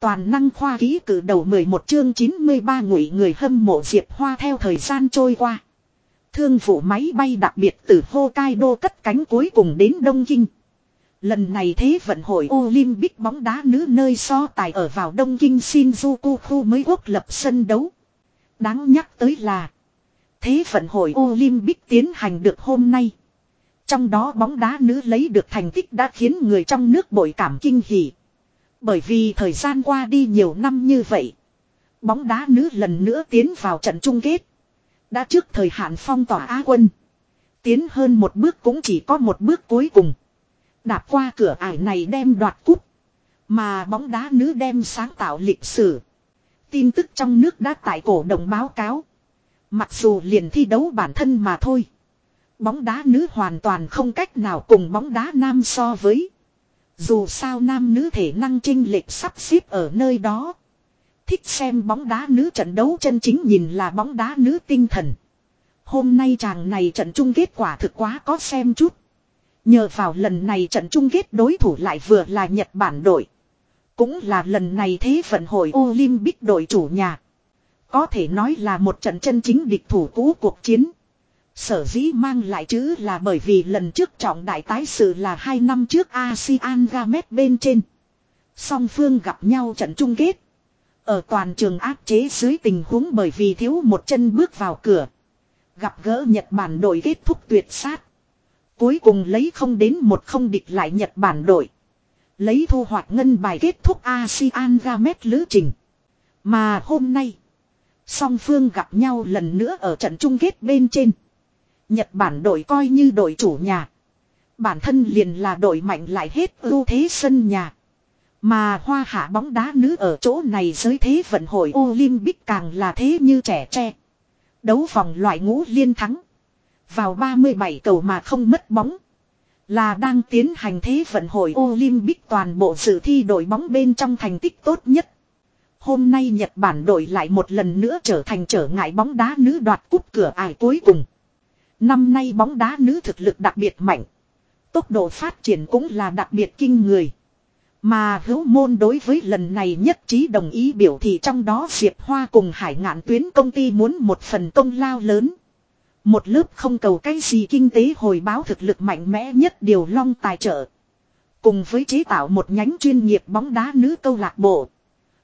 Toàn năng khoa ký cử đầu 11 chương 93 ngụy người hâm mộ Diệp Hoa theo thời gian trôi qua. Thương vụ máy bay đặc biệt từ Hokkaido cất cánh cuối cùng đến Đông Kinh. Lần này thế vận hội Olympic bóng đá nữ nơi so tài ở vào Đông Kinh Shinjuku khu mới quốc lập sân đấu. Đáng nhắc tới là, Thế vận hội Olympic tiến hành được hôm nay. Trong đó bóng đá nữ lấy được thành tích đã khiến người trong nước bội cảm kinh hỉ. Bởi vì thời gian qua đi nhiều năm như vậy. Bóng đá nữ lần nữa tiến vào trận chung kết. Đã trước thời hạn phong tỏa Á quân. Tiến hơn một bước cũng chỉ có một bước cuối cùng. Đạp qua cửa ải này đem đoạt cúp. Mà bóng đá nữ đem sáng tạo lịch sử. Tin tức trong nước đã tại cổ đồng báo cáo. Mặc dù liền thi đấu bản thân mà thôi. Bóng đá nữ hoàn toàn không cách nào cùng bóng đá nam so với. Dù sao nam nữ thể năng trinh lệch sắp xếp ở nơi đó. Thích xem bóng đá nữ trận đấu chân chính nhìn là bóng đá nữ tinh thần. Hôm nay chàng này trận chung kết quả thực quá có xem chút. Nhờ vào lần này trận chung kết đối thủ lại vừa là Nhật Bản đội. Cũng là lần này thế vận hội Olympic đội chủ nhà. Có thể nói là một trận chân chính địch thủ cũ cuộc chiến. Sở dĩ mang lại chứ là bởi vì lần trước trọng đại tái sự là hai năm trước ASEAN Games bên trên. Song phương gặp nhau trận chung kết. Ở toàn trường áp chế dưới tình huống bởi vì thiếu một chân bước vào cửa. Gặp gỡ Nhật Bản đội kết thúc tuyệt sát. Cuối cùng lấy không đến một không địch lại Nhật Bản đội. Lấy thu hoạch ngân bài kết thúc ASEAN Games lữ trình. Mà hôm nay. Song phương gặp nhau lần nữa ở trận chung kết bên trên. Nhật Bản đội coi như đội chủ nhà. Bản thân liền là đội mạnh lại hết ưu thế sân nhà. Mà hoa hạ bóng đá nữ ở chỗ này giới thế vận hội Olympic càng là thế như trẻ tre. Đấu vòng loại ngũ liên thắng. Vào 37 cầu mà không mất bóng. Là đang tiến hành thế vận hội Olympic toàn bộ sự thi đội bóng bên trong thành tích tốt nhất. Hôm nay Nhật Bản đội lại một lần nữa trở thành trở ngại bóng đá nữ đoạt cúp cửa ải cuối cùng. Năm nay bóng đá nữ thực lực đặc biệt mạnh. Tốc độ phát triển cũng là đặc biệt kinh người. Mà hữu môn đối với lần này nhất trí đồng ý biểu thị trong đó Diệp Hoa cùng hải ngạn tuyến công ty muốn một phần công lao lớn. Một lớp không cầu cái gì kinh tế hồi báo thực lực mạnh mẽ nhất điều long tài trợ. Cùng với chế tạo một nhánh chuyên nghiệp bóng đá nữ câu lạc bộ.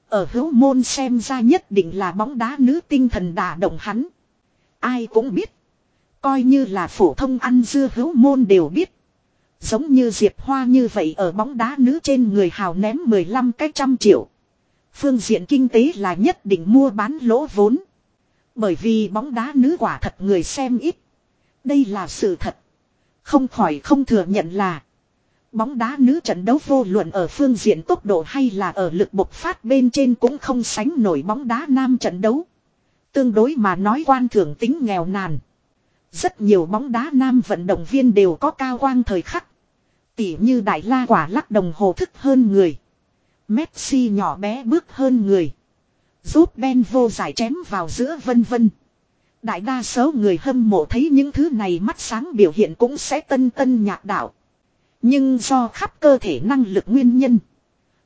Ở hữu môn xem ra nhất định là bóng đá nữ tinh thần đả động hắn. Ai cũng biết. Coi như là phổ thông ăn dưa hữu môn đều biết. Giống như Diệp Hoa như vậy ở bóng đá nữ trên người hào ném 15 cái trăm triệu. Phương diện kinh tế là nhất định mua bán lỗ vốn. Bởi vì bóng đá nữ quả thật người xem ít. Đây là sự thật. Không khỏi không thừa nhận là. Bóng đá nữ trận đấu vô luận ở phương diện tốc độ hay là ở lực bộc phát bên trên cũng không sánh nổi bóng đá nam trận đấu. Tương đối mà nói quan thưởng tính nghèo nàn. Rất nhiều bóng đá nam vận động viên đều có cao quang thời khắc. Tỉ như đại la quả lắc đồng hồ thức hơn người. Messi nhỏ bé bước hơn người. Giúp Ben vô giải chém vào giữa vân vân. Đại đa số người hâm mộ thấy những thứ này mắt sáng biểu hiện cũng sẽ tân tân nhạc đạo. Nhưng do khắp cơ thể năng lực nguyên nhân.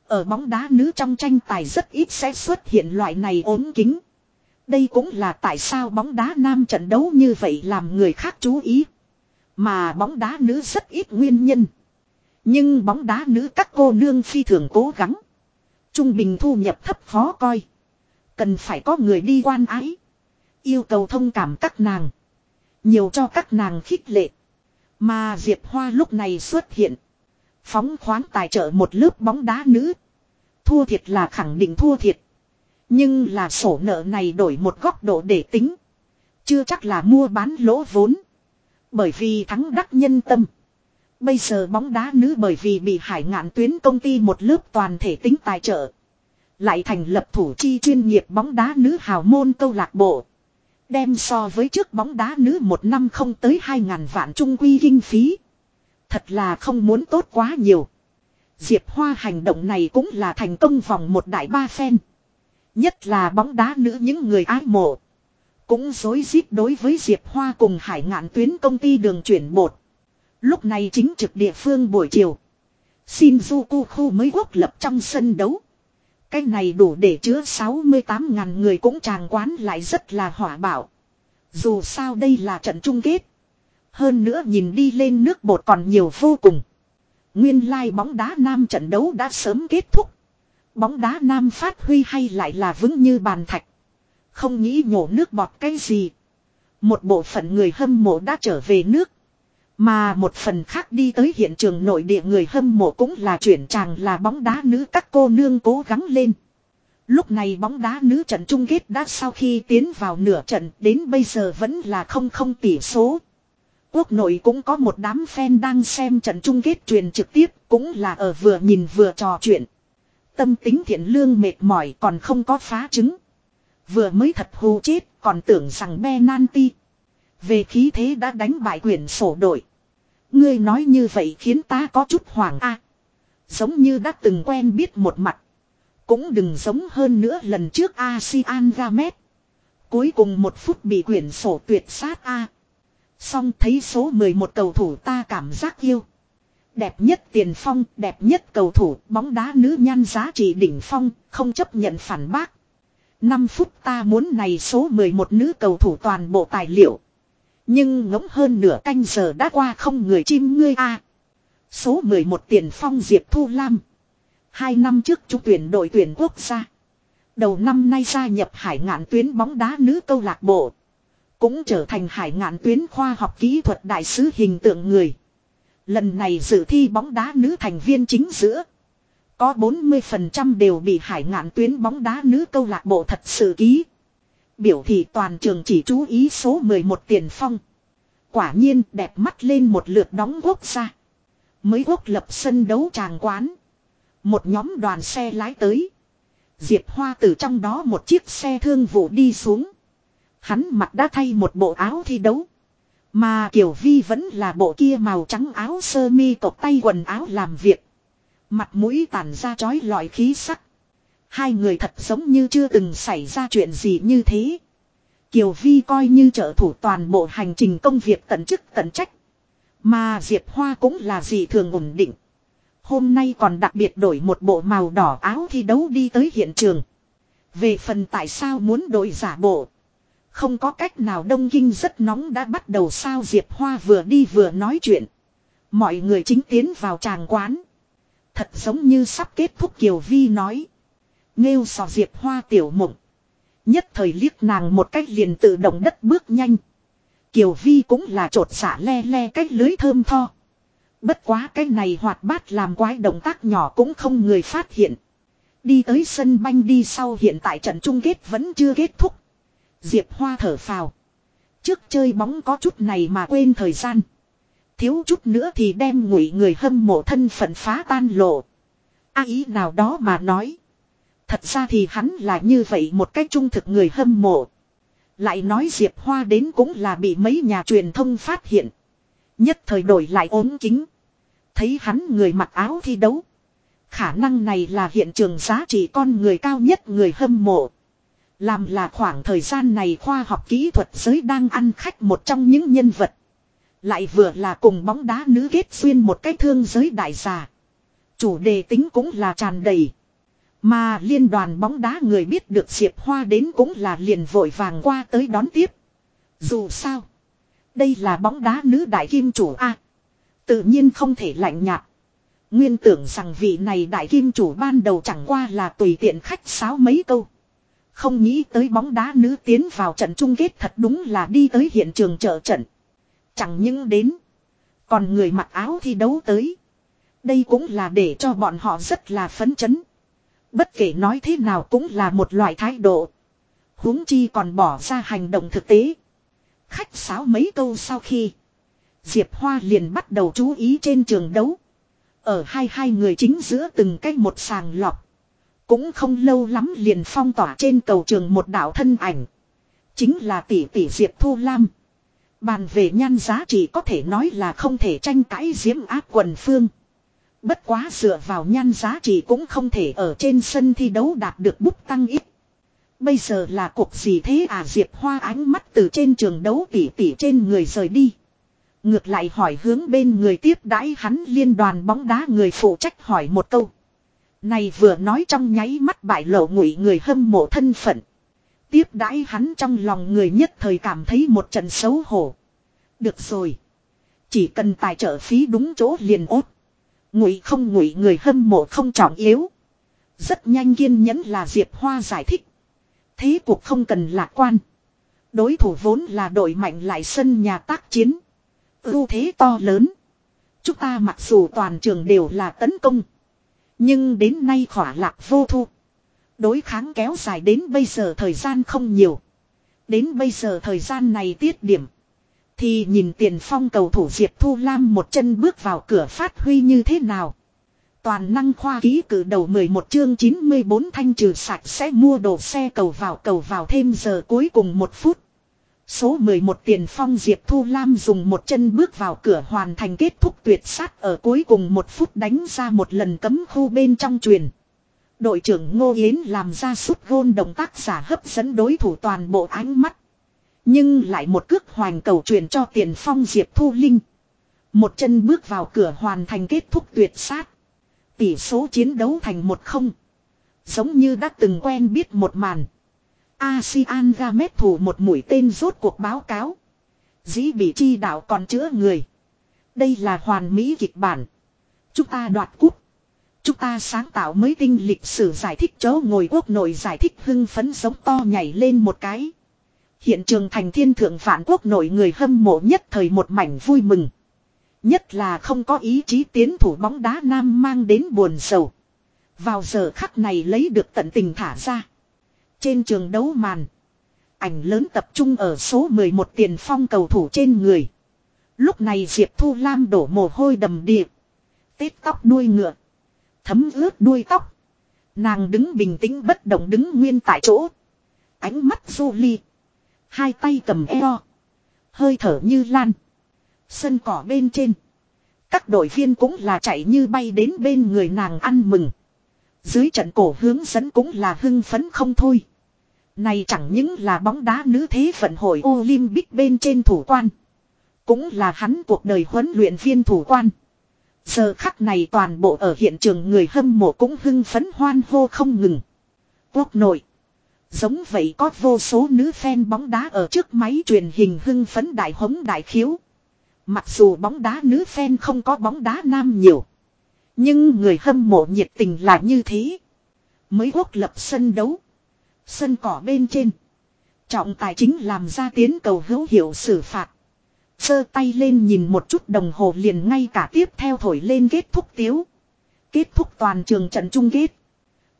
Ở bóng đá nữ trong tranh tài rất ít sẽ xuất hiện loại này ốm kính. Đây cũng là tại sao bóng đá nam trận đấu như vậy làm người khác chú ý. Mà bóng đá nữ rất ít nguyên nhân. Nhưng bóng đá nữ các cô nương phi thường cố gắng. Trung bình thu nhập thấp khó coi. Cần phải có người đi quan ái. Yêu cầu thông cảm các nàng. Nhiều cho các nàng khích lệ. Mà Diệp Hoa lúc này xuất hiện. Phóng khoáng tài trợ một lớp bóng đá nữ. Thua thiệt là khẳng định thua thiệt. Nhưng là sổ nợ này đổi một góc độ để tính. Chưa chắc là mua bán lỗ vốn. Bởi vì thắng đắc nhân tâm. Bây giờ bóng đá nữ bởi vì bị hải ngạn tuyến công ty một lớp toàn thể tính tài trợ. Lại thành lập thủ chi chuyên nghiệp bóng đá nữ hào môn câu lạc bộ. Đem so với trước bóng đá nữ một năm không tới hai ngàn vạn trung quy kinh phí. Thật là không muốn tốt quá nhiều. Diệp Hoa hành động này cũng là thành công vòng một đại ba phen. Nhất là bóng đá nữ những người ái mộ. Cũng dối rít đối với Diệp Hoa cùng hải ngạn tuyến công ty đường chuyển bột. Lúc này chính trực địa phương buổi chiều. Shinjuku khu mới quốc lập trong sân đấu. Cái này đủ để chứa 68 ngàn người cũng tràng quán lại rất là hỏa bảo. Dù sao đây là trận chung kết. Hơn nữa nhìn đi lên nước bột còn nhiều vô cùng. Nguyên lai like bóng đá nam trận đấu đã sớm kết thúc. Bóng đá nam phát huy hay lại là vững như bàn thạch. Không nghĩ nhổ nước bọt cái gì. Một bộ phận người hâm mộ đã trở về nước. Mà một phần khác đi tới hiện trường nội địa người hâm mộ cũng là chuyển tràng là bóng đá nữ các cô nương cố gắng lên. Lúc này bóng đá nữ trận chung kết đã sau khi tiến vào nửa trận, đến bây giờ vẫn là không không tỷ số. Quốc nội cũng có một đám fan đang xem trận chung kết truyền trực tiếp, cũng là ở vừa nhìn vừa trò chuyện. Tâm tính thiện lương mệt mỏi còn không có phá trứng. Vừa mới thật hù chết, còn tưởng rằng Benanti. Về khí thế đã đánh bại quyển sổ đội. Ngươi nói như vậy khiến ta có chút hoảng a. Giống như đã từng quen biết một mặt. Cũng đừng giống hơn nữa lần trước ASEAN Gamet. Cuối cùng một phút bị quyển sổ tuyệt sát a. Xong thấy số 11 cầu thủ ta cảm giác yêu. Đẹp nhất tiền phong, đẹp nhất cầu thủ, bóng đá nữ nhan giá trị đỉnh phong, không chấp nhận phản bác. 5 phút ta muốn này số 11 nữ cầu thủ toàn bộ tài liệu. Nhưng ngỗng hơn nửa canh giờ đã qua không người chim ngươi a. Số 11 tiền phong Diệp Thu Lam. Hai năm trước trung tuyển đội tuyển quốc gia. Đầu năm nay gia nhập hải ngạn tuyến bóng đá nữ câu lạc bộ. Cũng trở thành hải ngạn tuyến khoa học kỹ thuật đại sứ hình tượng người. Lần này dự thi bóng đá nữ thành viên chính giữa. Có 40% đều bị hải ngạn tuyến bóng đá nữ câu lạc bộ thật sự ký. Biểu thị toàn trường chỉ chú ý số 11 tiền phong. Quả nhiên, đẹp mắt lên một lượt đóng quốc gia Mới quốc lập sân đấu tràng quán. Một nhóm đoàn xe lái tới. Diệp Hoa từ trong đó một chiếc xe thương vụ đi xuống. Hắn mặt đã thay một bộ áo thi đấu. Mà Kiều Vi vẫn là bộ kia màu trắng áo sơ mi cộc tay quần áo làm việc. Mặt mũi tàn ra chói lọi khí sắc. Hai người thật giống như chưa từng xảy ra chuyện gì như thế. Kiều Vi coi như trợ thủ toàn bộ hành trình công việc tận chức tận trách. Mà Diệp Hoa cũng là gì thường ổn định. Hôm nay còn đặc biệt đổi một bộ màu đỏ áo thi đấu đi tới hiện trường. Về phần tại sao muốn đổi giả bộ. Không có cách nào Đông Kinh rất nóng đã bắt đầu sao Diệp Hoa vừa đi vừa nói chuyện. Mọi người chính tiến vào tràng quán. Thật giống như sắp kết thúc Kiều Vi nói. Nghêu sò Diệp Hoa tiểu mộng. Nhất thời liếc nàng một cách liền tự động đất bước nhanh. Kiều Vi cũng là trột xả le le cách lưới thơm tho. Bất quá cái này hoạt bát làm quái động tác nhỏ cũng không người phát hiện. Đi tới sân banh đi sau hiện tại trận chung kết vẫn chưa kết thúc. Diệp Hoa thở phào. Trước chơi bóng có chút này mà quên thời gian. Thiếu chút nữa thì đem ngụy người hâm mộ thân phận phá tan lộ. A ý nào đó mà nói. Thật ra thì hắn là như vậy một cách trung thực người hâm mộ. Lại nói Diệp Hoa đến cũng là bị mấy nhà truyền thông phát hiện. Nhất thời đổi lại ốm kính. Thấy hắn người mặc áo thi đấu. Khả năng này là hiện trường giá trị con người cao nhất người hâm mộ. Làm là khoảng thời gian này khoa học kỹ thuật giới đang ăn khách một trong những nhân vật. Lại vừa là cùng bóng đá nữ kết xuyên một cái thương giới đại già. Chủ đề tính cũng là tràn đầy. Mà liên đoàn bóng đá người biết được Diệp Hoa đến cũng là liền vội vàng qua tới đón tiếp. Dù sao. Đây là bóng đá nữ đại kim chủ A. tự nhiên không thể lạnh nhạt. Nguyên tưởng rằng vị này đại kim chủ ban đầu chẳng qua là tùy tiện khách sáo mấy câu. Không nghĩ tới bóng đá nữ tiến vào trận chung kết thật đúng là đi tới hiện trường trợ trận. Chẳng những đến. Còn người mặc áo thi đấu tới. Đây cũng là để cho bọn họ rất là phấn chấn. Bất kể nói thế nào cũng là một loại thái độ. huống chi còn bỏ ra hành động thực tế. Khách sáo mấy câu sau khi. Diệp Hoa liền bắt đầu chú ý trên trường đấu. Ở hai hai người chính giữa từng cách một sàng lọc. Cũng không lâu lắm liền phong tỏa trên cầu trường một đạo thân ảnh. Chính là tỷ tỷ Diệp Thu Lam. Bàn về nhan giá trị có thể nói là không thể tranh cãi diễm áp quần phương. Bất quá dựa vào nhan giá trị cũng không thể ở trên sân thi đấu đạt được bút tăng ít. Bây giờ là cuộc gì thế à Diệp Hoa ánh mắt từ trên trường đấu tỉ tỉ trên người rời đi. Ngược lại hỏi hướng bên người tiếp đãi hắn liên đoàn bóng đá người phụ trách hỏi một câu. Này vừa nói trong nháy mắt bại lộ ngụy người hâm mộ thân phận. Tiếp đãi hắn trong lòng người nhất thời cảm thấy một trận xấu hổ. Được rồi. Chỉ cần tài trợ phí đúng chỗ liền ốt. Ngụy không ngụy người hâm mộ không trọng yếu. Rất nhanh kiên nhẫn là Diệp Hoa giải thích. Thế cuộc không cần lạc quan. Đối thủ vốn là đội mạnh lại sân nhà tác chiến. ưu thế to lớn. Chúng ta mặc dù toàn trường đều là tấn công. Nhưng đến nay khỏa lạc vô thu. Đối kháng kéo dài đến bây giờ thời gian không nhiều. Đến bây giờ thời gian này tiết điểm. Thì nhìn tiền phong cầu thủ Diệp Thu Lam một chân bước vào cửa phát huy như thế nào. Toàn năng khoa ký cử đầu 11 chương 94 thanh trừ sạch sẽ mua đồ xe cầu vào cầu vào thêm giờ cuối cùng một phút. Số 11 tiền phong Diệp Thu Lam dùng một chân bước vào cửa hoàn thành kết thúc tuyệt sát ở cuối cùng một phút đánh ra một lần cấm khu bên trong truyền. Đội trưởng Ngô Yến làm ra sút gôn động tác giả hấp dẫn đối thủ toàn bộ ánh mắt. Nhưng lại một cước hoành cầu truyền cho tiền phong Diệp Thu Linh. Một chân bước vào cửa hoàn thành kết thúc tuyệt sát. Tỷ số chiến đấu thành một không. Giống như đã từng quen biết một màn. ASEAN Gamet thủ một mũi tên rốt cuộc báo cáo. Dĩ bị chi đạo còn chữa người. Đây là hoàn mỹ kịch bản. Chúng ta đoạt cúp. Chúng ta sáng tạo mới tinh lịch sử giải thích chớ ngồi quốc nội giải thích hưng phấn giống to nhảy lên một cái. Hiện trường thành thiên thượng phản quốc nội người hâm mộ nhất thời một mảnh vui mừng. Nhất là không có ý chí tiến thủ bóng đá nam mang đến buồn sầu. Vào giờ khắc này lấy được tận tình thả ra. Trên trường đấu màn. Ảnh lớn tập trung ở số 11 tiền phong cầu thủ trên người. Lúc này Diệp Thu Lam đổ mồ hôi đầm điệp. Tết tóc đuôi ngựa. Thấm ướt đuôi tóc. Nàng đứng bình tĩnh bất động đứng nguyên tại chỗ. Ánh mắt du ly. Hai tay cầm eo. Hơi thở như lan. Sân cỏ bên trên. Các đội viên cũng là chạy như bay đến bên người nàng ăn mừng. Dưới trận cổ hướng dẫn cũng là hưng phấn không thôi. Này chẳng những là bóng đá nữ thế vận hội Olympic bên trên thủ quan. Cũng là hắn cuộc đời huấn luyện viên thủ quan. Giờ khắc này toàn bộ ở hiện trường người hâm mộ cũng hưng phấn hoan hô không ngừng. Quốc nội. Giống vậy có vô số nữ fan bóng đá ở trước máy truyền hình hưng phấn đại hống đại khiếu. Mặc dù bóng đá nữ fan không có bóng đá nam nhiều. Nhưng người hâm mộ nhiệt tình là như thế. Mới quốc lập sân đấu. Sân cỏ bên trên. Trọng tài chính làm ra tiến cầu hữu hiệu xử phạt. Sơ tay lên nhìn một chút đồng hồ liền ngay cả tiếp theo thổi lên kết thúc tiếu. Kết thúc toàn trường trận chung kết.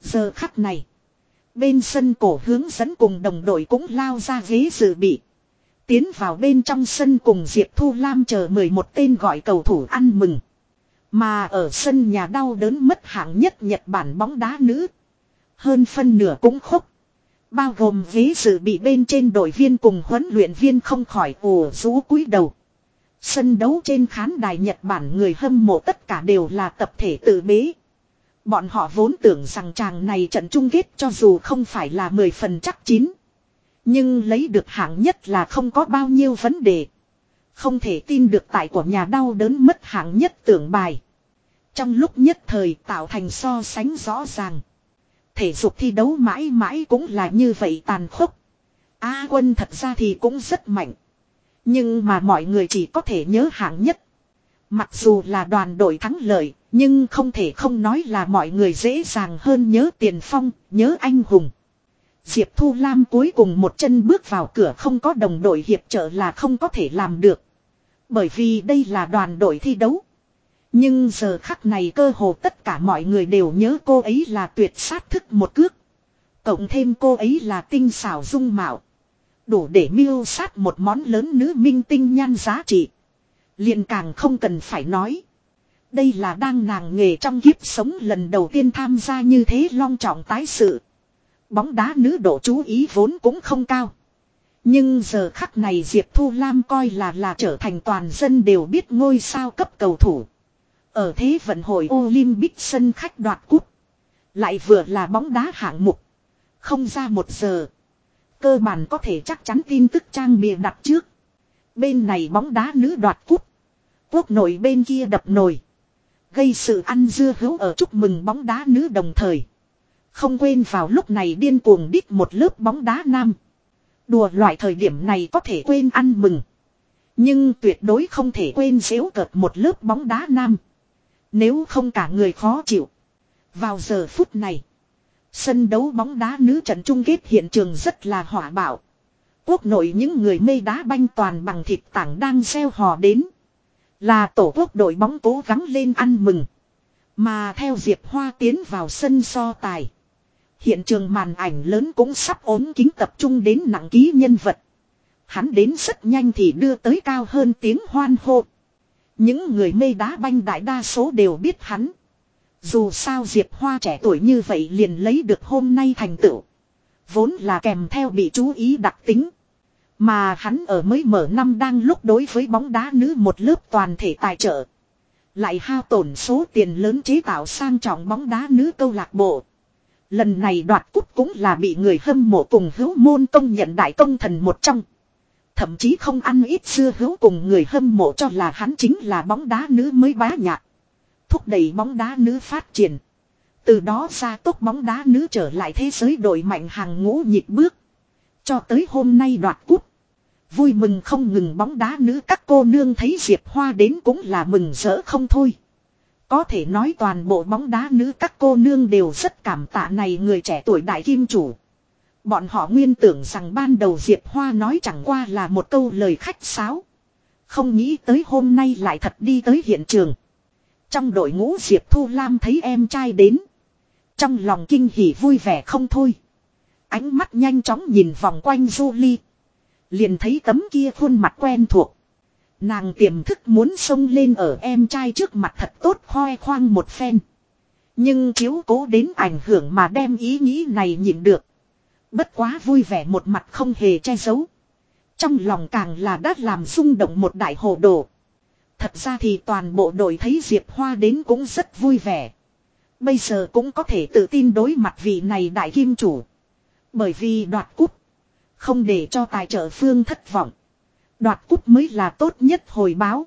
Giờ khắc này. Bên sân cổ hướng dẫn cùng đồng đội cũng lao ra ghế dự bị. Tiến vào bên trong sân cùng Diệp Thu Lam chờ 11 tên gọi cầu thủ ăn mừng. Mà ở sân nhà đau đớn mất hạng nhất Nhật Bản bóng đá nữ. Hơn phân nửa cũng khóc Bao gồm ghế dự bị bên trên đội viên cùng huấn luyện viên không khỏi ồ rú cúi đầu. Sân đấu trên khán đài Nhật Bản người hâm mộ tất cả đều là tập thể tự bế. Bọn họ vốn tưởng rằng chàng này trận chung kết cho dù không phải là 10 phần chắc chín. Nhưng lấy được hạng nhất là không có bao nhiêu vấn đề. Không thể tin được tại của nhà đau đớn mất hạng nhất tưởng bài. Trong lúc nhất thời tạo thành so sánh rõ ràng. Thể dục thi đấu mãi mãi cũng là như vậy tàn khốc. A quân thật ra thì cũng rất mạnh. Nhưng mà mọi người chỉ có thể nhớ hạng nhất. Mặc dù là đoàn đội thắng lợi, nhưng không thể không nói là mọi người dễ dàng hơn nhớ tiền phong, nhớ anh hùng. Diệp Thu Lam cuối cùng một chân bước vào cửa không có đồng đội hiệp trợ là không có thể làm được. Bởi vì đây là đoàn đội thi đấu. Nhưng giờ khắc này cơ hồ tất cả mọi người đều nhớ cô ấy là tuyệt sát thức một cước. Cộng thêm cô ấy là tinh xảo dung mạo. Đủ để miêu sát một món lớn nữ minh tinh nhan giá trị. liền càng không cần phải nói. Đây là đang nàng nghề trong kiếp sống lần đầu tiên tham gia như thế long trọng tái sự. Bóng đá nữ độ chú ý vốn cũng không cao. Nhưng giờ khắc này Diệp Thu Lam coi là là trở thành toàn dân đều biết ngôi sao cấp cầu thủ. Ở thế vận hội Olympic sân khách đoạt cúp. Lại vừa là bóng đá hạng mục. Không ra một giờ. Cơ bản có thể chắc chắn tin tức trang bìa đặt trước. Bên này bóng đá nữ đoạt cúp. Quốc nội bên kia đập nồi. Gây sự ăn dưa hấu ở chúc mừng bóng đá nữ đồng thời. Không quên vào lúc này điên cuồng đít một lớp bóng đá nam. Đùa loại thời điểm này có thể quên ăn mừng. Nhưng tuyệt đối không thể quên xéo cợt một lớp bóng đá nam. Nếu không cả người khó chịu. Vào giờ phút này. Sân đấu bóng đá nữ trận chung kết hiện trường rất là hỏa bạo. Quốc nội những người mê đá banh toàn bằng thịt tảng đang xeo hò đến. Là tổ quốc đội bóng cố gắng lên ăn mừng. Mà theo Diệp Hoa tiến vào sân so tài. Hiện trường màn ảnh lớn cũng sắp ốm kính tập trung đến nặng ký nhân vật. Hắn đến rất nhanh thì đưa tới cao hơn tiếng hoan hô. Những người mê đá banh đại đa số đều biết hắn. Dù sao Diệp Hoa trẻ tuổi như vậy liền lấy được hôm nay thành tựu. Vốn là kèm theo bị chú ý đặc tính. Mà hắn ở mới mở năm đang lúc đối với bóng đá nữ một lớp toàn thể tài trợ. Lại hao tổn số tiền lớn chế tạo sang trọng bóng đá nữ câu lạc bộ. Lần này đoạt cúp cũng là bị người hâm mộ cùng hữu môn công nhận đại công thần một trong. Thậm chí không ăn ít xưa hữu cùng người hâm mộ cho là hắn chính là bóng đá nữ mới bá nhạc. Thúc đẩy bóng đá nữ phát triển. Từ đó ra tốt bóng đá nữ trở lại thế giới đội mạnh hàng ngũ nhịp bước. Cho tới hôm nay đoạt cúp. Vui mừng không ngừng bóng đá nữ các cô nương thấy Diệp Hoa đến cũng là mừng rỡ không thôi. Có thể nói toàn bộ bóng đá nữ các cô nương đều rất cảm tạ này người trẻ tuổi đại kim chủ. Bọn họ nguyên tưởng rằng ban đầu Diệp Hoa nói chẳng qua là một câu lời khách sáo. Không nghĩ tới hôm nay lại thật đi tới hiện trường. Trong đội ngũ Diệp Thu Lam thấy em trai đến. Trong lòng kinh hỉ vui vẻ không thôi. Ánh mắt nhanh chóng nhìn vòng quanh Julie. Liền thấy tấm kia khuôn mặt quen thuộc. Nàng tiềm thức muốn xông lên ở em trai trước mặt thật tốt khoe khoang một phen. Nhưng chiếu cố đến ảnh hưởng mà đem ý nghĩ này nhịn được. Bất quá vui vẻ một mặt không hề che giấu. Trong lòng càng là đã làm rung động một đại hồ đồ. Thật ra thì toàn bộ đội thấy Diệp Hoa đến cũng rất vui vẻ. Bây giờ cũng có thể tự tin đối mặt vị này đại kim chủ. Bởi vì đoạt cúp. Không để cho tài trợ phương thất vọng. Đoạt cúp mới là tốt nhất hồi báo.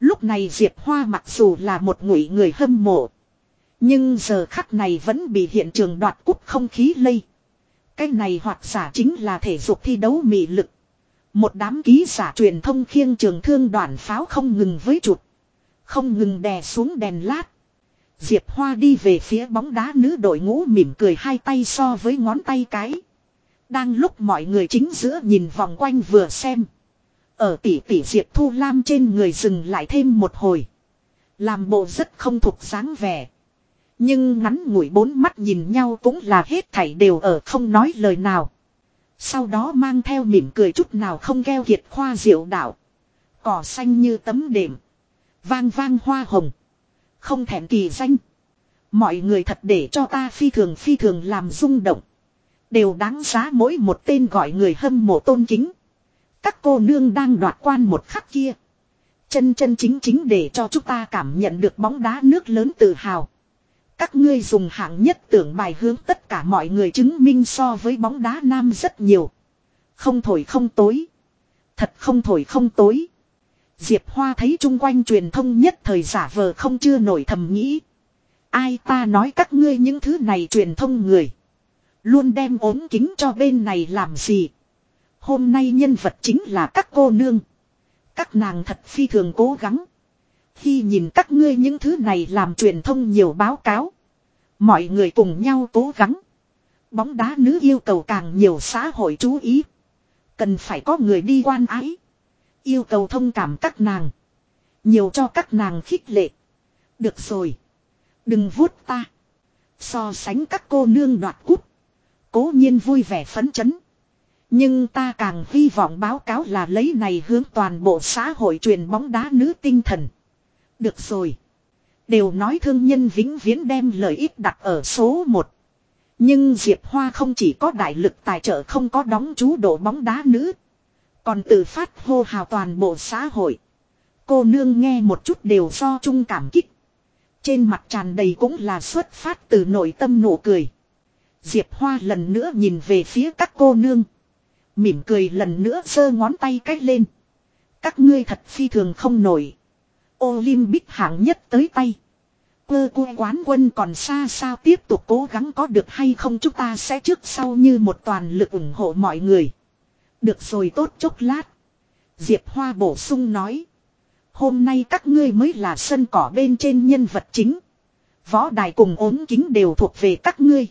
Lúc này Diệp Hoa mặc dù là một ngụy người hâm mộ. Nhưng giờ khắc này vẫn bị hiện trường đoạt cúp không khí lây. Cái này hoặc giả chính là thể dục thi đấu mị lực. Một đám ký giả truyền thông khiêng trường thương đoàn pháo không ngừng với chuột. Không ngừng đè xuống đèn lát. Diệp Hoa đi về phía bóng đá nữ đội ngũ mỉm cười hai tay so với ngón tay cái. Đang lúc mọi người chính giữa nhìn vòng quanh vừa xem. Ở tỷ tỷ Diệp Thu Lam trên người dừng lại thêm một hồi. Làm bộ rất không thuộc dáng vẻ. Nhưng ngắn ngủi bốn mắt nhìn nhau cũng là hết thảy đều ở không nói lời nào. Sau đó mang theo mỉm cười chút nào không keo kiệt khoa diệu đạo. Cỏ xanh như tấm đệm. Vang vang hoa hồng. Không thèm kỳ danh. Mọi người thật để cho ta phi thường phi thường làm rung động. Đều đáng giá mỗi một tên gọi người hâm mộ tôn kính. Các cô nương đang đoạt quan một khắc kia. Chân chân chính chính để cho chúng ta cảm nhận được bóng đá nước lớn tự hào. Các ngươi dùng hạng nhất tưởng bài hướng tất cả mọi người chứng minh so với bóng đá nam rất nhiều. Không thổi không tối. Thật không thổi không tối. Diệp Hoa thấy chung quanh truyền thông nhất thời giả vờ không chưa nổi thầm nghĩ. Ai ta nói các ngươi những thứ này truyền thông người. Luôn đem ốm kính cho bên này làm gì. Hôm nay nhân vật chính là các cô nương. Các nàng thật phi thường cố gắng. Khi nhìn các ngươi những thứ này làm truyền thông nhiều báo cáo. Mọi người cùng nhau cố gắng. Bóng đá nữ yêu cầu càng nhiều xã hội chú ý. Cần phải có người đi quan ái. Yêu cầu thông cảm các nàng. Nhiều cho các nàng khích lệ. Được rồi. Đừng vuốt ta. So sánh các cô nương đoạt cúp. Cố nhiên vui vẻ phấn chấn. Nhưng ta càng hy vọng báo cáo là lấy này hướng toàn bộ xã hội truyền bóng đá nữ tinh thần. Được rồi. Đều nói thương nhân vĩnh viễn đem lợi ích đặt ở số 1. Nhưng Diệp Hoa không chỉ có đại lực tài trợ không có đóng chú độ bóng đá nữ. Còn tự phát hô hào toàn bộ xã hội. Cô nương nghe một chút đều do chung cảm kích. Trên mặt tràn đầy cũng là xuất phát từ nội tâm nụ cười. Diệp Hoa lần nữa nhìn về phía các cô nương. Mỉm cười lần nữa giơ ngón tay cách lên. Các ngươi thật phi thường không nổi. Olympic hạng nhất tới tay. Cơ cua quán quân còn xa sao tiếp tục cố gắng có được hay không chúng ta sẽ trước sau như một toàn lực ủng hộ mọi người. Được rồi tốt chốc lát. Diệp Hoa bổ sung nói. Hôm nay các ngươi mới là sân cỏ bên trên nhân vật chính. Võ đài cùng ốm kính đều thuộc về các ngươi.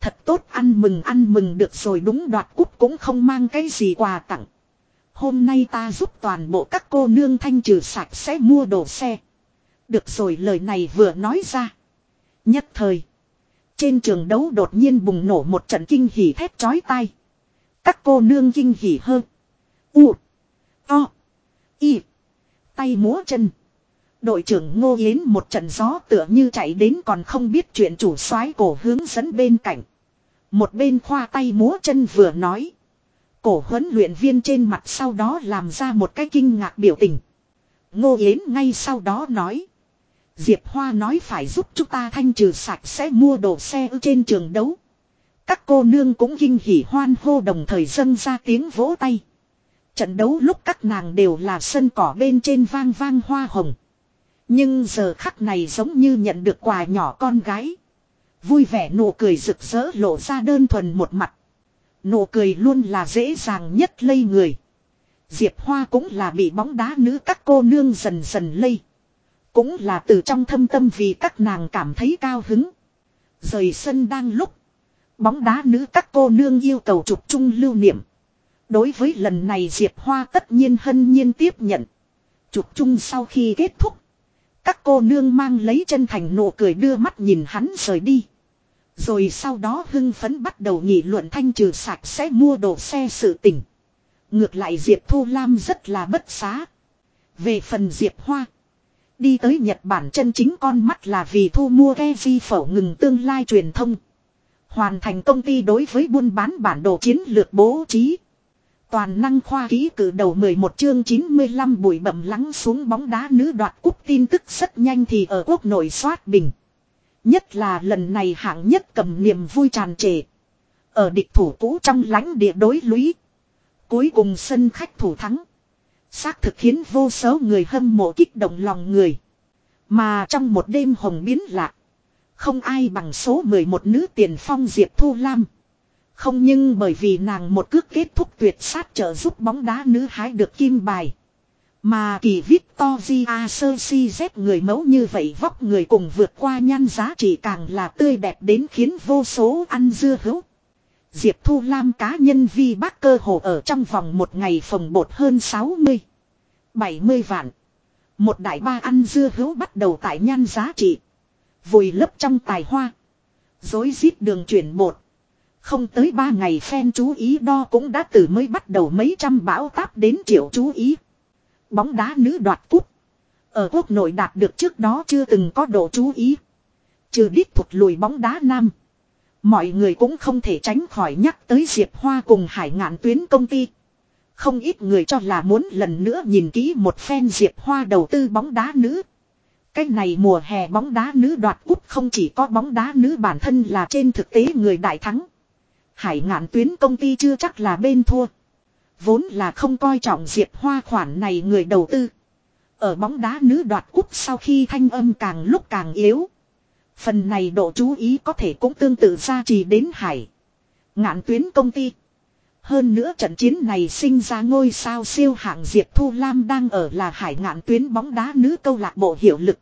Thật tốt ăn mừng ăn mừng được rồi đúng đoạt cúp cũng không mang cái gì quà tặng. Hôm nay ta giúp toàn bộ các cô nương thanh trừ sạch sẽ mua đồ xe. Được rồi lời này vừa nói ra. Nhất thời. Trên trường đấu đột nhiên bùng nổ một trận kinh hỉ thét chói tai. Các cô nương kinh hỉ hơn. U. o, Y. Tay múa chân. Đội trưởng Ngô Yến một trận gió tựa như chạy đến còn không biết chuyện chủ soái cổ hướng dẫn bên cạnh. Một bên khoa tay múa chân vừa nói. Cổ huấn luyện viên trên mặt sau đó làm ra một cái kinh ngạc biểu tình. Ngô Yến ngay sau đó nói. Diệp Hoa nói phải giúp chúng ta thanh trừ sạch sẽ mua đồ xe ở trên trường đấu. Các cô nương cũng kinh hỉ hoan hô đồng thời dâng ra tiếng vỗ tay. Trận đấu lúc các nàng đều là sân cỏ bên trên vang vang hoa hồng. Nhưng giờ khắc này giống như nhận được quà nhỏ con gái. Vui vẻ nụ cười rực rỡ lộ ra đơn thuần một mặt. Nụ cười luôn là dễ dàng nhất lây người. Diệp Hoa cũng là bị bóng đá nữ các cô nương dần dần lây. Cũng là từ trong thâm tâm vì các nàng cảm thấy cao hứng. Rời sân đang lúc. Bóng đá nữ các cô nương yêu cầu chụp chung lưu niệm. Đối với lần này Diệp Hoa tất nhiên hân nhiên tiếp nhận. Chụp chung sau khi kết thúc. Các cô nương mang lấy chân thành nụ cười đưa mắt nhìn hắn rời đi. Rồi sau đó hưng phấn bắt đầu nghị luận thanh trừ sạch sẽ mua đồ xe sự tình. Ngược lại Diệp Thu Lam rất là bất xá. Về phần Diệp Hoa. Đi tới Nhật Bản chân chính con mắt là vì thu mua ghe di phẩu ngừng tương lai truyền thông. Hoàn thành công ty đối với buôn bán bản đồ chiến lược bố trí. Toàn năng khoa ký cử đầu 11 chương 95 bụi bẩm lắng xuống bóng đá nữ đoạt cúp tin tức rất nhanh thì ở quốc nội soát bình. Nhất là lần này hạng nhất cầm niềm vui tràn trề. Ở địch thủ cũ trong lãnh địa đối lũy. Cuối cùng sân khách thủ thắng. Xác thực khiến vô số người hâm mộ kích động lòng người. Mà trong một đêm hồng biến lạ. Không ai bằng số 11 nữ tiền phong Diệp Thu Lam. Không nhưng bởi vì nàng một cước kết thúc tuyệt sát trợ giúp bóng đá nữ hái được kim bài. Mà kỳ Victoria Sơ Si dép người mẫu như vậy vóc người cùng vượt qua nhan giá trị càng là tươi đẹp đến khiến vô số ăn dưa hấu. Diệp Thu Lam cá nhân vi bác cơ hồ ở trong vòng một ngày phòng bột hơn 60. 70 vạn. Một đại ba ăn dưa hấu bắt đầu tại nhan giá trị. Vùi lấp trong tài hoa. Dối rít đường chuyển bột. Không tới ba ngày phen chú ý đo cũng đã từ mới bắt đầu mấy trăm bão táp đến triệu chú ý. Bóng đá nữ đoạt cúp. Ở quốc nội đạt được trước đó chưa từng có độ chú ý. Trừ đít thụt lùi bóng đá nam. Mọi người cũng không thể tránh khỏi nhắc tới Diệp Hoa cùng hải ngạn tuyến công ty. Không ít người cho là muốn lần nữa nhìn kỹ một phen Diệp Hoa đầu tư bóng đá nữ. Cái này mùa hè bóng đá nữ đoạt cúp không chỉ có bóng đá nữ bản thân là trên thực tế người đại thắng. Hải ngạn tuyến công ty chưa chắc là bên thua. Vốn là không coi trọng Diệp Hoa khoản này người đầu tư. Ở bóng đá nữ đoạt cúp sau khi thanh âm càng lúc càng yếu. Phần này độ chú ý có thể cũng tương tự ra trì đến hải. Ngạn tuyến công ty. Hơn nữa trận chiến này sinh ra ngôi sao siêu hạng Diệp Thu Lam đang ở là hải ngạn tuyến bóng đá nữ câu lạc bộ hiệu lực.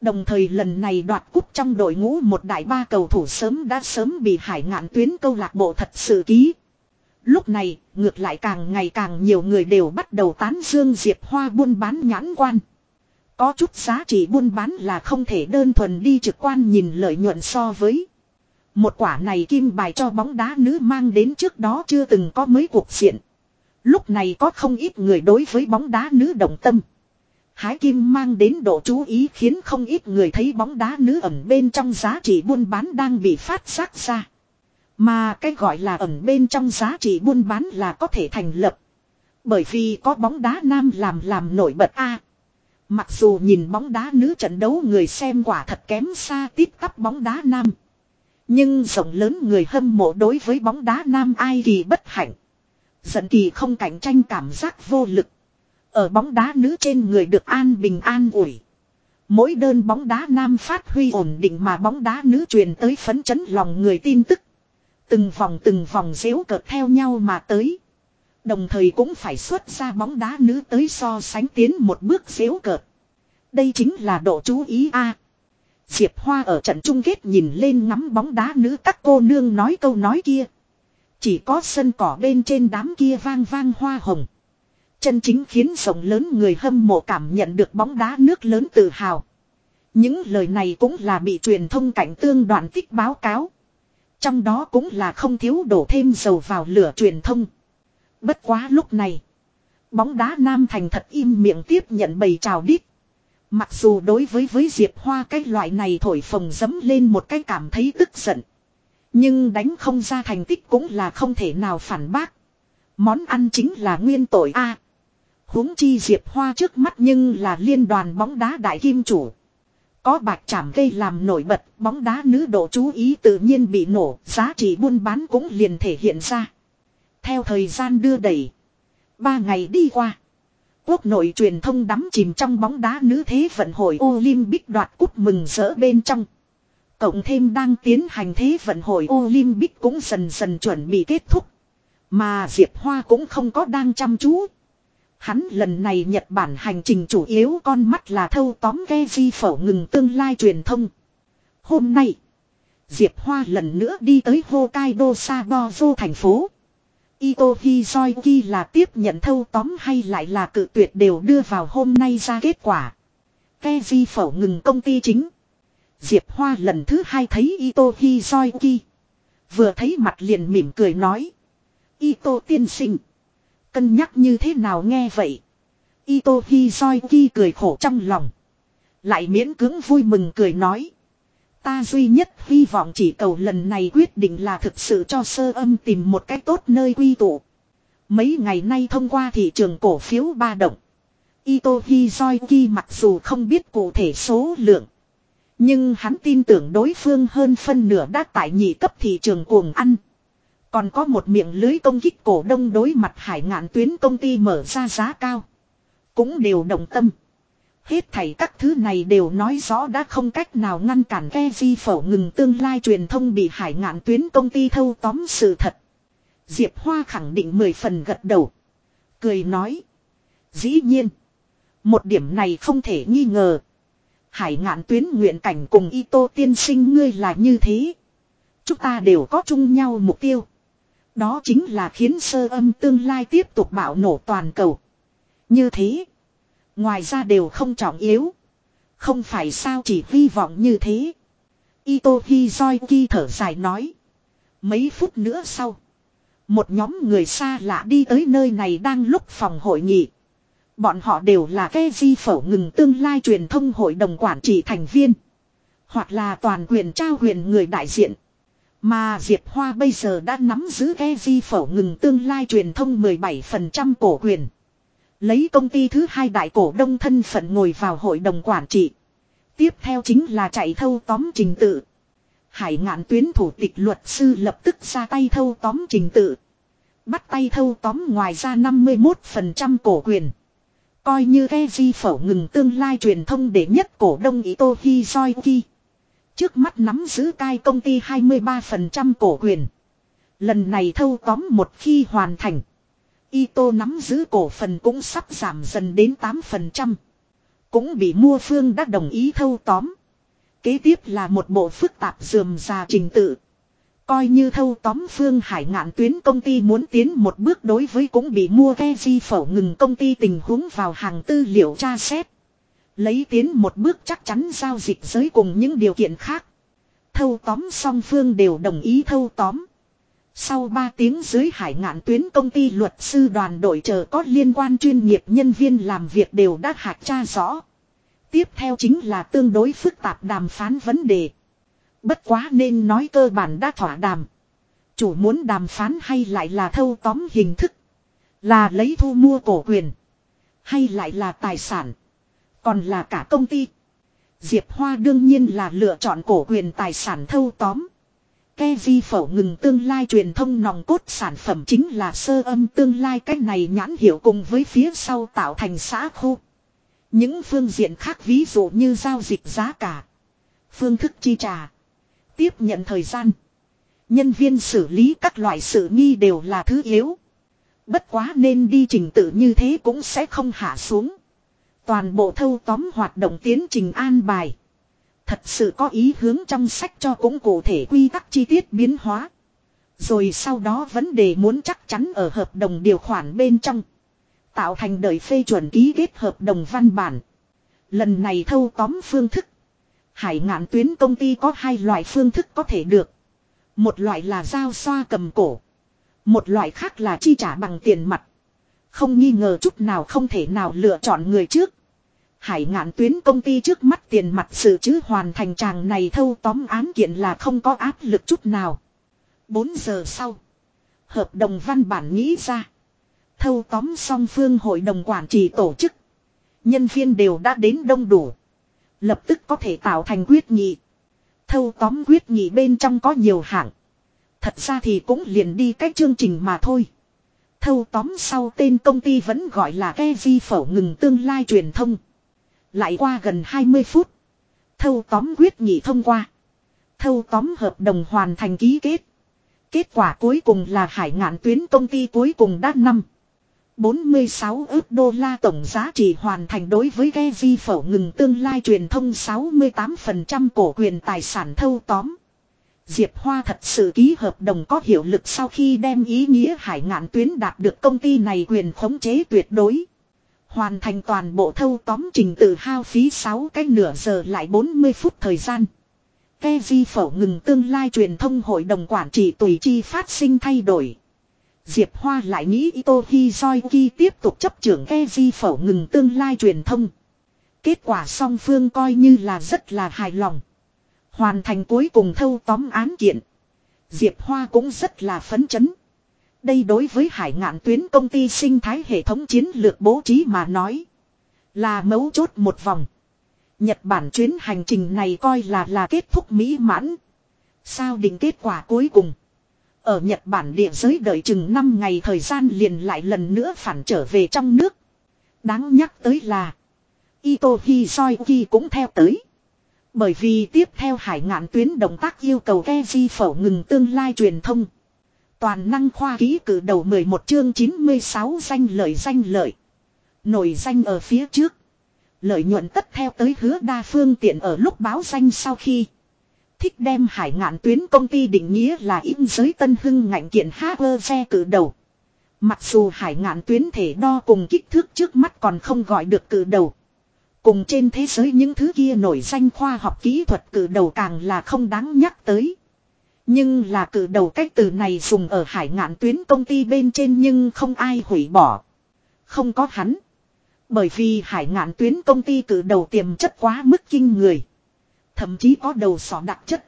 Đồng thời lần này đoạt cúp trong đội ngũ một đại ba cầu thủ sớm đã sớm bị hải ngạn tuyến câu lạc bộ thật sự ký. Lúc này, ngược lại càng ngày càng nhiều người đều bắt đầu tán dương Diệp Hoa buôn bán nhãn quan. Có chút giá trị buôn bán là không thể đơn thuần đi trực quan nhìn lợi nhuận so với. Một quả này kim bài cho bóng đá nữ mang đến trước đó chưa từng có mấy cuộc diện. Lúc này có không ít người đối với bóng đá nữ đồng tâm. Hái kim mang đến độ chú ý khiến không ít người thấy bóng đá nữ ẩn bên trong giá trị buôn bán đang bị phát giác ra. Mà cái gọi là ẩn bên trong giá trị buôn bán là có thể thành lập. Bởi vì có bóng đá nam làm làm nổi bật a. mặc dù nhìn bóng đá nữ trận đấu người xem quả thật kém xa tiếp tắp bóng đá nam. Nhưng rộng lớn người hâm mộ đối với bóng đá nam ai kỳ bất hạnh. Giận kỳ không cạnh tranh cảm giác vô lực. Ở bóng đá nữ trên người được an bình an ủi. Mỗi đơn bóng đá nam phát huy ổn định mà bóng đá nữ truyền tới phấn chấn lòng người tin tức. Từng vòng từng vòng dễu cợt theo nhau mà tới. Đồng thời cũng phải xuất ra bóng đá nữ tới so sánh tiến một bước dễu cợt. Đây chính là độ chú ý a. Diệp Hoa ở trận chung kết nhìn lên ngắm bóng đá nữ các cô nương nói câu nói kia. Chỉ có sân cỏ bên trên đám kia vang vang hoa hồng. Chân chính khiến rộng lớn người hâm mộ cảm nhận được bóng đá nước lớn tự hào. Những lời này cũng là bị truyền thông cảnh tương đoạn tích báo cáo. Trong đó cũng là không thiếu đổ thêm dầu vào lửa truyền thông. Bất quá lúc này. Bóng đá Nam Thành thật im miệng tiếp nhận bầy chào đít. Mặc dù đối với với Diệp Hoa cái loại này thổi phồng dấm lên một cái cảm thấy tức giận. Nhưng đánh không ra thành tích cũng là không thể nào phản bác. Món ăn chính là nguyên tội A. huống chi Diệp Hoa trước mắt nhưng là liên đoàn bóng đá đại kim chủ. Có bạc chảm gây làm nổi bật, bóng đá nữ độ chú ý tự nhiên bị nổ, giá trị buôn bán cũng liền thể hiện ra. Theo thời gian đưa đẩy. Ba ngày đi qua. Quốc nội truyền thông đắm chìm trong bóng đá nữ thế vận hội Olympic đoạt cúp mừng rỡ bên trong. Cộng thêm đang tiến hành thế vận hội Olympic cũng dần dần chuẩn bị kết thúc. Mà Diệp Hoa cũng không có đang chăm chú. Hắn lần này Nhật Bản hành trình chủ yếu con mắt là thâu tóm ghe di phẩu ngừng tương lai truyền thông. Hôm nay, Diệp Hoa lần nữa đi tới Hokkaido Sapporo thành phố. Ito Hizoiki là tiếp nhận thâu tóm hay lại là cự tuyệt đều đưa vào hôm nay ra kết quả. Ghe di phẩu ngừng công ty chính. Diệp Hoa lần thứ hai thấy Ito Hizoiki. Vừa thấy mặt liền mỉm cười nói. Ito tiên sinh. Cân nhắc như thế nào nghe vậy. Ito Hizoiki cười khổ trong lòng. Lại miễn cưỡng vui mừng cười nói. Ta duy nhất hy vọng chỉ cầu lần này quyết định là thực sự cho sơ âm tìm một cách tốt nơi quy tụ. Mấy ngày nay thông qua thị trường cổ phiếu ba động. Ito Hizoiki mặc dù không biết cụ thể số lượng. Nhưng hắn tin tưởng đối phương hơn phân nửa đã tại nhị cấp thị trường cuồng ăn. Còn có một miệng lưới công kích cổ đông đối mặt hải ngạn tuyến công ty mở ra giá cao. Cũng đều đồng tâm. Hết thảy các thứ này đều nói rõ đã không cách nào ngăn cản ke di phẩu ngừng tương lai truyền thông bị hải ngạn tuyến công ty thâu tóm sự thật. Diệp Hoa khẳng định mười phần gật đầu. Cười nói. Dĩ nhiên. Một điểm này không thể nghi ngờ. Hải ngạn tuyến nguyện cảnh cùng y tô tiên sinh ngươi là như thế. Chúng ta đều có chung nhau mục tiêu. Đó chính là khiến sơ âm tương lai tiếp tục bạo nổ toàn cầu. Như thế. Ngoài ra đều không trọng yếu. Không phải sao chỉ hy vọng như thế. Ito Hizoiki thở dài nói. Mấy phút nữa sau. Một nhóm người xa lạ đi tới nơi này đang lúc phòng hội nghị. Bọn họ đều là ke di phẩu ngừng tương lai truyền thông hội đồng quản trị thành viên. Hoặc là toàn quyền trao quyền người đại diện. Mà Diệp Hoa bây giờ đã nắm giữ e di phẩu ngừng tương lai truyền thông 17% cổ quyền. Lấy công ty thứ hai đại cổ đông thân phận ngồi vào hội đồng quản trị. Tiếp theo chính là chạy thâu tóm trình tự. Hải ngạn tuyến thủ tịch luật sư lập tức ra tay thâu tóm trình tự. Bắt tay thâu tóm ngoài ra 51% cổ quyền. Coi như ghe di phẩu ngừng tương lai truyền thông để nhất cổ đông Ito Hizoiki. Trước mắt nắm giữ cai công ty 23% cổ quyền. Lần này thâu tóm một khi hoàn thành. Ito nắm giữ cổ phần cũng sắp giảm dần đến 8%. Cũng bị mua phương đã đồng ý thâu tóm. Kế tiếp là một bộ phức tạp dườm ra trình tự. Coi như thâu tóm phương hải ngạn tuyến công ty muốn tiến một bước đối với cũng bị mua ghe di phẩu ngừng công ty tình huống vào hàng tư liệu tra xét. Lấy tiến một bước chắc chắn giao dịch giới cùng những điều kiện khác. Thâu tóm song phương đều đồng ý thâu tóm. Sau 3 tiếng dưới hải ngạn tuyến công ty luật sư đoàn đội chờ có liên quan chuyên nghiệp nhân viên làm việc đều đã hạch tra rõ. Tiếp theo chính là tương đối phức tạp đàm phán vấn đề. Bất quá nên nói cơ bản đã thỏa đàm. Chủ muốn đàm phán hay lại là thâu tóm hình thức. Là lấy thu mua cổ quyền. Hay lại là tài sản. Còn là cả công ty. Diệp Hoa đương nhiên là lựa chọn cổ quyền tài sản thâu tóm. Ke vi phẩu ngừng tương lai truyền thông nòng cốt sản phẩm chính là sơ âm tương lai cách này nhãn hiệu cùng với phía sau tạo thành xã khu. Những phương diện khác ví dụ như giao dịch giá cả, phương thức chi trả, tiếp nhận thời gian, nhân viên xử lý các loại sự nghi đều là thứ yếu. Bất quá nên đi trình tự như thế cũng sẽ không hạ xuống. Toàn bộ thâu tóm hoạt động tiến trình an bài. Thật sự có ý hướng trong sách cho cũng cụ thể quy tắc chi tiết biến hóa. Rồi sau đó vấn đề muốn chắc chắn ở hợp đồng điều khoản bên trong. Tạo thành đời phê chuẩn ký kết hợp đồng văn bản. Lần này thâu tóm phương thức. Hải ngạn tuyến công ty có hai loại phương thức có thể được. Một loại là giao xoa cầm cổ. Một loại khác là chi trả bằng tiền mặt. Không nghi ngờ chút nào không thể nào lựa chọn người trước. Hải ngạn tuyến công ty trước mắt tiền mặt sự chứ hoàn thành chàng này thâu tóm án kiện là không có áp lực chút nào. 4 giờ sau. Hợp đồng văn bản nghĩ ra. Thâu tóm song phương hội đồng quản trị tổ chức. Nhân viên đều đã đến đông đủ. Lập tức có thể tạo thành quyết nghị. Thâu tóm quyết nghị bên trong có nhiều hạng. Thật ra thì cũng liền đi cách chương trình mà thôi. Thâu tóm sau tên công ty vẫn gọi là Kevi phẩu ngừng tương lai truyền thông. Lại qua gần 20 phút. Thâu tóm quyết nghị thông qua. Thâu tóm hợp đồng hoàn thành ký kết. Kết quả cuối cùng là hải ngạn tuyến công ty cuối cùng đã năm. 46 ước đô la tổng giá trị hoàn thành đối với ghe vi phẫu ngừng tương lai truyền thông 68% cổ quyền tài sản thâu tóm. Diệp Hoa thật sự ký hợp đồng có hiệu lực sau khi đem ý nghĩa hải ngạn tuyến đạt được công ty này quyền khống chế tuyệt đối. Hoàn thành toàn bộ thâu tóm trình tự hao phí 6 cái nửa giờ lại 40 phút thời gian. Ke di phẫu ngừng tương lai truyền thông hội đồng quản trị tùy chi phát sinh thay đổi. Diệp Hoa lại nghĩ Ito Hizoiki tiếp tục chấp trưởng Ke di phẫu ngừng tương lai truyền thông. Kết quả song phương coi như là rất là hài lòng. Hoàn thành cuối cùng thâu tóm án kiện. Diệp Hoa cũng rất là phấn chấn. Đây đối với hải ngạn tuyến công ty sinh thái hệ thống chiến lược bố trí mà nói. Là mấu chốt một vòng. Nhật Bản chuyến hành trình này coi là là kết thúc mỹ mãn. Sao định kết quả cuối cùng. Ở Nhật Bản địa giới đợi chừng 5 ngày thời gian liền lại lần nữa phản trở về trong nước. Đáng nhắc tới là. Ito Hizoiki cũng theo tới. Bởi vì tiếp theo hải ngạn tuyến động tác yêu cầu Keji phẩu ngừng tương lai truyền thông. Toàn năng khoa ký cử đầu 11 chương 96 danh lợi danh lợi. Nổi danh ở phía trước. Lợi nhuận tất theo tới hứa đa phương tiện ở lúc báo danh sau khi. Thích đem hải ngạn tuyến công ty định nghĩa là in giới tân hưng ngạnh kiện xe cử đầu. Mặc dù hải ngạn tuyến thể đo cùng kích thước trước mắt còn không gọi được cử đầu. Cùng trên thế giới những thứ kia nổi danh khoa học kỹ thuật cử đầu càng là không đáng nhắc tới. Nhưng là cử đầu cách từ này dùng ở hải ngạn tuyến công ty bên trên nhưng không ai hủy bỏ. Không có hắn. Bởi vì hải ngạn tuyến công ty cử đầu tiềm chất quá mức kinh người. Thậm chí có đầu sỏ đặc chất.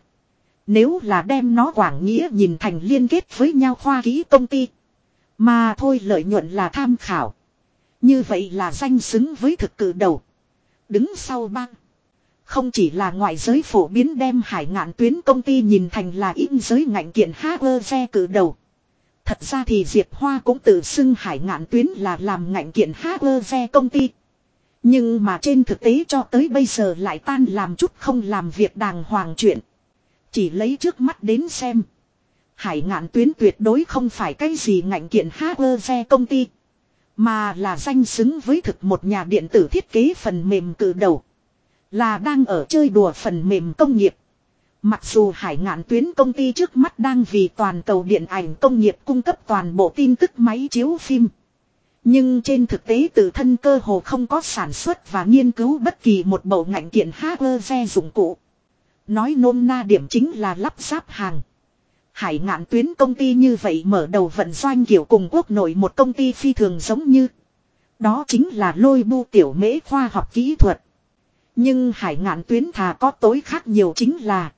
Nếu là đem nó quảng nghĩa nhìn thành liên kết với nhau khoa kỹ công ty. Mà thôi lợi nhuận là tham khảo. Như vậy là danh xứng với thực cử đầu. Đứng sau băng. Không chỉ là ngoại giới phổ biến đem hải ngạn tuyến công ty nhìn thành là in giới ngạnh kiện xe cử đầu. Thật ra thì Diệp Hoa cũng tự xưng hải ngạn tuyến là làm ngạnh kiện xe công ty. Nhưng mà trên thực tế cho tới bây giờ lại tan làm chút không làm việc đàng hoàng chuyện. Chỉ lấy trước mắt đến xem. Hải ngạn tuyến tuyệt đối không phải cái gì ngạnh kiện xe công ty. Mà là danh xứng với thực một nhà điện tử thiết kế phần mềm cử đầu. Là đang ở chơi đùa phần mềm công nghiệp. Mặc dù hải ngạn tuyến công ty trước mắt đang vì toàn cầu điện ảnh công nghiệp cung cấp toàn bộ tin tức máy chiếu phim. Nhưng trên thực tế tự thân cơ hồ không có sản xuất và nghiên cứu bất kỳ một bộ ngành kiện hardware dụng cụ. Nói nôm na điểm chính là lắp ráp hàng. Hải ngạn tuyến công ty như vậy mở đầu vận doanh kiểu cùng quốc nội một công ty phi thường giống như. Đó chính là lôi bu tiểu mễ khoa học kỹ thuật. Nhưng hải ngạn tuyến thà có tối khác nhiều chính là.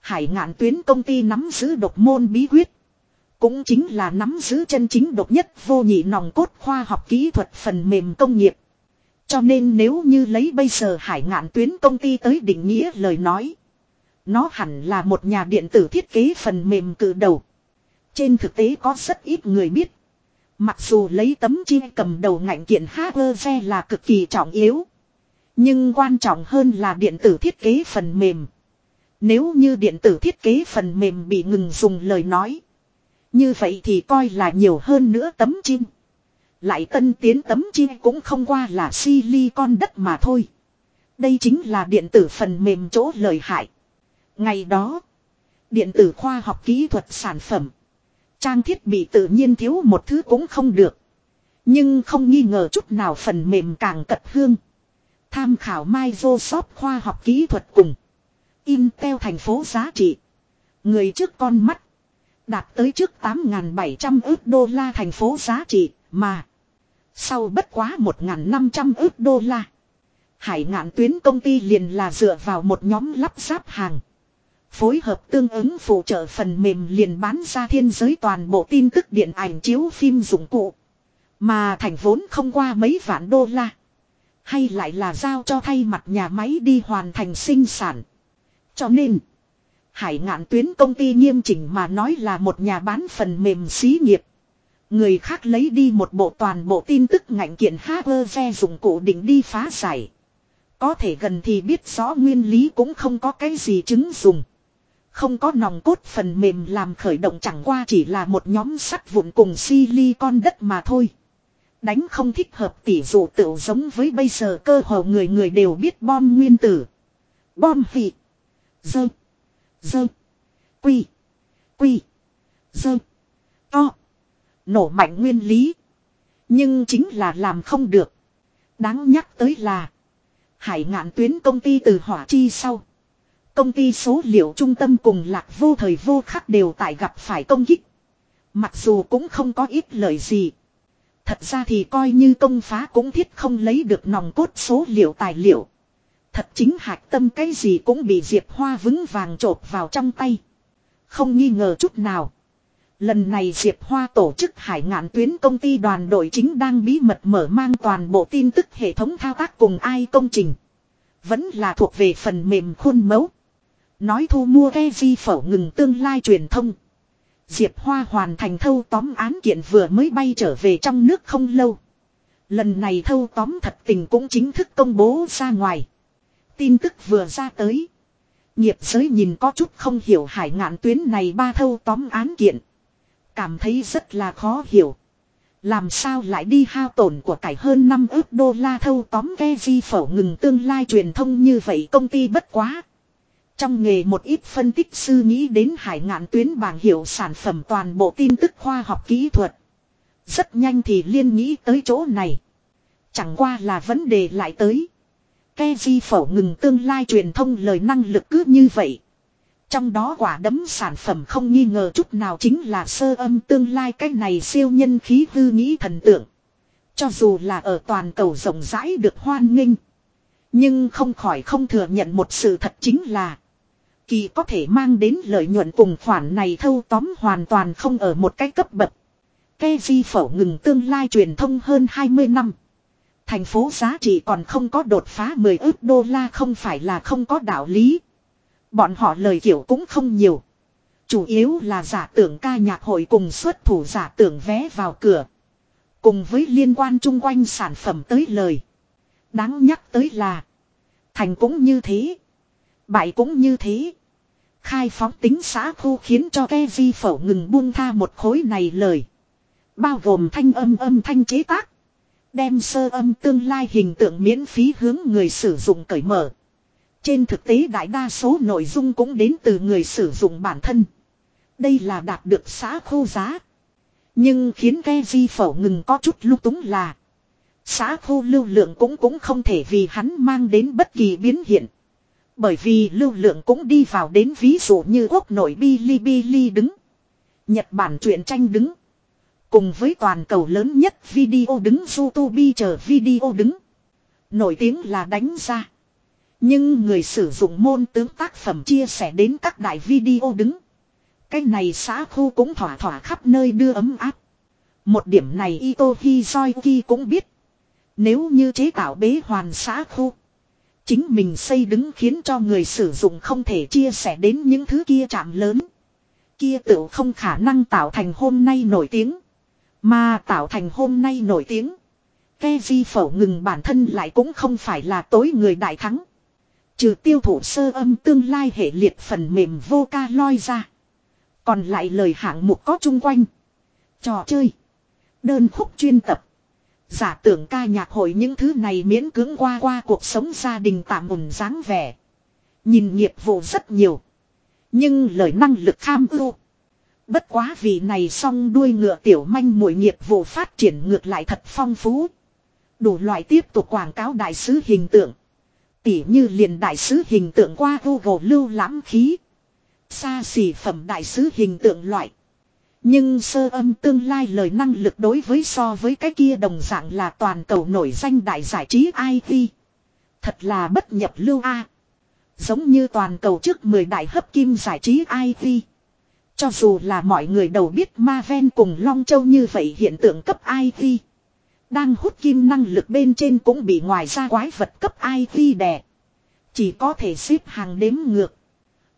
Hải ngạn tuyến công ty nắm giữ độc môn bí quyết. Cũng chính là nắm giữ chân chính độc nhất vô nhị nòng cốt khoa học kỹ thuật phần mềm công nghiệp. Cho nên nếu như lấy bây giờ hải ngạn tuyến công ty tới định nghĩa lời nói. Nó hẳn là một nhà điện tử thiết kế phần mềm cử đầu. Trên thực tế có rất ít người biết. Mặc dù lấy tấm chi cầm đầu ngạnh kiện hardware là cực kỳ trọng yếu. Nhưng quan trọng hơn là điện tử thiết kế phần mềm. Nếu như điện tử thiết kế phần mềm bị ngừng dùng lời nói. Như vậy thì coi là nhiều hơn nữa tấm chim. Lại tân tiến tấm chim cũng không qua là silicon đất mà thôi. Đây chính là điện tử phần mềm chỗ lợi hại. Ngày đó, điện tử khoa học kỹ thuật sản phẩm. Trang thiết bị tự nhiên thiếu một thứ cũng không được. Nhưng không nghi ngờ chút nào phần mềm càng cật hương. Tham khảo Microsoft khoa học kỹ thuật cùng. Intel thành phố giá trị. Người trước con mắt. Đạt tới trước 8.700 ước đô la thành phố giá trị, mà. Sau bất quá 1.500 ước đô la. Hải ngạn tuyến công ty liền là dựa vào một nhóm lắp ráp hàng. Phối hợp tương ứng phụ trợ phần mềm liền bán ra thiên giới toàn bộ tin tức điện ảnh chiếu phim dụng cụ. Mà thành vốn không qua mấy vạn đô la. Hay lại là giao cho thay mặt nhà máy đi hoàn thành sinh sản. Cho nên, hải ngạn tuyến công ty nghiêm chỉnh mà nói là một nhà bán phần mềm xí nghiệp. Người khác lấy đi một bộ toàn bộ tin tức ngạnh kiện hardware dùng cụ định đi phá giải. Có thể gần thì biết rõ nguyên lý cũng không có cái gì chứng dùng. Không có nòng cốt phần mềm làm khởi động chẳng qua chỉ là một nhóm sắt vụn cùng silicon đất mà thôi. Đánh không thích hợp tỷ dụ tựu giống với bây giờ cơ hồ người người đều biết bom nguyên tử. Bom vị. Dơ. Dơ. Quy. Quy. Dơ. To. Nổ mạnh nguyên lý. Nhưng chính là làm không được. Đáng nhắc tới là. Hải ngạn tuyến công ty từ hỏa chi sau. Công ty số liệu trung tâm cùng lạc vô thời vô khắc đều tại gặp phải công kích. Mặc dù cũng không có ít lời gì. Thật ra thì coi như công phá cũng thiết không lấy được nòng cốt số liệu tài liệu. Thật chính hạch tâm cái gì cũng bị Diệp Hoa vững vàng trộp vào trong tay. Không nghi ngờ chút nào. Lần này Diệp Hoa tổ chức hải ngạn tuyến công ty đoàn đội chính đang bí mật mở mang toàn bộ tin tức hệ thống thao tác cùng ai công trình. Vẫn là thuộc về phần mềm khuôn mẫu. Nói thu mua ghe di phẩu ngừng tương lai truyền thông. Diệp Hoa hoàn thành thâu tóm án kiện vừa mới bay trở về trong nước không lâu. Lần này thâu tóm thật tình cũng chính thức công bố ra ngoài. Tin tức vừa ra tới. Nghiệp giới nhìn có chút không hiểu hải ngạn tuyến này ba thâu tóm án kiện. Cảm thấy rất là khó hiểu. Làm sao lại đi hao tổn của cải hơn 5 ước đô la thâu tóm ghe di phẩu ngừng tương lai truyền thông như vậy công ty bất quá. Trong nghề một ít phân tích sư nghĩ đến hải ngạn tuyến bảng hiệu sản phẩm toàn bộ tin tức khoa học kỹ thuật. Rất nhanh thì liên nghĩ tới chỗ này. Chẳng qua là vấn đề lại tới. Ke di phẩu ngừng tương lai truyền thông lời năng lực cứ như vậy. Trong đó quả đấm sản phẩm không nghi ngờ chút nào chính là sơ âm tương lai cái này siêu nhân khí hư nghĩ thần tượng. Cho dù là ở toàn cầu rộng rãi được hoan nghênh. Nhưng không khỏi không thừa nhận một sự thật chính là. Kỳ có thể mang đến lợi nhuận cùng khoản này thâu tóm hoàn toàn không ở một cái cấp bậc. Ke di phẩu ngừng tương lai truyền thông hơn 20 năm. Thành phố giá trị còn không có đột phá 10 ước đô la không phải là không có đạo lý. Bọn họ lời kiểu cũng không nhiều. Chủ yếu là giả tưởng ca nhạc hội cùng xuất thủ giả tưởng vé vào cửa. Cùng với liên quan chung quanh sản phẩm tới lời. Đáng nhắc tới là. Thành cũng như thế. Bại cũng như thế. Khai phóng tính xã khu khiến cho ke di phẩu ngừng buông tha một khối này lời. Bao gồm thanh âm âm thanh chế tác. Đem sơ âm tương lai hình tượng miễn phí hướng người sử dụng cởi mở. Trên thực tế đại đa số nội dung cũng đến từ người sử dụng bản thân. Đây là đạt được xã khu giá. Nhưng khiến ke di phẩu ngừng có chút lúc túng là. Xã khu lưu lượng cũng cũng không thể vì hắn mang đến bất kỳ biến hiện. Bởi vì lưu lượng cũng đi vào đến ví dụ như quốc nội Bilibili đứng. Nhật Bản truyện tranh đứng. Cùng với toàn cầu lớn nhất video đứng, YouTube chờ video đứng. Nổi tiếng là đánh ra. Nhưng người sử dụng môn tướng tác phẩm chia sẻ đến các đại video đứng. Cái này xã khu cũng thỏa thỏa khắp nơi đưa ấm áp. Một điểm này Ito Hizoiki cũng biết. Nếu như chế tạo bế hoàn xã khu. Chính mình xây đứng khiến cho người sử dụng không thể chia sẻ đến những thứ kia chạm lớn. Kia tự không khả năng tạo thành hôm nay nổi tiếng. Mà tạo thành hôm nay nổi tiếng. Ke di phẩu ngừng bản thân lại cũng không phải là tối người đại thắng. Trừ tiêu thụ sơ âm tương lai hệ liệt phần mềm vô ca loi ra. Còn lại lời hạng mục có chung quanh. Trò chơi. Đơn khúc chuyên tập. Giả tưởng ca nhạc hội những thứ này miễn cưỡng qua qua cuộc sống gia đình tạm ổn dáng vẻ. Nhìn nghiệp vụ rất nhiều. Nhưng lời năng lực tham ưu. Bất quá vì này song đuôi ngựa tiểu manh mũi nghiệp vụ phát triển ngược lại thật phong phú. Đủ loại tiếp tục quảng cáo đại sứ hình tượng. Tỉ như liền đại sứ hình tượng qua Google lưu lãm khí. Xa xỉ phẩm đại sứ hình tượng loại. Nhưng sơ âm tương lai lời năng lực đối với so với cái kia đồng dạng là toàn cầu nổi danh đại giải trí IT. Thật là bất nhập lưu A. Giống như toàn cầu trước 10 đại hấp kim giải trí IT. Cho dù là mọi người đầu biết Ma Ven cùng Long Châu như vậy hiện tượng cấp IT. Đang hút kim năng lực bên trên cũng bị ngoài ra quái vật cấp IT đè. Chỉ có thể xếp hàng đếm ngược.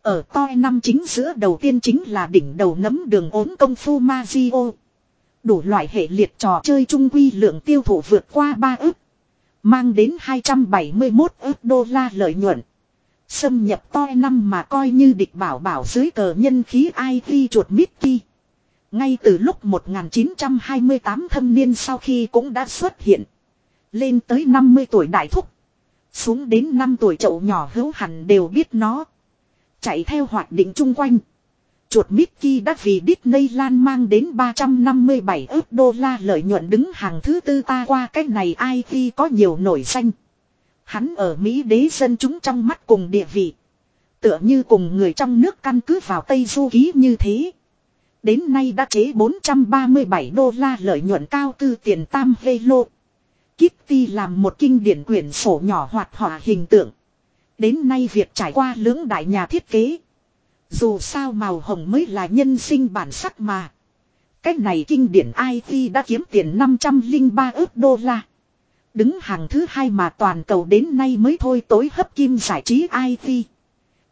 Ở toi năm chính giữa đầu tiên chính là đỉnh đầu nấm đường ốm công phu Mazio. Đủ loại hệ liệt trò chơi trung quy lượng tiêu thụ vượt qua 3 ức. Mang đến 271 ức đô la lợi nhuận. Xâm nhập toi năm mà coi như địch bảo bảo dưới cờ nhân khí IT chuột Mickey. Ngay từ lúc 1928 thâm niên sau khi cũng đã xuất hiện. Lên tới 50 tuổi đại thúc. Xuống đến 5 tuổi chậu nhỏ hữu hẳn đều biết nó. Chạy theo hoạt định chung quanh. Chuột Mickey đã vì Disneyland mang đến 357 ước đô la lợi nhuận đứng hàng thứ tư ta qua cách này ai khi có nhiều nổi danh. Hắn ở Mỹ đế dân chúng trong mắt cùng địa vị. Tựa như cùng người trong nước căn cứ vào Tây Du Ký như thế. Đến nay đã chế 437 đô la lợi nhuận cao tư tiền tam lô. Kitty làm một kinh điển quyển sổ nhỏ hoạt họa hình tượng. Đến nay việc trải qua lưỡng đại nhà thiết kế. Dù sao màu hồng mới là nhân sinh bản sắc mà. Cách này kinh điển IT đã kiếm tiền 503 ước đô la. Đứng hàng thứ hai mà toàn cầu đến nay mới thôi tối hấp kim giải trí IT.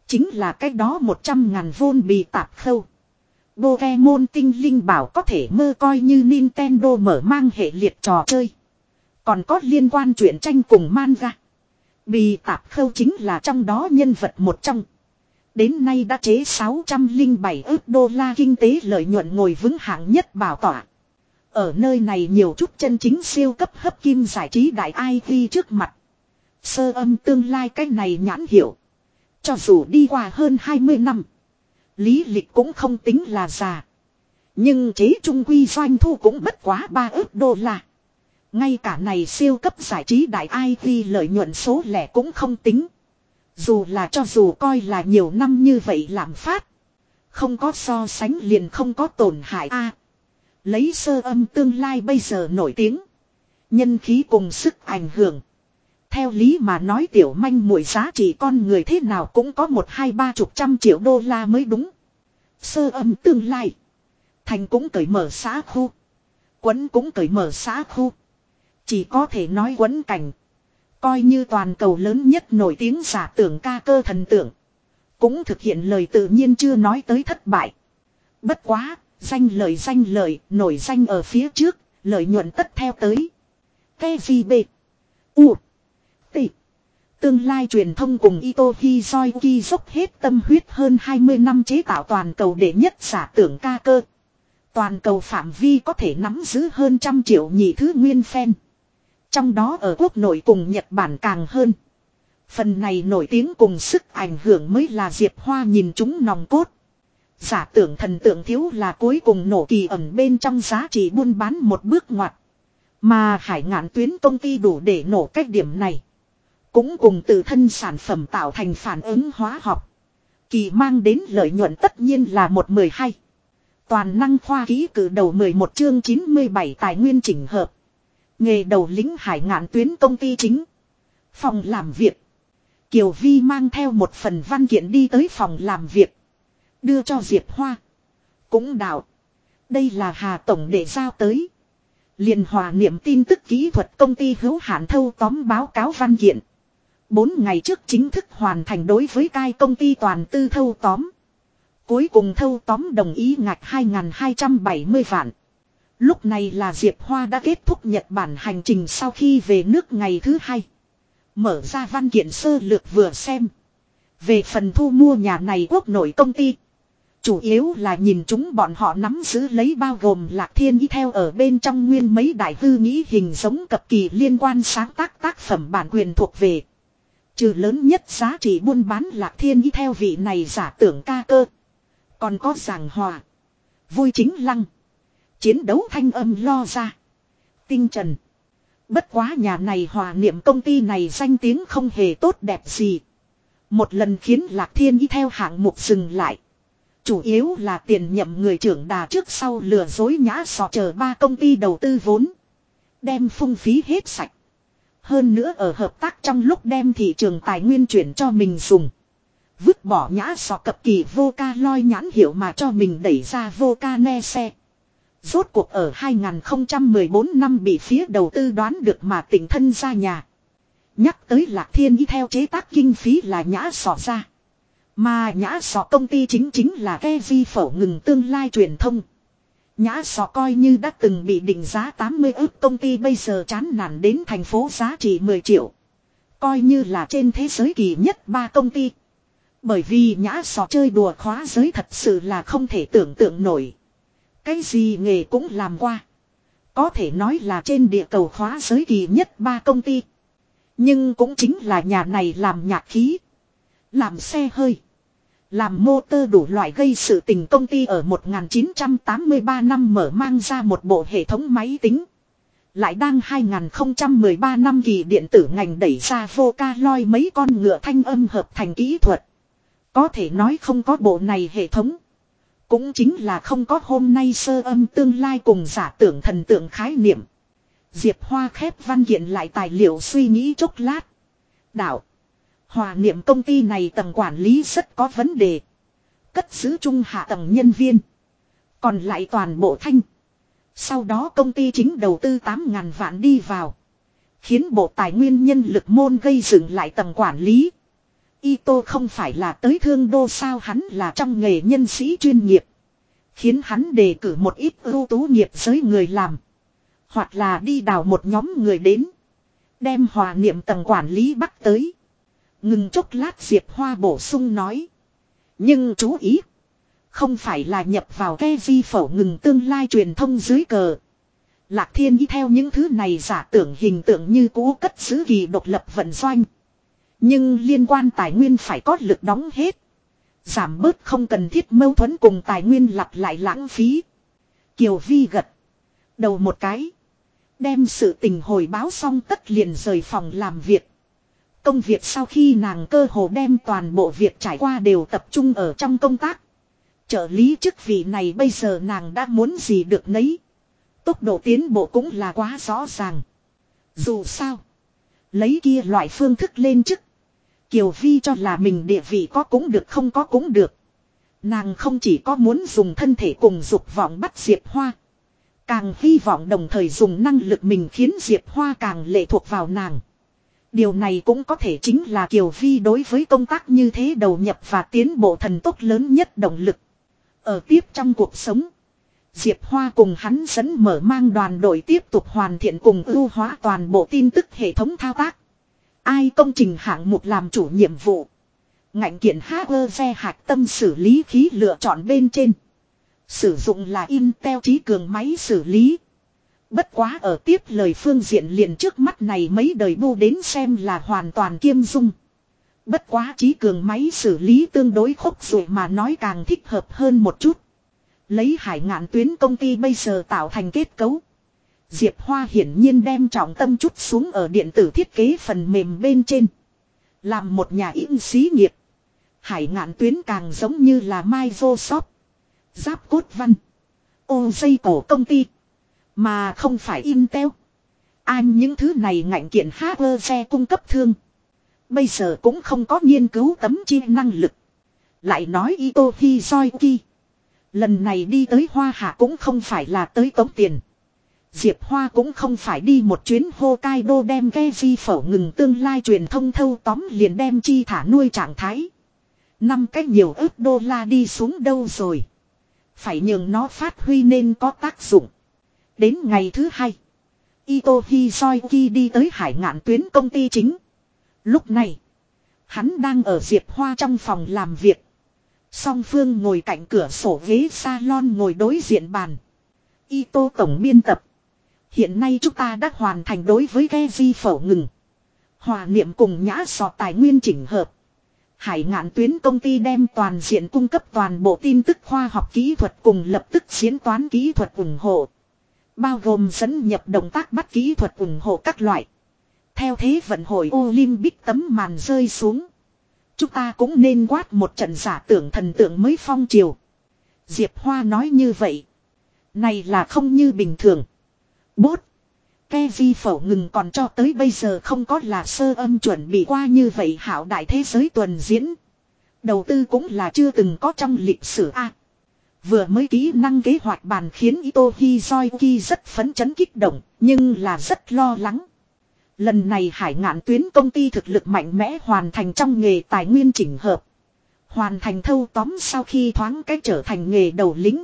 Chính là cách đó 100 ngàn vôn bị tạp khâu. Pokemon tinh linh bảo có thể mơ coi như Nintendo mở mang hệ liệt trò chơi. Còn có liên quan chuyện tranh cùng manga. Bì tạp khâu chính là trong đó nhân vật một trong. Đến nay đã chế 607 ước đô la kinh tế lợi nhuận ngồi vững hạng nhất bảo tỏa. Ở nơi này nhiều chút chân chính siêu cấp hấp kim giải trí đại IT trước mặt. Sơ âm tương lai cái này nhãn hiểu. Cho dù đi qua hơn 20 năm. Lý lịch cũng không tính là già. Nhưng chế trung quy doanh thu cũng bất quá 3 ước đô la. Ngay cả này siêu cấp giải trí đại IT lợi nhuận số lẻ cũng không tính. Dù là cho dù coi là nhiều năm như vậy làm phát. Không có so sánh liền không có tổn hại a Lấy sơ âm tương lai bây giờ nổi tiếng. Nhân khí cùng sức ảnh hưởng. Theo lý mà nói tiểu manh mùi giá trị con người thế nào cũng có một hai ba chục trăm triệu đô la mới đúng. Sơ âm tương lai. Thành cũng cởi mở xã khu. Quấn cũng cởi mở xã khu. Chỉ có thể nói quấn cảnh. Coi như toàn cầu lớn nhất nổi tiếng giả tưởng ca cơ thần tượng. Cũng thực hiện lời tự nhiên chưa nói tới thất bại. Bất quá, danh lời danh lời, nổi danh ở phía trước, lợi nhuận tất theo tới. Cái gì bệ? U. T. Tương lai truyền thông cùng Ito Hizoiki dốc hết tâm huyết hơn 20 năm chế tạo toàn cầu đệ nhất giả tưởng ca cơ. Toàn cầu phạm vi có thể nắm giữ hơn trăm triệu nhị thứ nguyên fan. Trong đó ở quốc nội cùng Nhật Bản càng hơn. Phần này nổi tiếng cùng sức ảnh hưởng mới là Diệp Hoa nhìn chúng nòng cốt. Giả tưởng thần tượng thiếu là cuối cùng nổ kỳ ẩn bên trong giá trị buôn bán một bước ngoặt. Mà hải ngạn tuyến công ty đủ để nổ cách điểm này. Cũng cùng tự thân sản phẩm tạo thành phản ứng hóa học. Kỳ mang đến lợi nhuận tất nhiên là một mười hai. Toàn năng khoa ký cử đầu 11 chương 97 tài nguyên chỉnh hợp. Nghề đầu lính hải ngạn tuyến công ty chính. Phòng làm việc. Kiều Vi mang theo một phần văn kiện đi tới phòng làm việc. Đưa cho Diệp Hoa. Cũng đạo. Đây là Hà Tổng để giao tới. liền hòa niệm tin tức kỹ thuật công ty hữu hạn thâu tóm báo cáo văn kiện. Bốn ngày trước chính thức hoàn thành đối với cai công ty toàn tư thâu tóm. Cuối cùng thâu tóm đồng ý ngạch 2.270 vạn. Lúc này là Diệp Hoa đã kết thúc Nhật Bản hành trình sau khi về nước ngày thứ hai. Mở ra văn kiện sơ lược vừa xem. Về phần thu mua nhà này quốc nội công ty. Chủ yếu là nhìn chúng bọn họ nắm giữ lấy bao gồm lạc thiên y theo ở bên trong nguyên mấy đại hư nghĩ hình giống cập kỳ liên quan sáng tác tác phẩm bản quyền thuộc về. Trừ lớn nhất giá trị buôn bán lạc thiên y theo vị này giả tưởng ca cơ. Còn có giảng hòa. Vui chính lăng. Chiến đấu thanh âm lo ra. Tinh trần. Bất quá nhà này hòa niệm công ty này danh tiếng không hề tốt đẹp gì. Một lần khiến lạc thiên y theo hạng mục dừng lại. Chủ yếu là tiền nhậm người trưởng đà trước sau lừa dối nhã sọ chờ ba công ty đầu tư vốn. Đem phung phí hết sạch. Hơn nữa ở hợp tác trong lúc đem thị trường tài nguyên chuyển cho mình dùng. Vứt bỏ nhã sọ cập kỳ vô ca loi nhãn hiệu mà cho mình đẩy ra vô ca ne xe. Rốt cuộc ở 2014 năm bị phía đầu tư đoán được mà tỉnh thân ra nhà. Nhắc tới lạc thiên y theo chế tác kinh phí là nhã sọ ra. Mà nhã sọ công ty chính chính là ke vi phổ ngừng tương lai truyền thông. Nhã sọ coi như đã từng bị định giá 80 ước, công ty bây giờ chán nản đến thành phố giá trị 10 triệu. Coi như là trên thế giới kỳ nhất ba công ty. Bởi vì nhã sọ chơi đùa khóa giới thật sự là không thể tưởng tượng nổi. Cái gì nghề cũng làm qua. Có thể nói là trên địa cầu khóa giới kỳ nhất ba công ty. Nhưng cũng chính là nhà này làm nhạc khí. Làm xe hơi. Làm motor đủ loại gây sự tình công ty ở 1983 năm mở mang ra một bộ hệ thống máy tính. Lại đang 2013 năm kỳ điện tử ngành đẩy ra vô ca loi mấy con ngựa thanh âm hợp thành kỹ thuật. Có thể nói không có bộ này hệ thống. Cũng chính là không có hôm nay sơ âm tương lai cùng giả tưởng thần tượng khái niệm. Diệp Hoa khép văn kiện lại tài liệu suy nghĩ chốc lát. Đạo. Hòa niệm công ty này tầng quản lý rất có vấn đề. Cất giữ trung hạ tầng nhân viên. Còn lại toàn bộ thanh. Sau đó công ty chính đầu tư 8.000 vạn đi vào. Khiến bộ tài nguyên nhân lực môn gây dựng lại tầng quản lý. Ito không phải là tới thương đô sao hắn là trong nghề nhân sĩ chuyên nghiệp. Khiến hắn đề cử một ít ưu tú nghiệp giới người làm. Hoặc là đi đào một nhóm người đến. Đem hòa niệm tầng quản lý bắt tới. Ngừng chốc lát Diệp Hoa bổ sung nói. Nhưng chú ý. Không phải là nhập vào ke di phẩu ngừng tương lai truyền thông dưới cờ. Lạc thiên y theo những thứ này giả tưởng hình tượng như cũ cất giữ kỳ độc lập vận doanh. Nhưng liên quan tài nguyên phải có lực đóng hết. Giảm bớt không cần thiết mâu thuẫn cùng tài nguyên lặp lại lãng phí. Kiều Vi gật. Đầu một cái. Đem sự tình hồi báo xong tất liền rời phòng làm việc. Công việc sau khi nàng cơ hồ đem toàn bộ việc trải qua đều tập trung ở trong công tác. Trợ lý chức vị này bây giờ nàng đã muốn gì được nấy. Tốc độ tiến bộ cũng là quá rõ ràng. Dù sao. Lấy kia loại phương thức lên chức. Kiều Vi cho là mình địa vị có cũng được không có cũng được. Nàng không chỉ có muốn dùng thân thể cùng dục vọng bắt Diệp Hoa. Càng hy vọng đồng thời dùng năng lực mình khiến Diệp Hoa càng lệ thuộc vào nàng. Điều này cũng có thể chính là Kiều Vi đối với công tác như thế đầu nhập và tiến bộ thần tốc lớn nhất động lực. Ở tiếp trong cuộc sống. Diệp Hoa cùng hắn dẫn mở mang đoàn đội tiếp tục hoàn thiện cùng ưu hóa toàn bộ tin tức hệ thống thao tác. Ai công trình hạng mục làm chủ nhiệm vụ. Ngạnh kiện HR hạt tâm xử lý khí lựa chọn bên trên. Sử dụng là Intel trí cường máy xử lý. Bất quá ở tiếp lời phương diện liền trước mắt này mấy đời bu đến xem là hoàn toàn kiêm dung. Bất quá trí cường máy xử lý tương đối khốc rồi mà nói càng thích hợp hơn một chút. Lấy hải ngạn tuyến công ty bây giờ tạo thành kết cấu. Diệp Hoa hiển nhiên đem trọng tâm chút xuống ở điện tử thiết kế phần mềm bên trên. Làm một nhà in xí nghiệp. Hải ngạn tuyến càng giống như là Microsoft. Giáp cốt văn. Ô dây cổ công ty. Mà không phải Intel. Anh những thứ này ngạnh kiện xe cung cấp thương. Bây giờ cũng không có nghiên cứu tấm chi năng lực. Lại nói Ito Hizoiki. Lần này đi tới Hoa Hạ cũng không phải là tới tống tiền. Diệp Hoa cũng không phải đi một chuyến Hokkaido đem ghe di phở ngừng tương lai truyền thông thâu tóm liền đem chi thả nuôi trạng thái. Năm cách nhiều ước đô la đi xuống đâu rồi. Phải nhường nó phát huy nên có tác dụng. Đến ngày thứ hai. Ito Hizoiki đi tới hải ngạn tuyến công ty chính. Lúc này. Hắn đang ở Diệp Hoa trong phòng làm việc. Song Phương ngồi cạnh cửa sổ ghế salon ngồi đối diện bàn. Ito tổng biên tập. Hiện nay chúng ta đã hoàn thành đối với ghe di phẩu ngừng. Hòa niệm cùng nhã sọ tài nguyên chỉnh hợp. Hải ngạn tuyến công ty đem toàn diện cung cấp toàn bộ tin tức khoa học kỹ thuật cùng lập tức diễn toán kỹ thuật ủng hộ. Bao gồm dẫn nhập động tác bắt kỹ thuật ủng hộ các loại. Theo thế vận hội Olympic tấm màn rơi xuống. Chúng ta cũng nên quát một trận giả tưởng thần tượng mới phong triều. Diệp Hoa nói như vậy. Này là không như bình thường. Bốt. Ke vi phẩu ngừng còn cho tới bây giờ không có là sơ âm chuẩn bị qua như vậy hảo đại thế giới tuần diễn. Đầu tư cũng là chưa từng có trong lịch sử A. vừa mới kỹ năng kế hoạch bàn khiến Ito Hizoiki rất phấn chấn kích động, nhưng là rất lo lắng. Lần này hải ngạn tuyến công ty thực lực mạnh mẽ hoàn thành trong nghề tài nguyên chỉnh hợp. Hoàn thành thâu tóm sau khi thoáng cách trở thành nghề đầu lính.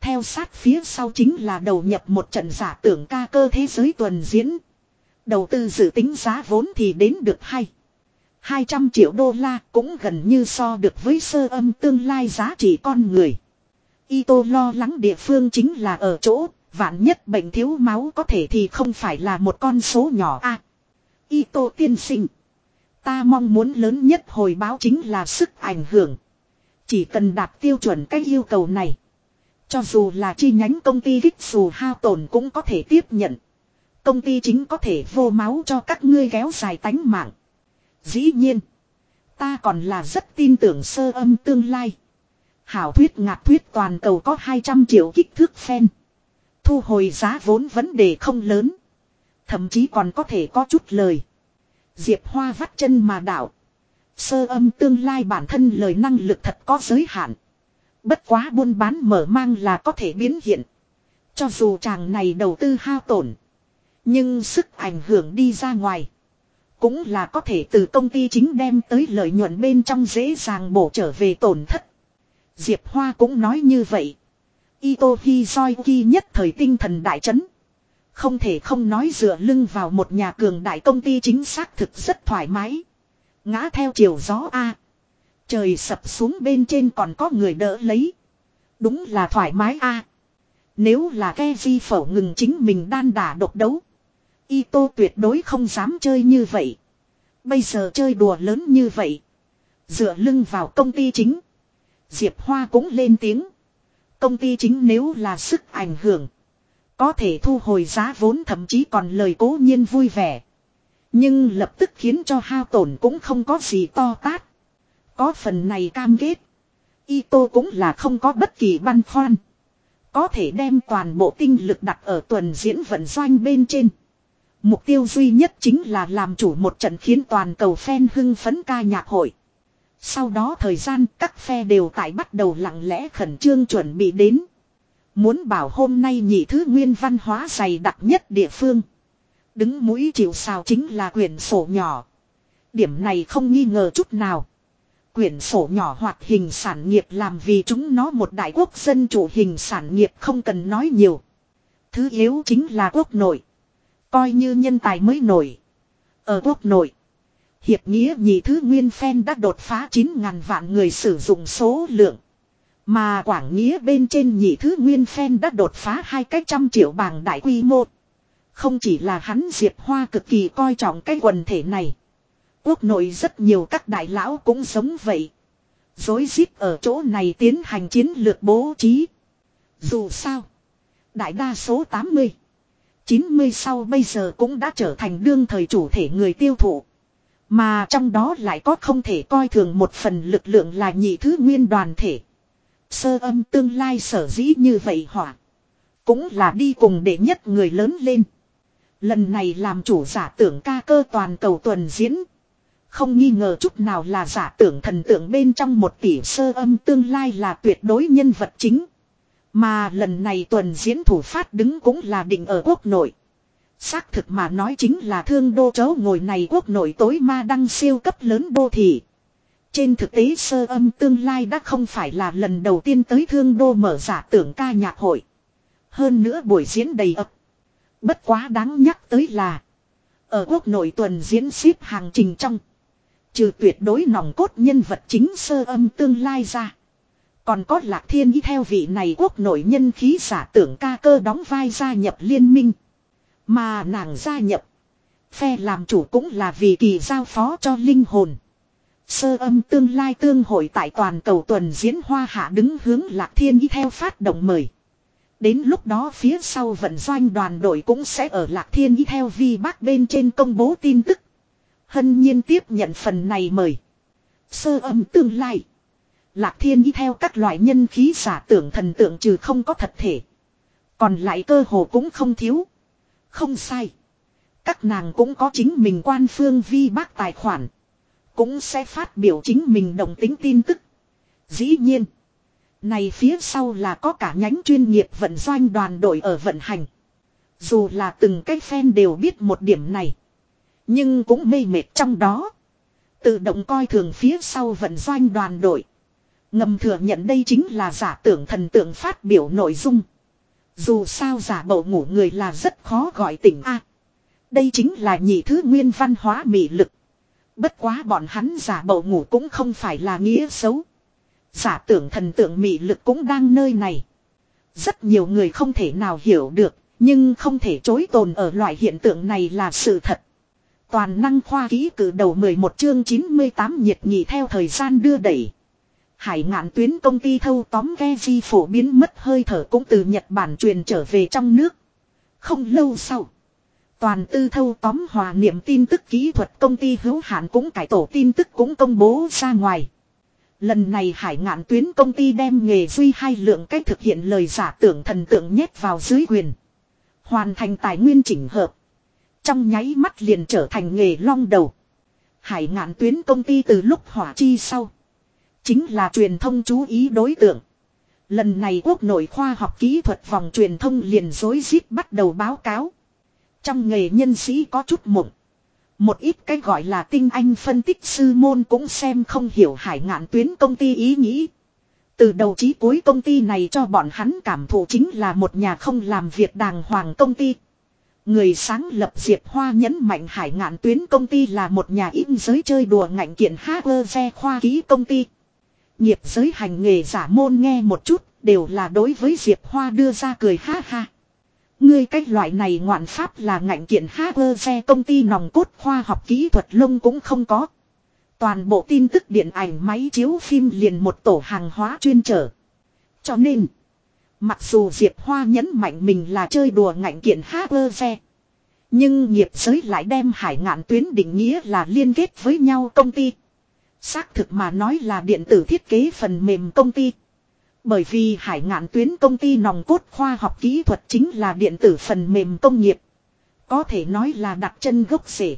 Theo sát phía sau chính là đầu nhập một trận giả tưởng ca cơ thế giới tuần diễn. Đầu tư dự tính giá vốn thì đến được hay. 200 triệu đô la cũng gần như so được với sơ âm tương lai giá trị con người. Ito lo lắng địa phương chính là ở chỗ, vạn nhất bệnh thiếu máu có thể thì không phải là một con số nhỏ a. À, Ito tiên sinh. Ta mong muốn lớn nhất hồi báo chính là sức ảnh hưởng. Chỉ cần đạt tiêu chuẩn cái yêu cầu này. Cho dù là chi nhánh công ty kích dù hao tổn cũng có thể tiếp nhận. Công ty chính có thể vô máu cho các ngươi kéo dài tánh mạng. Dĩ nhiên. Ta còn là rất tin tưởng sơ âm tương lai. Hảo thuyết ngạc thuyết toàn cầu có 200 triệu kích thước fan. Thu hồi giá vốn vấn đề không lớn. Thậm chí còn có thể có chút lời. Diệp Hoa vắt chân mà đảo. Sơ âm tương lai bản thân lời năng lực thật có giới hạn. Bất quá buôn bán mở mang là có thể biến hiện. Cho dù chàng này đầu tư hao tổn. Nhưng sức ảnh hưởng đi ra ngoài. Cũng là có thể từ công ty chính đem tới lợi nhuận bên trong dễ dàng bổ trở về tổn thất. Diệp Hoa cũng nói như vậy. Ito Hizoiki nhất thời tinh thần đại chấn. Không thể không nói dựa lưng vào một nhà cường đại công ty chính xác thực rất thoải mái. Ngã theo chiều gió A. Trời sập xuống bên trên còn có người đỡ lấy. Đúng là thoải mái a. Nếu là ke di phẩu ngừng chính mình đan đả độc đấu. Ito tuyệt đối không dám chơi như vậy. Bây giờ chơi đùa lớn như vậy. Dựa lưng vào công ty chính. Diệp Hoa cũng lên tiếng. Công ty chính nếu là sức ảnh hưởng. Có thể thu hồi giá vốn thậm chí còn lời cố nhiên vui vẻ. Nhưng lập tức khiến cho hao tổn cũng không có gì to tát. Có phần này cam kết. Ito cũng là không có bất kỳ băn khoăn. Có thể đem toàn bộ tinh lực đặt ở tuần diễn vận doanh bên trên. Mục tiêu duy nhất chính là làm chủ một trận khiến toàn cầu fan hưng phấn ca nhạc hội. Sau đó thời gian, các phe đều tại bắt đầu lặng lẽ khẩn trương chuẩn bị đến. Muốn bảo hôm nay nhị thứ nguyên văn hóa dày đặc nhất địa phương. Đứng mũi chịu sao chính là quyển sổ nhỏ. Điểm này không nghi ngờ chút nào quyển sổ nhỏ hoạt hình sản nghiệp làm vì chúng nó một đại quốc dân chủ hình sản nghiệp không cần nói nhiều. Thứ yếu chính là quốc nội. Coi như nhân tài mới nổi. Ở quốc nội. Hiệp nghĩa nhị thứ nguyên phen đã đột phá 9.000 vạn người sử dụng số lượng. Mà Quảng Nghĩa bên trên nhị thứ nguyên phen đã đột phá hai cách trăm triệu bảng đại quy mô. Không chỉ là hắn Diệp Hoa cực kỳ coi trọng cái quần thể này. Quốc nội rất nhiều các đại lão cũng sống vậy. Dối rít ở chỗ này tiến hành chiến lược bố trí. Dù sao. Đại đa số 80. 90 sau bây giờ cũng đã trở thành đương thời chủ thể người tiêu thụ. Mà trong đó lại có không thể coi thường một phần lực lượng là nhị thứ nguyên đoàn thể. Sơ âm tương lai sở dĩ như vậy hỏa. Cũng là đi cùng để nhất người lớn lên. Lần này làm chủ giả tưởng ca cơ toàn cầu tuần diễn không nghi ngờ chút nào là giả tưởng thần tượng bên trong một tỷ sơ âm tương lai là tuyệt đối nhân vật chính. Mà lần này tuần diễn thủ phát đứng cũng là định ở quốc nội. Xác thực mà nói chính là thương đô chấu ngồi này quốc nội tối ma đăng siêu cấp lớn đô thị. Trên thực tế sơ âm tương lai đã không phải là lần đầu tiên tới thương đô mở giả tưởng ca nhạc hội. Hơn nữa buổi diễn đầy ập. Bất quá đáng nhắc tới là. Ở quốc nội tuần diễn ship hàng trình trong. Trừ tuyệt đối nòng cốt nhân vật chính sơ âm tương lai ra. Còn có lạc thiên y theo vị này quốc nội nhân khí giả tưởng ca cơ đóng vai gia nhập liên minh. Mà nàng gia nhập. Phe làm chủ cũng là vì kỳ giao phó cho linh hồn. Sơ âm tương lai tương hội tại toàn cầu tuần diễn hoa hạ đứng hướng lạc thiên y theo phát động mời. Đến lúc đó phía sau vận doanh đoàn đội cũng sẽ ở lạc thiên y theo vi bác bên trên công bố tin tức. Hân nhiên tiếp nhận phần này mời. Sơ âm tương lai. Lạc thiên y theo các loại nhân khí giả tưởng thần tượng trừ không có thật thể. Còn lại cơ hồ cũng không thiếu. Không sai. Các nàng cũng có chính mình quan phương vi bác tài khoản. Cũng sẽ phát biểu chính mình đồng tính tin tức. Dĩ nhiên. Này phía sau là có cả nhánh chuyên nghiệp vận doanh đoàn đội ở vận hành. Dù là từng cái fan đều biết một điểm này. Nhưng cũng mê mệt trong đó. Tự động coi thường phía sau vận doanh đoàn đội. Ngầm thừa nhận đây chính là giả tưởng thần tượng phát biểu nội dung. Dù sao giả bầu ngủ người là rất khó gọi tỉnh A. đây chính là nhị thứ nguyên văn hóa mị lực. Bất quá bọn hắn giả bầu ngủ cũng không phải là nghĩa xấu. Giả tưởng thần tượng mị lực cũng đang nơi này. Rất nhiều người không thể nào hiểu được, nhưng không thể chối tồn ở loại hiện tượng này là sự thật. Toàn năng khoa ký cử đầu 11 chương 98 nhiệt nhị theo thời gian đưa đẩy. Hải ngạn tuyến công ty thâu tóm ghe di phổ biến mất hơi thở cũng từ Nhật Bản truyền trở về trong nước. Không lâu sau. Toàn tư thâu tóm hòa niệm tin tức kỹ thuật công ty hữu hạn cũng cải tổ tin tức cũng công bố ra ngoài. Lần này hải ngạn tuyến công ty đem nghề duy hai lượng cách thực hiện lời giả tưởng thần tượng nhét vào dưới quyền. Hoàn thành tài nguyên chỉnh hợp. Trong nháy mắt liền trở thành nghề long đầu. Hải ngạn tuyến công ty từ lúc hỏa chi sau. Chính là truyền thông chú ý đối tượng. Lần này quốc nội khoa học kỹ thuật vòng truyền thông liền dối rít bắt đầu báo cáo. Trong nghề nhân sĩ có chút mộng. Một ít cái gọi là tinh anh phân tích sư môn cũng xem không hiểu hải ngạn tuyến công ty ý nghĩ. Từ đầu chí cuối công ty này cho bọn hắn cảm thụ chính là một nhà không làm việc đàng hoàng công ty. Người sáng lập Diệp Hoa nhấn mạnh hải ngạn tuyến công ty là một nhà in giới chơi đùa ngạnh kiện hacker khoa ký công ty. Nghiệp giới hành nghề giả môn nghe một chút, đều là đối với Diệp Hoa đưa ra cười ha ha. Ngươi cách loại này ngoạn pháp là ngạnh kiện hacker xe công ty nòng cốt khoa học kỹ thuật lông cũng không có. Toàn bộ tin tức điện ảnh máy chiếu phim liền một tổ hàng hóa chuyên trở. Cho nên, mặc dù Diệp Hoa nhấn mạnh mình là chơi đùa ngạnh kiện Haverse. Nhưng nghiệp giới lại đem hải ngạn tuyến định nghĩa là liên kết với nhau công ty. Xác thực mà nói là điện tử thiết kế phần mềm công ty. Bởi vì hải ngạn tuyến công ty nòng cốt khoa học kỹ thuật chính là điện tử phần mềm công nghiệp. Có thể nói là đặt chân gốc rễ.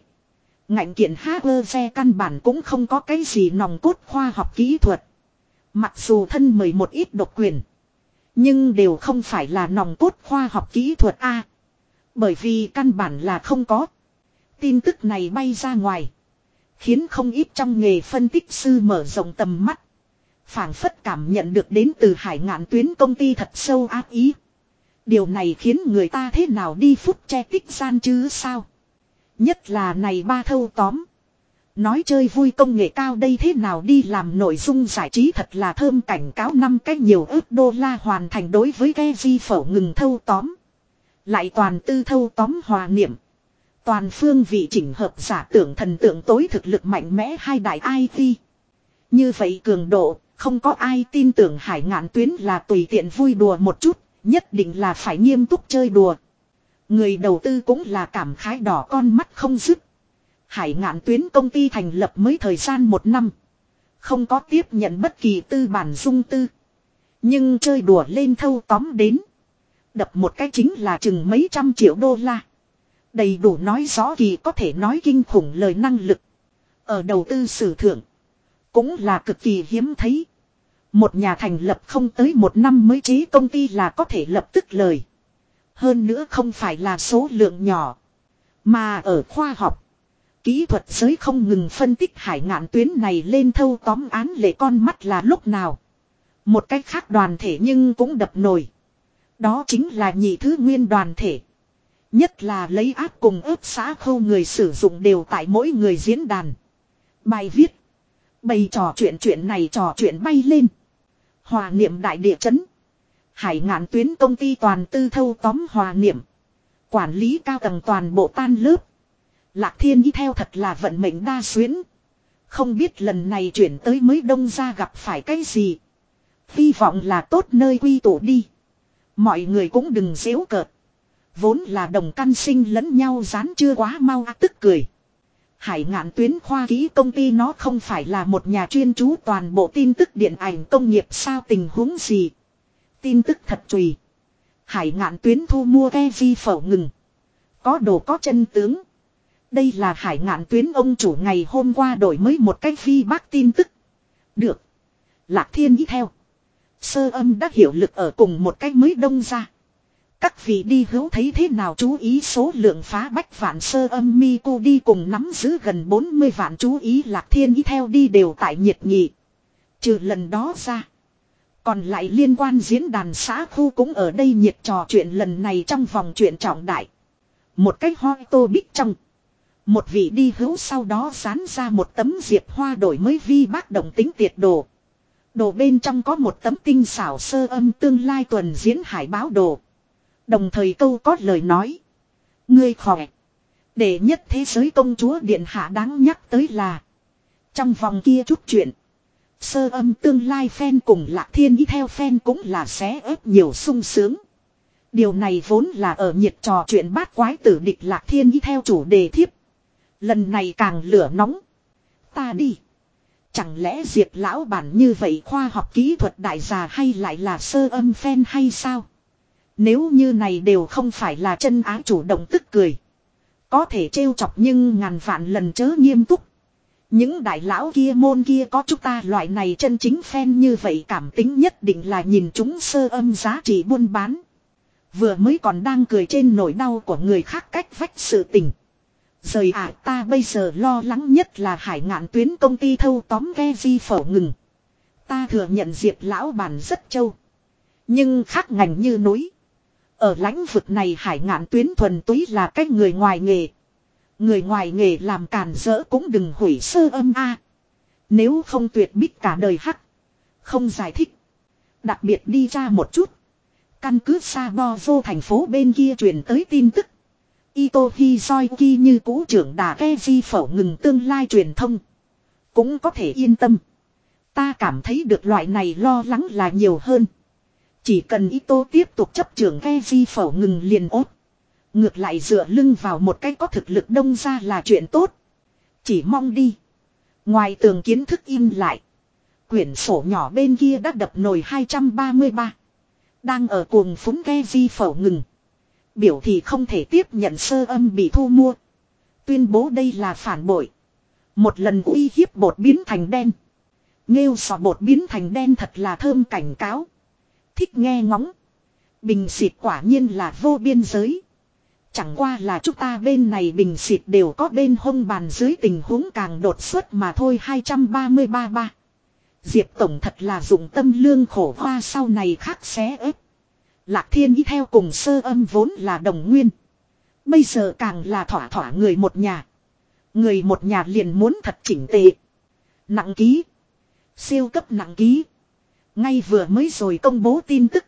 Ngạnh kiện Haverse căn bản cũng không có cái gì nòng cốt khoa học kỹ thuật. Mặc dù thân mời một ít độc quyền. Nhưng đều không phải là nòng cốt khoa học kỹ thuật A. bởi vì căn bản là không có. Tin tức này bay ra ngoài. Khiến không ít trong nghề phân tích sư mở rộng tầm mắt phảng phất cảm nhận được đến từ hải ngạn tuyến công ty thật sâu ác ý. Điều này khiến người ta thế nào đi phút che tích gian chứ sao. Nhất là này ba thâu tóm. Nói chơi vui công nghệ cao đây thế nào đi làm nội dung giải trí thật là thơm cảnh cáo năm cách nhiều ước đô la hoàn thành đối với ghe di phẩu ngừng thâu tóm. Lại toàn tư thâu tóm hòa niệm. Toàn phương vị chỉnh hợp giả tưởng thần tượng tối thực lực mạnh mẽ hai đại IT. Như vậy cường độ, không có ai tin tưởng hải ngạn tuyến là tùy tiện vui đùa một chút, nhất định là phải nghiêm túc chơi đùa. Người đầu tư cũng là cảm khái đỏ con mắt không dứt. Hải ngạn tuyến công ty thành lập mới thời gian một năm. Không có tiếp nhận bất kỳ tư bản dung tư. Nhưng chơi đùa lên thâu tóm đến. Đập một cái chính là chừng mấy trăm triệu đô la. Đầy đủ nói rõ kỳ có thể nói kinh khủng lời năng lực. Ở đầu tư sử thưởng. Cũng là cực kỳ hiếm thấy. Một nhà thành lập không tới một năm mới chế công ty là có thể lập tức lời. Hơn nữa không phải là số lượng nhỏ. Mà ở khoa học. Kỹ thuật giới không ngừng phân tích hải ngạn tuyến này lên thâu tóm án lệ con mắt là lúc nào. Một cách khác đoàn thể nhưng cũng đập nổi. Đó chính là nhị thứ nguyên đoàn thể. Nhất là lấy áp cùng ướp xã khâu người sử dụng đều tại mỗi người diễn đàn. Bài viết. Bày trò chuyện chuyện này trò chuyện bay lên. Hòa niệm đại địa chấn. Hải ngạn tuyến công ty toàn tư thâu tóm hòa niệm. Quản lý cao tầng toàn bộ tan lớp. Lạc thiên y theo thật là vận mệnh đa xuyến. Không biết lần này chuyển tới mới đông ra gặp phải cái gì. Hy vọng là tốt nơi quy tụ đi. Mọi người cũng đừng dễu cợt. Vốn là đồng căn sinh lẫn nhau dán chưa quá mau à, tức cười. Hải ngạn tuyến khoa ký công ty nó không phải là một nhà chuyên chú toàn bộ tin tức điện ảnh công nghiệp sao tình huống gì. Tin tức thật trùy. Hải ngạn tuyến thu mua ke vi phẩu ngừng. Có đồ có chân tướng. Đây là hải ngạn tuyến ông chủ ngày hôm qua đổi mới một cách phi bác tin tức. Được. Lạc thiên ý theo. Sơ âm đã hiểu lực ở cùng một cách mới đông ra. Các vị đi hữu thấy thế nào chú ý số lượng phá bách vạn sơ âm mi cô đi cùng nắm giữ gần 40 vạn chú ý lạc thiên ý theo đi đều tại nhiệt nghị. Trừ lần đó ra. Còn lại liên quan diễn đàn xã khu cũng ở đây nhiệt trò chuyện lần này trong vòng chuyện trọng đại. Một cách hoi tô bích trong. Một vị đi hữu sau đó dán ra một tấm diệp hoa đổi mới vi bác động tính tiệt đồ. Đồ bên trong có một tấm tinh xảo sơ âm tương lai tuần diễn hải báo đồ. Đồng thời câu có lời nói. Ngươi khỏe. Để nhất thế giới công chúa điện hạ đáng nhắc tới là. Trong vòng kia chút chuyện. Sơ âm tương lai fan cùng lạc thiên ý theo fan cũng là xé ớt nhiều sung sướng. Điều này vốn là ở nhiệt trò chuyện bát quái tử địch lạc thiên ý theo chủ đề thiếp. Lần này càng lửa nóng. Ta đi. Chẳng lẽ diệt lão bản như vậy khoa học kỹ thuật đại già hay lại là sơ âm phen hay sao? Nếu như này đều không phải là chân á chủ động tức cười. Có thể trêu chọc nhưng ngàn vạn lần chớ nghiêm túc. Những đại lão kia môn kia có chúng ta loại này chân chính phen như vậy cảm tính nhất định là nhìn chúng sơ âm giá trị buôn bán. Vừa mới còn đang cười trên nỗi đau của người khác cách vách sự tình. Rời ạ, ta bây giờ lo lắng nhất là hải ngạn tuyến công ty thâu tóm ghe di phổ ngừng. Ta thừa nhận diệp lão bản rất châu. Nhưng khác ngành như núi. Ở lãnh vực này hải ngạn tuyến thuần túy là cái người ngoài nghề. Người ngoài nghề làm càn rỡ cũng đừng hủy sơ âm a. Nếu không tuyệt bích cả đời hắc. Không giải thích. Đặc biệt đi ra một chút. Căn cứ xa bo vô thành phố bên kia truyền tới tin tức. Ito Hizoiki như cũ trưởng đà ke di phẩu ngừng tương lai truyền thông. Cũng có thể yên tâm. Ta cảm thấy được loại này lo lắng là nhiều hơn. Chỉ cần Ito tiếp tục chấp trưởng ke di phẩu ngừng liền ốt. Ngược lại dựa lưng vào một cái có thực lực đông ra là chuyện tốt. Chỉ mong đi. Ngoài tường kiến thức in lại. Quyển sổ nhỏ bên kia đã đập nồi 233. Đang ở cuồng phúng ke di phẩu ngừng. Biểu thì không thể tiếp nhận sơ âm bị thu mua. Tuyên bố đây là phản bội. Một lần uy hiếp bột biến thành đen. Nghêu sò bột biến thành đen thật là thơm cảnh cáo. Thích nghe ngóng. Bình xịt quả nhiên là vô biên giới. Chẳng qua là chúng ta bên này bình xịt đều có bên hông bàn dưới tình huống càng đột xuất mà thôi 233 ba. Diệp Tổng thật là dụng tâm lương khổ hoa sau này khác xé ép. Lạc thiên ý theo cùng sơ âm vốn là đồng nguyên. Bây giờ càng là thỏa thỏa người một nhà. Người một nhà liền muốn thật chỉnh tệ. Nặng ký. Siêu cấp nặng ký. Ngay vừa mới rồi công bố tin tức.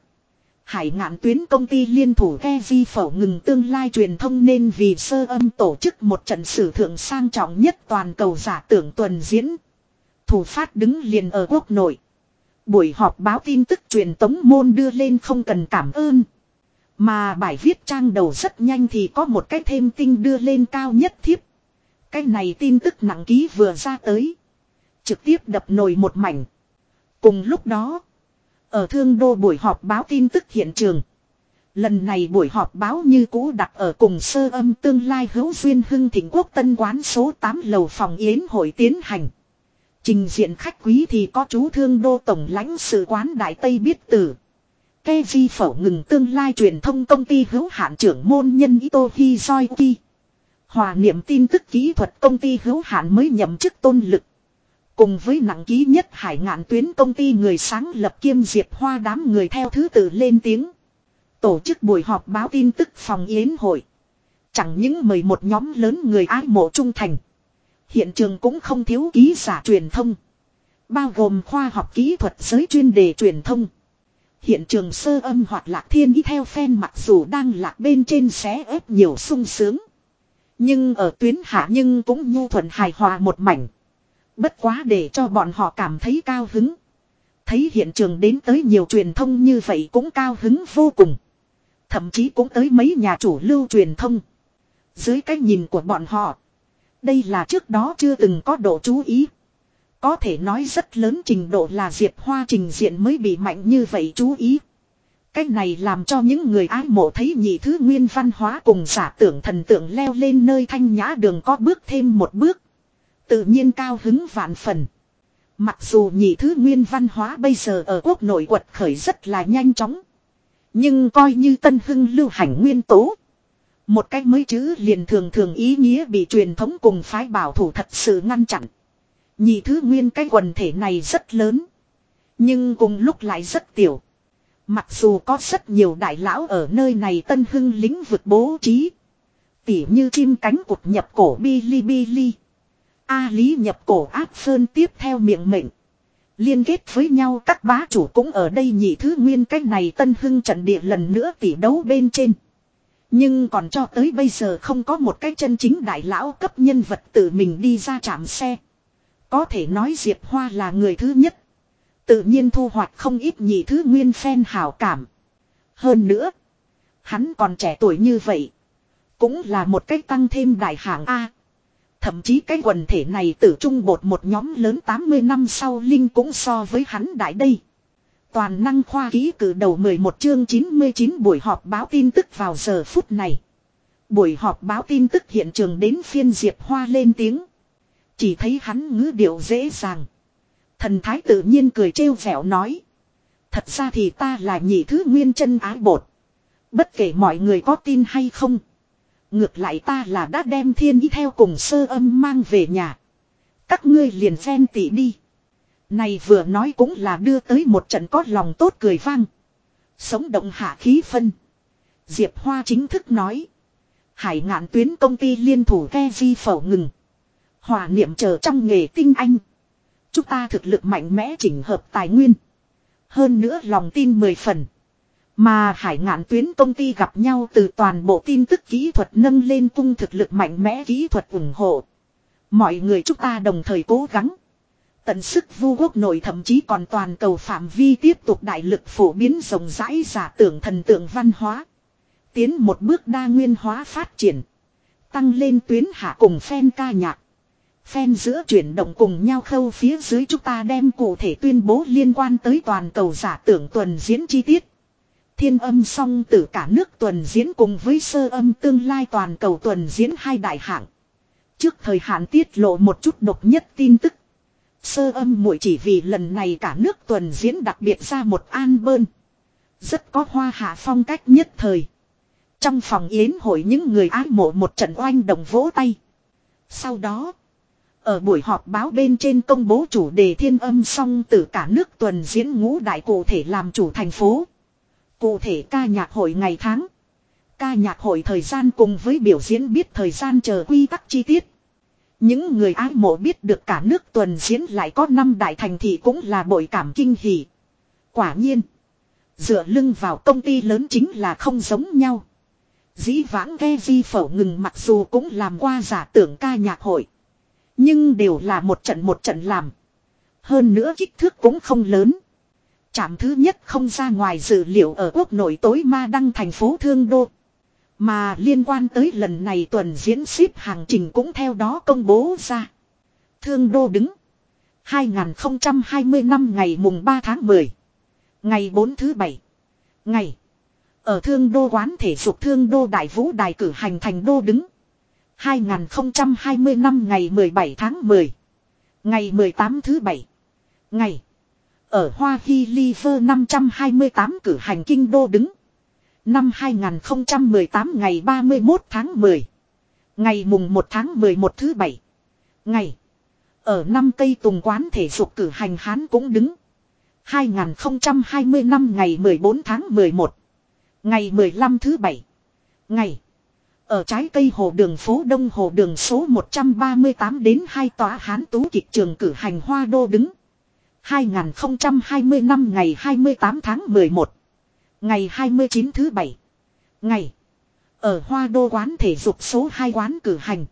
Hải ngạn tuyến công ty liên thủ ghe vi phẩu ngừng tương lai truyền thông nên vì sơ âm tổ chức một trận sử thượng sang trọng nhất toàn cầu giả tưởng tuần diễn. Thủ phát đứng liền ở quốc nội. Buổi họp báo tin tức truyền tống môn đưa lên không cần cảm ơn. Mà bài viết trang đầu rất nhanh thì có một cái thêm tinh đưa lên cao nhất thiếp. Cái này tin tức nặng ký vừa ra tới. Trực tiếp đập nồi một mảnh. Cùng lúc đó. Ở thương đô buổi họp báo tin tức hiện trường. Lần này buổi họp báo như cũ đặt ở cùng sơ âm tương lai hữu duyên hưng thịnh quốc tân quán số 8 lầu phòng yến hội tiến hành. Trình diện khách quý thì có chú thương đô tổng lãnh sự quán Đại Tây biết tử. Kê di phẩu ngừng tương lai truyền thông công ty hữu hạn trưởng môn nhân Ito Hizoiki. Hòa niệm tin tức kỹ thuật công ty hữu hạn mới nhậm chức tôn lực. Cùng với nặng ký nhất hải ngạn tuyến công ty người sáng lập kiêm diệp hoa đám người theo thứ tự lên tiếng. Tổ chức buổi họp báo tin tức phòng yến hội. Chẳng những mời một nhóm lớn người ái mộ trung thành. Hiện trường cũng không thiếu ký giả truyền thông. Bao gồm khoa học kỹ thuật giới chuyên đề truyền thông. Hiện trường sơ âm hoặc lạc thiên ý theo phen mặc dù đang lạc bên trên xé ép nhiều sung sướng. Nhưng ở tuyến hạ nhưng cũng nhu thuận hài hòa một mảnh. Bất quá để cho bọn họ cảm thấy cao hứng. Thấy hiện trường đến tới nhiều truyền thông như vậy cũng cao hứng vô cùng. Thậm chí cũng tới mấy nhà chủ lưu truyền thông. Dưới cái nhìn của bọn họ. Đây là trước đó chưa từng có độ chú ý. Có thể nói rất lớn trình độ là Diệp Hoa trình diện mới bị mạnh như vậy chú ý. Cách này làm cho những người ái mộ thấy nhị thứ nguyên văn hóa cùng giả tưởng thần tượng leo lên nơi thanh nhã đường có bước thêm một bước. Tự nhiên cao hứng vạn phần. Mặc dù nhị thứ nguyên văn hóa bây giờ ở quốc nội quật khởi rất là nhanh chóng. Nhưng coi như tân hưng lưu hành nguyên tố. Một cách mới chữ liền thường thường ý nghĩa bị truyền thống cùng phái bảo thủ thật sự ngăn chặn. Nhị thứ nguyên cái quần thể này rất lớn. Nhưng cùng lúc lại rất tiểu. Mặc dù có rất nhiều đại lão ở nơi này tân hưng lĩnh vực bố trí. Tỉ như chim cánh cụt nhập cổ Bilibili. A Lý nhập cổ áp sơn tiếp theo miệng mệnh. Liên kết với nhau các bá chủ cũng ở đây nhị thứ nguyên cách này tân hưng trận địa lần nữa tỉ đấu bên trên. Nhưng còn cho tới bây giờ không có một cái chân chính đại lão cấp nhân vật tự mình đi ra trạm xe. Có thể nói Diệp Hoa là người thứ nhất. Tự nhiên thu hoạch không ít nhị thứ nguyên fan hảo cảm. Hơn nữa. Hắn còn trẻ tuổi như vậy. Cũng là một cách tăng thêm đại hạng A. Thậm chí cái quần thể này tử trung bột một nhóm lớn 80 năm sau Linh cũng so với hắn đại đây. Toàn năng khoa ký cử đầu 11 chương 99 buổi họp báo tin tức vào giờ phút này. Buổi họp báo tin tức hiện trường đến phiên Diệp Hoa lên tiếng. Chỉ thấy hắn ngữ điệu dễ dàng. Thần thái tự nhiên cười trêu vẻo nói. Thật ra thì ta là nhị thứ nguyên chân ái bột. Bất kể mọi người có tin hay không. Ngược lại ta là đã đem thiên ý theo cùng sơ âm mang về nhà. Các ngươi liền ven tỉ đi. Này vừa nói cũng là đưa tới một trận có lòng tốt cười vang. Sống động hạ khí phân. Diệp Hoa chính thức nói. Hải ngạn tuyến công ty liên thủ ke vi phẩu ngừng. Hòa niệm chờ trong nghề tinh anh. Chúng ta thực lực mạnh mẽ chỉnh hợp tài nguyên. Hơn nữa lòng tin mười phần. Mà hải ngạn tuyến công ty gặp nhau từ toàn bộ tin tức kỹ thuật nâng lên cung thực lực mạnh mẽ kỹ thuật ủng hộ. Mọi người chúng ta đồng thời cố gắng. Tận sức vu quốc nội thậm chí còn toàn cầu phạm vi tiếp tục đại lực phổ biến rộng rãi giả tưởng thần tượng văn hóa. Tiến một bước đa nguyên hóa phát triển. Tăng lên tuyến hạ cùng phen ca nhạc. Phen giữa chuyển động cùng nhau khâu phía dưới chúng ta đem cụ thể tuyên bố liên quan tới toàn cầu giả tưởng tuần diễn chi tiết. Thiên âm song từ cả nước tuần diễn cùng với sơ âm tương lai toàn cầu tuần diễn hai đại hạng. Trước thời hạn tiết lộ một chút độc nhất tin tức. Sơ âm muội chỉ vì lần này cả nước tuần diễn đặc biệt ra một an bơn. Rất có hoa hạ phong cách nhất thời. Trong phòng yến hội những người ái mộ một trận oanh đồng vỗ tay. Sau đó, ở buổi họp báo bên trên công bố chủ đề thiên âm song từ cả nước tuần diễn ngũ đại cụ thể làm chủ thành phố. Cụ thể ca nhạc hội ngày tháng. Ca nhạc hội thời gian cùng với biểu diễn biết thời gian chờ quy tắc chi tiết. Những người ái mộ biết được cả nước tuần diễn lại có năm đại thành thị cũng là bội cảm kinh hỉ. Quả nhiên. Dựa lưng vào công ty lớn chính là không giống nhau. Dĩ vãng ghe di phẩu ngừng mặc dù cũng làm qua giả tưởng ca nhạc hội. Nhưng đều là một trận một trận làm. Hơn nữa kích thước cũng không lớn. Trạm thứ nhất không ra ngoài dự liệu ở quốc nội tối ma đăng thành phố Thương Đô. Mà liên quan tới lần này tuần diễn ship hàng trình cũng theo đó công bố ra. Thương Đô đứng. 2020 năm ngày mùng 3 tháng 10. Ngày 4 thứ 7. Ngày. Ở Thương Đô quán thể dục Thương Đô Đại Vũ Đài cử hành thành Đô đứng. 2020 năm ngày 17 tháng 10. Ngày 18 thứ 7. Ngày. Ở Hoa Hy Liver 528 cử hành kinh đô đứng. Năm 2018 ngày 31 tháng 10. Ngày mùng 1 tháng 11 thứ 7. Ngày. Ở năm cây tùng quán thể dục cử hành hán cũng đứng. 2020 năm ngày 14 tháng 11. Ngày 15 thứ bảy. Ngày. Ở trái cây hồ đường phố Đông hồ đường số 138 đến hai tòa hán tú kịch trường cử hành hoa đô đứng. 2020 năm ngày 28 tháng 11. Ngày 29 thứ bảy. Ngày. Ở hoa đô quán thể dục số 2 quán cử hành.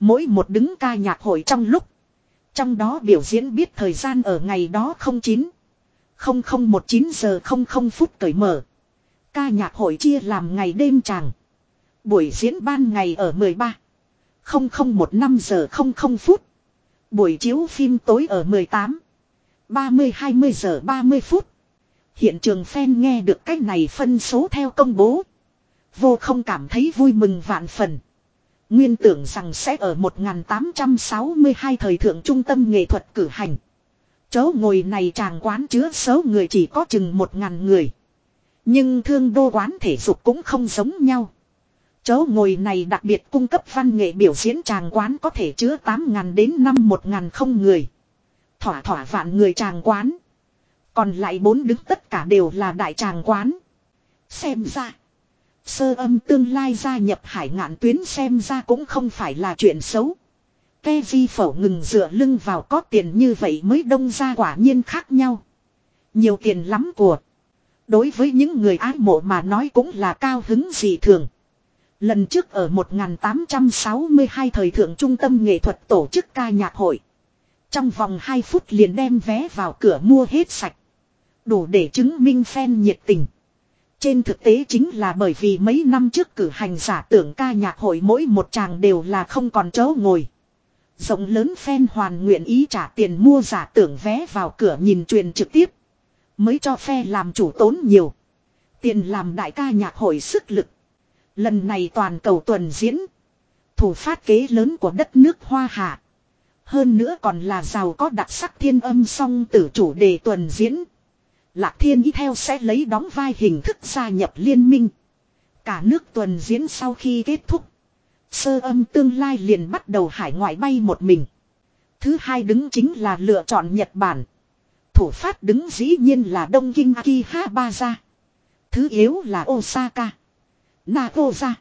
Mỗi một đứng ca nhạc hội trong lúc. Trong đó biểu diễn biết thời gian ở ngày đó 09. 0019 giờ 00 phút cởi mở. Ca nhạc hội chia làm ngày đêm tràng. Buổi diễn ban ngày ở 13. 0015 giờ 00 phút. Buổi chiếu phim tối ở 18. 30-20 giờ 30 phút. Hiện trường fan nghe được cách này phân số theo công bố. Vô không cảm thấy vui mừng vạn phần. Nguyên tưởng rằng sẽ ở 1862 thời thượng trung tâm nghệ thuật cử hành. Chỗ ngồi này chàng quán chứa số người chỉ có chừng 1.000 người. Nhưng thương đô quán thể dục cũng không giống nhau. Chỗ ngồi này đặc biệt cung cấp văn nghệ biểu diễn chàng quán có thể chứa 8.000 đến năm 1.000 không người. Thỏa thỏa vạn người chàng quán. Còn lại bốn đứng tất cả đều là đại tràng quán. Xem ra. Sơ âm tương lai gia nhập hải ngạn tuyến xem ra cũng không phải là chuyện xấu. Ke vi phẩu ngừng dựa lưng vào có tiền như vậy mới đông ra quả nhiên khác nhau. Nhiều tiền lắm của. Đối với những người ái mộ mà nói cũng là cao hứng dị thường. Lần trước ở 1862 thời thượng trung tâm nghệ thuật tổ chức ca nhạc hội. Trong vòng 2 phút liền đem vé vào cửa mua hết sạch. Đủ để chứng minh fan nhiệt tình. Trên thực tế chính là bởi vì mấy năm trước cử hành giả tưởng ca nhạc hội mỗi một chàng đều là không còn chỗ ngồi. Rộng lớn fan hoàn nguyện ý trả tiền mua giả tưởng vé vào cửa nhìn truyền trực tiếp. Mới cho phe làm chủ tốn nhiều. Tiền làm đại ca nhạc hội sức lực. Lần này toàn cầu tuần diễn. Thủ phát kế lớn của đất nước Hoa Hạ. Hơn nữa còn là giàu có đặc sắc thiên âm song tử chủ đề tuần diễn. Lạc thiên ý theo sẽ lấy đóng vai hình thức gia nhập liên minh. Cả nước tuần diễn sau khi kết thúc. Sơ âm tương lai liền bắt đầu hải ngoại bay một mình. Thứ hai đứng chính là lựa chọn Nhật Bản. Thủ phát đứng dĩ nhiên là Đông Kinh Akihabara. Thứ yếu là Osaka. Nagoya.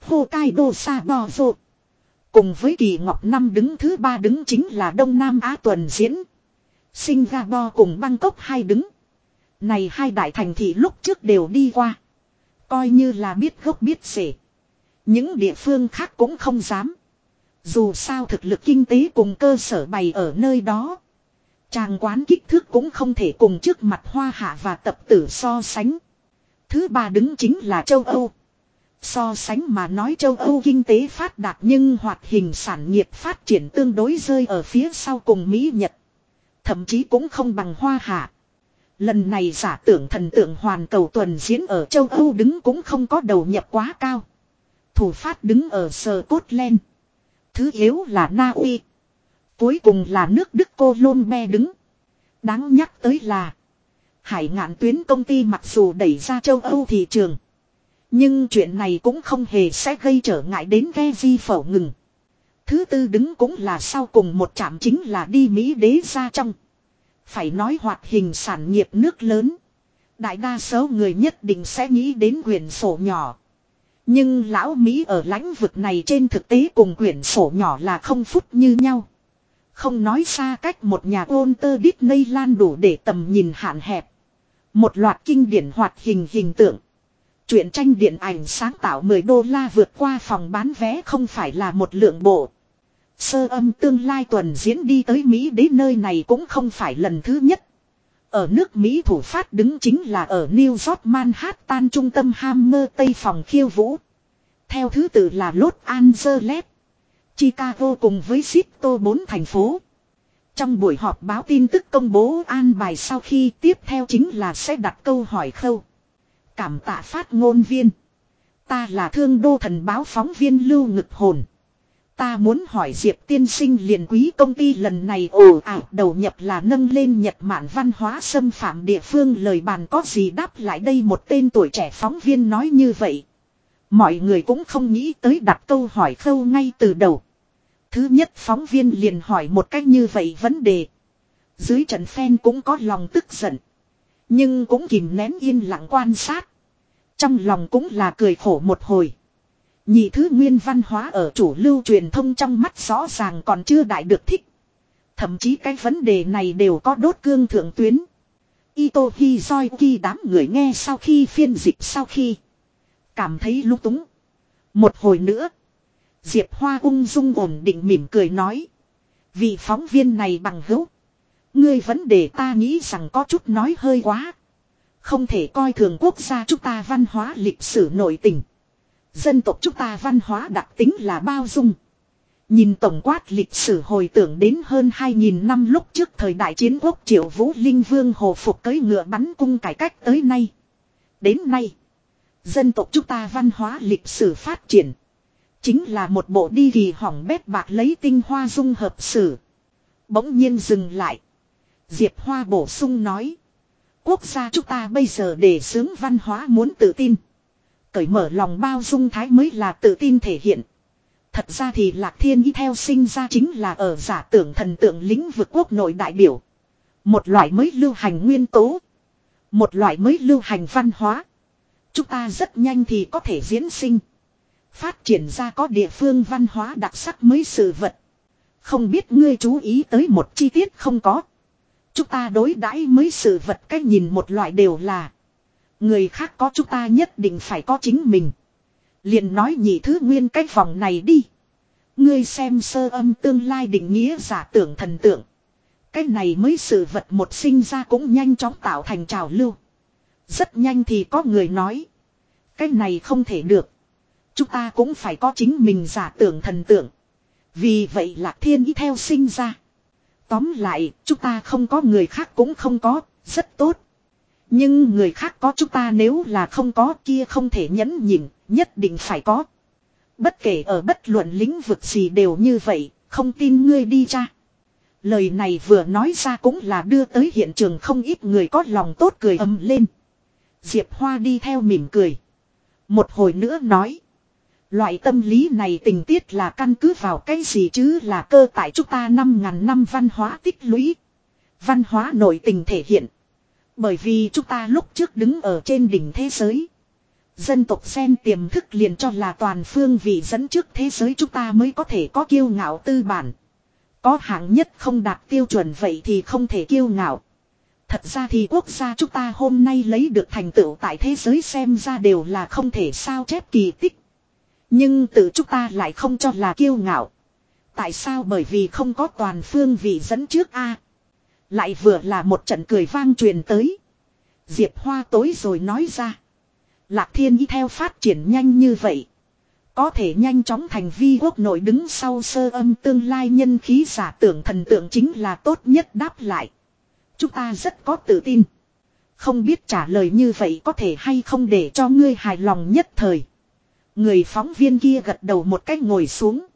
Hokkaido Sapporo. Cùng với kỳ ngọc năm đứng thứ ba đứng chính là Đông Nam Á tuần diễn. Singapore cùng Bangkok hai đứng. Này hai đại thành thị lúc trước đều đi qua. Coi như là biết gốc biết rể. Những địa phương khác cũng không dám. Dù sao thực lực kinh tế cùng cơ sở bày ở nơi đó. Tràng quán kích thước cũng không thể cùng trước mặt hoa hạ và tập tử so sánh. Thứ ba đứng chính là châu Âu. So sánh mà nói châu Âu kinh tế phát đạt nhưng hoạt hình sản nghiệp phát triển tương đối rơi ở phía sau cùng Mỹ, Nhật. Thậm chí cũng không bằng hoa hạ. Lần này giả tưởng thần tượng hoàn cầu tuần diễn ở châu Âu đứng cũng không có đầu nhập quá cao. Thủ phát đứng ở sờ cốt len. Thứ yếu là Na Uy. Cuối cùng là nước Đức cô Lôn đứng. Đáng nhắc tới là. Hải ngạn tuyến công ty mặc dù đẩy ra châu Âu thị trường. Nhưng chuyện này cũng không hề sẽ gây trở ngại đến ghe di phẩu ngừng. Thứ tư đứng cũng là sau cùng một chạm chính là đi Mỹ đế ra trong. Phải nói hoạt hình sản nghiệp nước lớn. Đại đa số người nhất định sẽ nghĩ đến quyển sổ nhỏ. Nhưng lão Mỹ ở lãnh vực này trên thực tế cùng quyển sổ nhỏ là không phút như nhau. Không nói xa cách một nhà ôn tơ Disneyland đủ để tầm nhìn hạn hẹp. Một loạt kinh điển hoạt hình hình tượng. Chuyện tranh điện ảnh sáng tạo 10 đô la vượt qua phòng bán vé không phải là một lượng bộ. Sơ âm tương lai tuần diễn đi tới Mỹ đến nơi này cũng không phải lần thứ nhất. Ở nước Mỹ thủ phát đứng chính là ở New York Manhattan trung tâm Hammer Tây phòng khiêu vũ. Theo thứ tự là Los Angeles, Chicago cùng với Sito bốn thành phố. Trong buổi họp báo tin tức công bố an bài sau khi tiếp theo chính là sẽ đặt câu hỏi khâu. Cảm tạ phát ngôn viên. Ta là thương đô thần báo phóng viên lưu ngực hồn. Ta muốn hỏi Diệp tiên sinh liền quý công ty lần này ồ ảo đầu nhập là nâng lên Nhật Mạn văn hóa xâm phạm địa phương, lời bàn có gì đáp lại đây một tên tuổi trẻ phóng viên nói như vậy. Mọi người cũng không nghĩ tới đặt câu hỏi khâu ngay từ đầu. Thứ nhất, phóng viên liền hỏi một cách như vậy vấn đề. Dưới trận phen cũng có lòng tức giận. Nhưng cũng kìm nén yên lặng quan sát. Trong lòng cũng là cười khổ một hồi. Nhị thứ nguyên văn hóa ở chủ lưu truyền thông trong mắt rõ ràng còn chưa đại được thích. Thậm chí cái vấn đề này đều có đốt cương thượng tuyến. Ito Hizoiki đám người nghe sau khi phiên dịch sau khi. Cảm thấy lúc túng. Một hồi nữa. Diệp Hoa ung dung ổn định mỉm cười nói. Vị phóng viên này bằng hữu. Ngươi vấn đề ta nghĩ rằng có chút nói hơi quá. Không thể coi thường quốc gia chúng ta văn hóa lịch sử nội tình. Dân tộc chúng ta văn hóa đặc tính là bao dung. Nhìn tổng quát lịch sử hồi tưởng đến hơn 2.000 năm lúc trước thời đại chiến quốc triệu vũ linh vương hồ phục cưới ngựa bắn cung cải cách tới nay. Đến nay, dân tộc chúng ta văn hóa lịch sử phát triển. Chính là một bộ đi kỳ hỏng bét bạc lấy tinh hoa dung hợp sử. Bỗng nhiên dừng lại. Diệp Hoa bổ sung nói. Quốc gia chúng ta bây giờ để sướng văn hóa muốn tự tin. Cởi mở lòng bao dung thái mới là tự tin thể hiện. Thật ra thì Lạc Thiên Y theo sinh ra chính là ở giả tưởng thần tượng lĩnh vực quốc nội đại biểu. Một loại mới lưu hành nguyên tố. Một loại mới lưu hành văn hóa. Chúng ta rất nhanh thì có thể diễn sinh. Phát triển ra có địa phương văn hóa đặc sắc mới sự vật. Không biết ngươi chú ý tới một chi tiết không có. Chúng ta đối đãi mới sự vật cách nhìn một loại đều là. Người khác có chúng ta nhất định phải có chính mình. Liền nói nhị thứ nguyên cái vòng này đi. Ngươi xem sơ âm tương lai định nghĩa giả tưởng thần tượng. Cái này mới sự vật một sinh ra cũng nhanh chóng tạo thành trào lưu. Rất nhanh thì có người nói. Cái này không thể được. Chúng ta cũng phải có chính mình giả tưởng thần tượng. Vì vậy là thiên ý theo sinh ra. Tóm lại, chúng ta không có người khác cũng không có, rất tốt. Nhưng người khác có chúng ta nếu là không có kia không thể nhẫn nhịn, nhất định phải có. Bất kể ở bất luận lĩnh vực gì đều như vậy, không tin ngươi đi cha. Lời này vừa nói ra cũng là đưa tới hiện trường không ít người có lòng tốt cười ầm lên. Diệp Hoa đi theo mỉm cười. Một hồi nữa nói. Loại tâm lý này tình tiết là căn cứ vào cái gì chứ là cơ tại chúng ta 5.000 năm văn hóa tích lũy. Văn hóa nội tình thể hiện. Bởi vì chúng ta lúc trước đứng ở trên đỉnh thế giới. Dân tộc sen tiềm thức liền cho là toàn phương vị dẫn trước thế giới chúng ta mới có thể có kiêu ngạo tư bản. Có hạng nhất không đạt tiêu chuẩn vậy thì không thể kiêu ngạo. Thật ra thì quốc gia chúng ta hôm nay lấy được thành tựu tại thế giới xem ra đều là không thể sao chép kỳ tích. Nhưng tự chúng ta lại không cho là kiêu ngạo. Tại sao bởi vì không có toàn phương vị dẫn trước a lại vừa là một trận cười vang truyền tới. Diệp Hoa tối rồi nói ra. Lạc thiên y theo phát triển nhanh như vậy. Có thể nhanh chóng thành vi quốc nội đứng sau sơ âm tương lai nhân khí giả tưởng thần tượng chính là tốt nhất đáp lại. Chúng ta rất có tự tin. Không biết trả lời như vậy có thể hay không để cho ngươi hài lòng nhất thời. Người phóng viên kia gật đầu một cách ngồi xuống.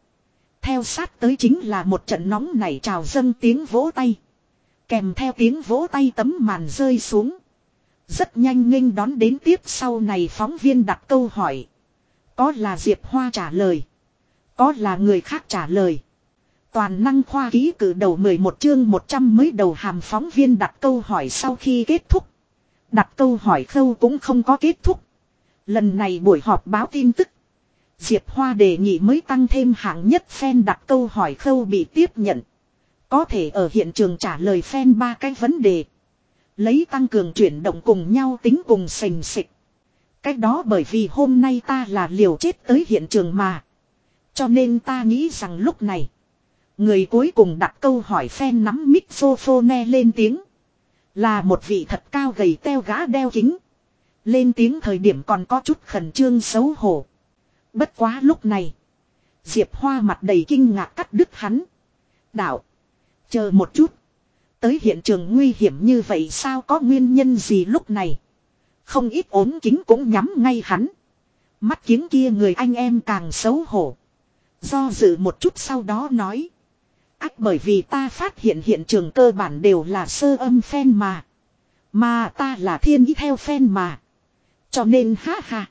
Theo sát tới chính là một trận nóng nảy trào dâng tiếng vỗ tay. Kèm theo tiếng vỗ tay tấm màn rơi xuống. Rất nhanh nghênh đón đến tiếp sau này phóng viên đặt câu hỏi. Có là Diệp Hoa trả lời. Có là người khác trả lời. Toàn năng khoa ký cử đầu 11 chương 100 mới đầu hàm phóng viên đặt câu hỏi sau khi kết thúc. Đặt câu hỏi khâu cũng không có kết thúc. Lần này buổi họp báo tin tức. Diệp Hoa đề nghị mới tăng thêm hạng nhất fan đặt câu hỏi khâu bị tiếp nhận. Có thể ở hiện trường trả lời phen ba cái vấn đề. Lấy tăng cường chuyển động cùng nhau tính cùng sình sịch. Cách đó bởi vì hôm nay ta là liều chết tới hiện trường mà. Cho nên ta nghĩ rằng lúc này. Người cuối cùng đặt câu hỏi phen nắm mixophone lên tiếng. Là một vị thật cao gầy teo gã đeo kính. Lên tiếng thời điểm còn có chút khẩn trương xấu hổ. Bất quá lúc này. Diệp Hoa mặt đầy kinh ngạc cắt đứt hắn. Đạo. Chờ một chút. Tới hiện trường nguy hiểm như vậy sao có nguyên nhân gì lúc này. Không ít ốm kính cũng nhắm ngay hắn. Mắt kiếng kia người anh em càng xấu hổ. Do dự một chút sau đó nói. Ách, bởi vì ta phát hiện hiện trường cơ bản đều là sơ âm phen mà. Mà ta là thiên ý theo phen mà. Cho nên ha ha.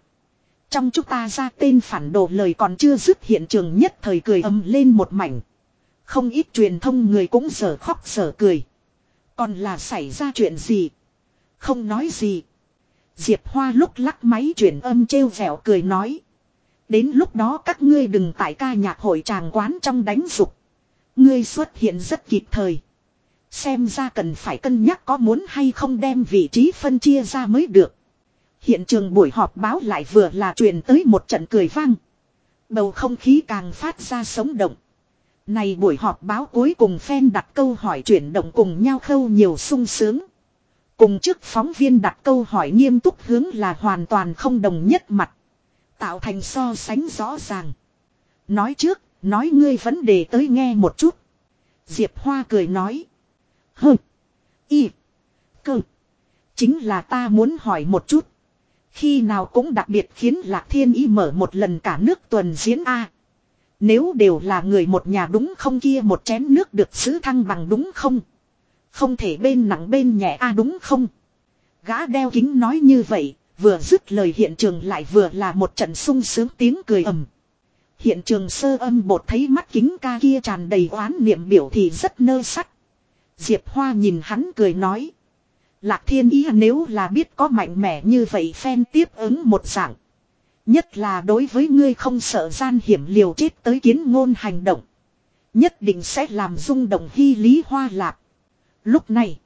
Trong chúng ta ra tên phản đồ lời còn chưa dứt hiện trường nhất thời cười âm lên một mảnh. Không ít truyền thông người cũng sở khóc sở cười. Còn là xảy ra chuyện gì? Không nói gì. Diệp Hoa lúc lắc máy chuyển âm trêu vẻo cười nói. Đến lúc đó các ngươi đừng tại ca nhạc hội tràng quán trong đánh dục. Ngươi xuất hiện rất kịp thời. Xem ra cần phải cân nhắc có muốn hay không đem vị trí phân chia ra mới được. Hiện trường buổi họp báo lại vừa là truyền tới một trận cười vang. Bầu không khí càng phát ra sống động. Này buổi họp báo cuối cùng fan đặt câu hỏi chuyển động cùng nhau khâu nhiều sung sướng. Cùng trước phóng viên đặt câu hỏi nghiêm túc hướng là hoàn toàn không đồng nhất mặt. Tạo thành so sánh rõ ràng. Nói trước, nói ngươi vấn đề tới nghe một chút. Diệp Hoa cười nói. Hừ. Y. Cơ. Chính là ta muốn hỏi một chút. Khi nào cũng đặc biệt khiến Lạc Thiên Y mở một lần cả nước tuần diễn A. Nếu đều là người một nhà đúng không kia một chén nước được sứ thăng bằng đúng không? Không thể bên nặng bên nhẹ A à đúng không? Gã đeo kính nói như vậy, vừa dứt lời hiện trường lại vừa là một trận sung sướng tiếng cười ầm. Hiện trường sơ âm bột thấy mắt kính ca kia tràn đầy oán niệm biểu thì rất nơ sắc. Diệp Hoa nhìn hắn cười nói. Lạc thiên ý nếu là biết có mạnh mẽ như vậy phen tiếp ứng một dạng. Nhất là đối với ngươi không sợ gian hiểm liều chết tới kiến ngôn hành động. Nhất định sẽ làm rung động hy lý hoa lạc. Lúc này.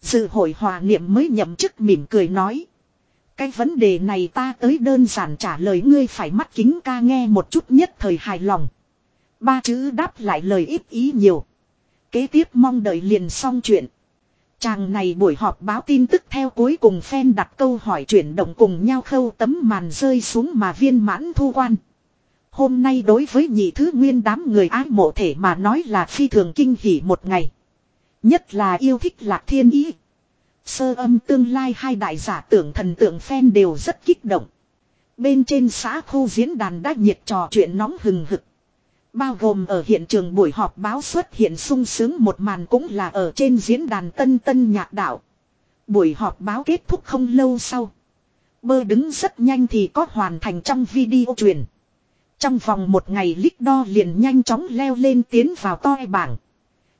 Dự hội hòa niệm mới nhậm chức mỉm cười nói. Cái vấn đề này ta tới đơn giản trả lời ngươi phải mắt kính ca nghe một chút nhất thời hài lòng. Ba chữ đáp lại lời ít ý nhiều. Kế tiếp mong đợi liền xong chuyện. Chàng này buổi họp báo tin tức theo cuối cùng fan đặt câu hỏi chuyển động cùng nhau khâu tấm màn rơi xuống mà viên mãn thu quan. Hôm nay đối với nhị thứ nguyên đám người ái mộ thể mà nói là phi thường kinh hỉ một ngày. Nhất là yêu thích lạc thiên ý. Sơ âm tương lai hai đại giả tưởng thần tượng fan đều rất kích động. Bên trên xã khu diễn đàn đã nhiệt trò chuyện nóng hừng hực. Bao gồm ở hiện trường buổi họp báo xuất hiện sung sướng một màn cũng là ở trên diễn đàn tân tân nhạc đạo. Buổi họp báo kết thúc không lâu sau. Bơ đứng rất nhanh thì có hoàn thành trong video truyền. Trong vòng một ngày lít đo liền nhanh chóng leo lên tiến vào toi bảng.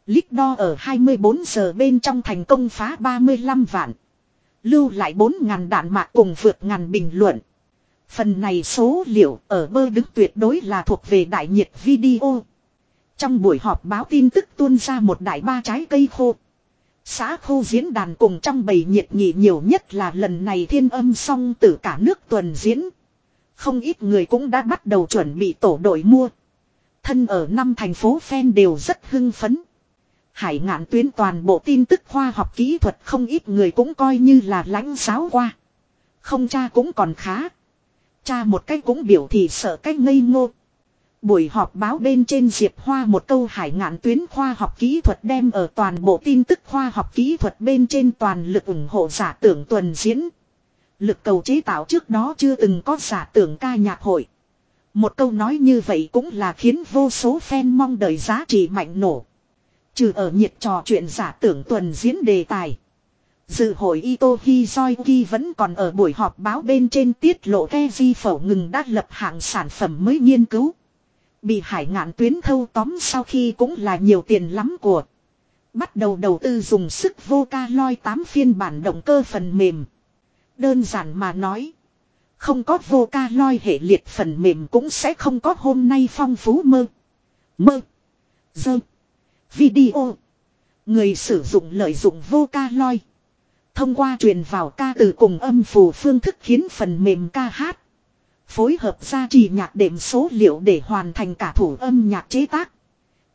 Lít đo ở 24 giờ bên trong thành công phá 35 vạn. Lưu lại 4.000 đạn mạc cùng vượt ngàn bình luận. Phần này số liệu ở bơ đứng tuyệt đối là thuộc về đại nhiệt video. Trong buổi họp báo tin tức tuôn ra một đại ba trái cây khô. Xã khu diễn đàn cùng trong bầy nhiệt nhị nhiều nhất là lần này thiên âm song từ cả nước tuần diễn. Không ít người cũng đã bắt đầu chuẩn bị tổ đội mua. Thân ở năm thành phố phen đều rất hưng phấn. Hải ngạn tuyến toàn bộ tin tức khoa học kỹ thuật không ít người cũng coi như là lãnh giáo qua. Không cha cũng còn khá. Cha một cách cũng biểu thị sợ cách ngây ngô. Buổi họp báo bên trên Diệp Hoa một câu hải ngạn tuyến khoa học kỹ thuật đem ở toàn bộ tin tức khoa học kỹ thuật bên trên toàn lực ủng hộ giả tưởng tuần diễn. Lực cầu chế tạo trước đó chưa từng có giả tưởng ca nhạc hội. Một câu nói như vậy cũng là khiến vô số fan mong đợi giá trị mạnh nổ. Trừ ở nhiệt trò chuyện giả tưởng tuần diễn đề tài. Dự hội Ito Hizoiki vẫn còn ở buổi họp báo bên trên tiết lộ ke di phẩu ngừng đã lập hạng sản phẩm mới nghiên cứu. Bị hải ngạn tuyến thâu tóm sau khi cũng là nhiều tiền lắm của. Bắt đầu đầu tư dùng sức vô ca loi 8 phiên bản động cơ phần mềm. Đơn giản mà nói. Không có vô ca loi hệ liệt phần mềm cũng sẽ không có hôm nay phong phú mơ. Mơ. Dơ. Video. Người sử dụng lợi dụng vô ca loi. Thông qua truyền vào ca từ cùng âm phù phương thức khiến phần mềm ca hát. Phối hợp gia trì nhạc đệm số liệu để hoàn thành cả thủ âm nhạc chế tác.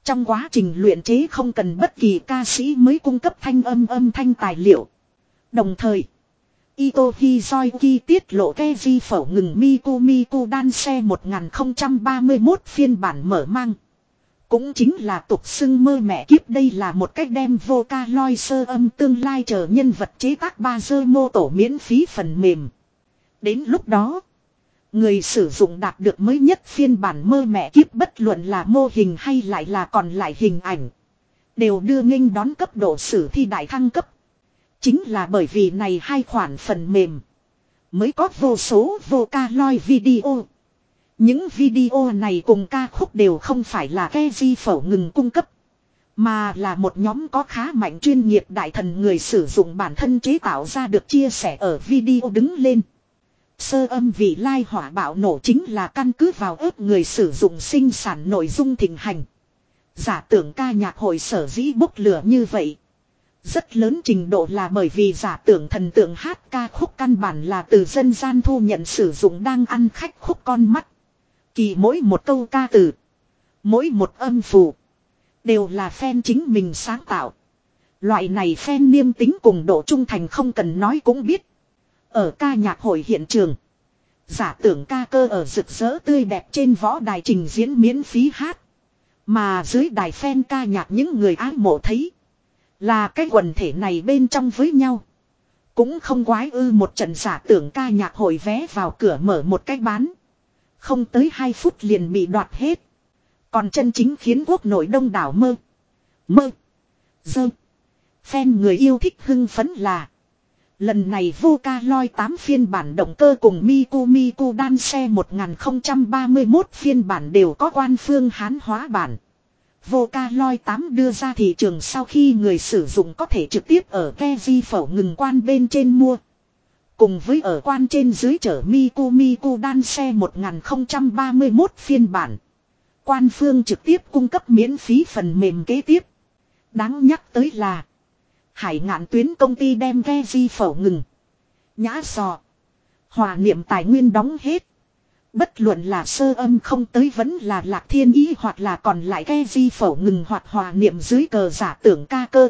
Trong quá trình luyện chế không cần bất kỳ ca sĩ mới cung cấp thanh âm âm thanh tài liệu. Đồng thời, Ito Hizoiki tiết lộ ke phẩu ngừng Miku Miku đan xe 1031 phiên bản mở mang. Cũng chính là tục xưng mơ mẹ kiếp đây là một cách đem vô ca loi sơ âm tương lai chờ nhân vật chế tác ba dơ mô tổ miễn phí phần mềm. Đến lúc đó, người sử dụng đạt được mới nhất phiên bản mơ mẹ kiếp bất luận là mô hình hay lại là còn lại hình ảnh. Đều đưa nghênh đón cấp độ sử thi đại thăng cấp. Chính là bởi vì này hai khoản phần mềm. Mới có vô số vô ca loi video. Những video này cùng ca khúc đều không phải là ke di phẩu ngừng cung cấp. Mà là một nhóm có khá mạnh chuyên nghiệp đại thần người sử dụng bản thân chế tạo ra được chia sẻ ở video đứng lên. Sơ âm vị lai hỏa bạo nổ chính là căn cứ vào ớt người sử dụng sinh sản nội dung thịnh hành. Giả tưởng ca nhạc hội sở dĩ bốc lửa như vậy. Rất lớn trình độ là bởi vì giả tưởng thần tượng hát ca khúc căn bản là từ dân gian thu nhận sử dụng đang ăn khách khúc con mắt. Kỳ mỗi một câu ca từ. Mỗi một âm phù. Đều là fan chính mình sáng tạo. Loại này fan niêm tính cùng độ trung thành không cần nói cũng biết. Ở ca nhạc hội hiện trường. Giả tưởng ca cơ ở rực rỡ tươi đẹp trên võ đài trình diễn miễn phí hát. Mà dưới đài fan ca nhạc những người ái mộ thấy. Là cái quần thể này bên trong với nhau. Cũng không quái ư một trận giả tưởng ca nhạc hội vé vào cửa mở một cách bán. Không tới 2 phút liền bị đoạt hết. Còn chân chính khiến quốc nội đông đảo mơ. Mơ. Dơ. Phen người yêu thích hưng phấn là. Lần này vô ca loi 8 phiên bản động cơ cùng Miku Miku đan xe 1031 phiên bản đều có quan phương hán hóa bản. Vô ca loi 8 đưa ra thị trường sau khi người sử dụng có thể trực tiếp ở ke di phẩu ngừng quan bên trên mua. Cùng với ở quan trên dưới chở Miku Miku đan xe 1031 phiên bản. Quan phương trực tiếp cung cấp miễn phí phần mềm kế tiếp. Đáng nhắc tới là. Hải ngạn tuyến công ty đem ghe di phẩu ngừng. Nhã sò. Hòa niệm tài nguyên đóng hết. Bất luận là sơ âm không tới vẫn là lạc thiên ý hoặc là còn lại ghe di phẩu ngừng hoặc hòa niệm dưới cờ giả tưởng ca cơ.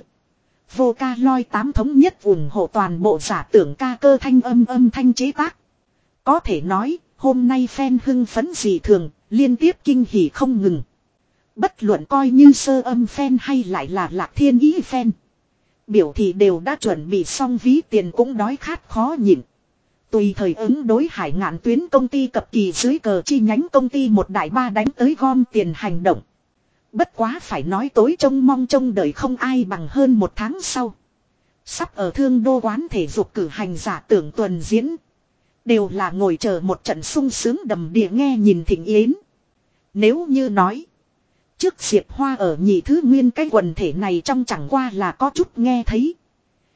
Vô ca loi tám thống nhất ủng hộ toàn bộ giả tưởng ca cơ thanh âm âm thanh chế tác. Có thể nói, hôm nay fan hưng phấn gì thường, liên tiếp kinh hỉ không ngừng. Bất luận coi như sơ âm fan hay lại là lạc thiên ý fan. Biểu thị đều đã chuẩn bị xong ví tiền cũng đói khát khó nhịn. Tùy thời ứng đối hải ngạn tuyến công ty cập kỳ dưới cờ chi nhánh công ty một đại ba đánh tới gom tiền hành động. Bất quá phải nói tối trông mong trông đợi không ai bằng hơn một tháng sau. Sắp ở thương đô quán thể dục cử hành giả tưởng tuần diễn. Đều là ngồi chờ một trận sung sướng đầm địa nghe nhìn thịnh yến. Nếu như nói. Trước Diệp Hoa ở nhị thứ nguyên cái quần thể này trong chẳng qua là có chút nghe thấy.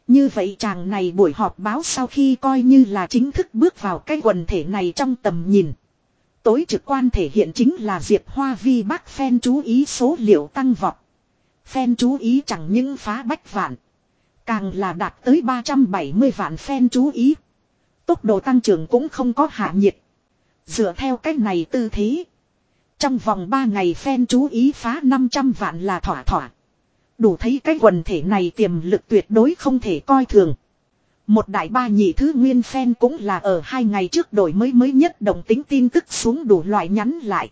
Như vậy chàng này buổi họp báo sau khi coi như là chính thức bước vào cái quần thể này trong tầm nhìn. Tối trực quan thể hiện chính là Diệp Hoa vi bác phen chú ý số liệu tăng vọt. Phen chú ý chẳng những phá bách vạn. Càng là đạt tới 370 vạn phen chú ý. Tốc độ tăng trưởng cũng không có hạ nhiệt. Dựa theo cách này tư thế. Trong vòng 3 ngày phen chú ý phá 500 vạn là thỏa thỏa. Đủ thấy cái quần thể này tiềm lực tuyệt đối không thể coi thường. Một đại ba nhị thứ nguyên phen cũng là ở hai ngày trước đổi mới mới nhất đồng tính tin tức xuống đủ loại nhắn lại.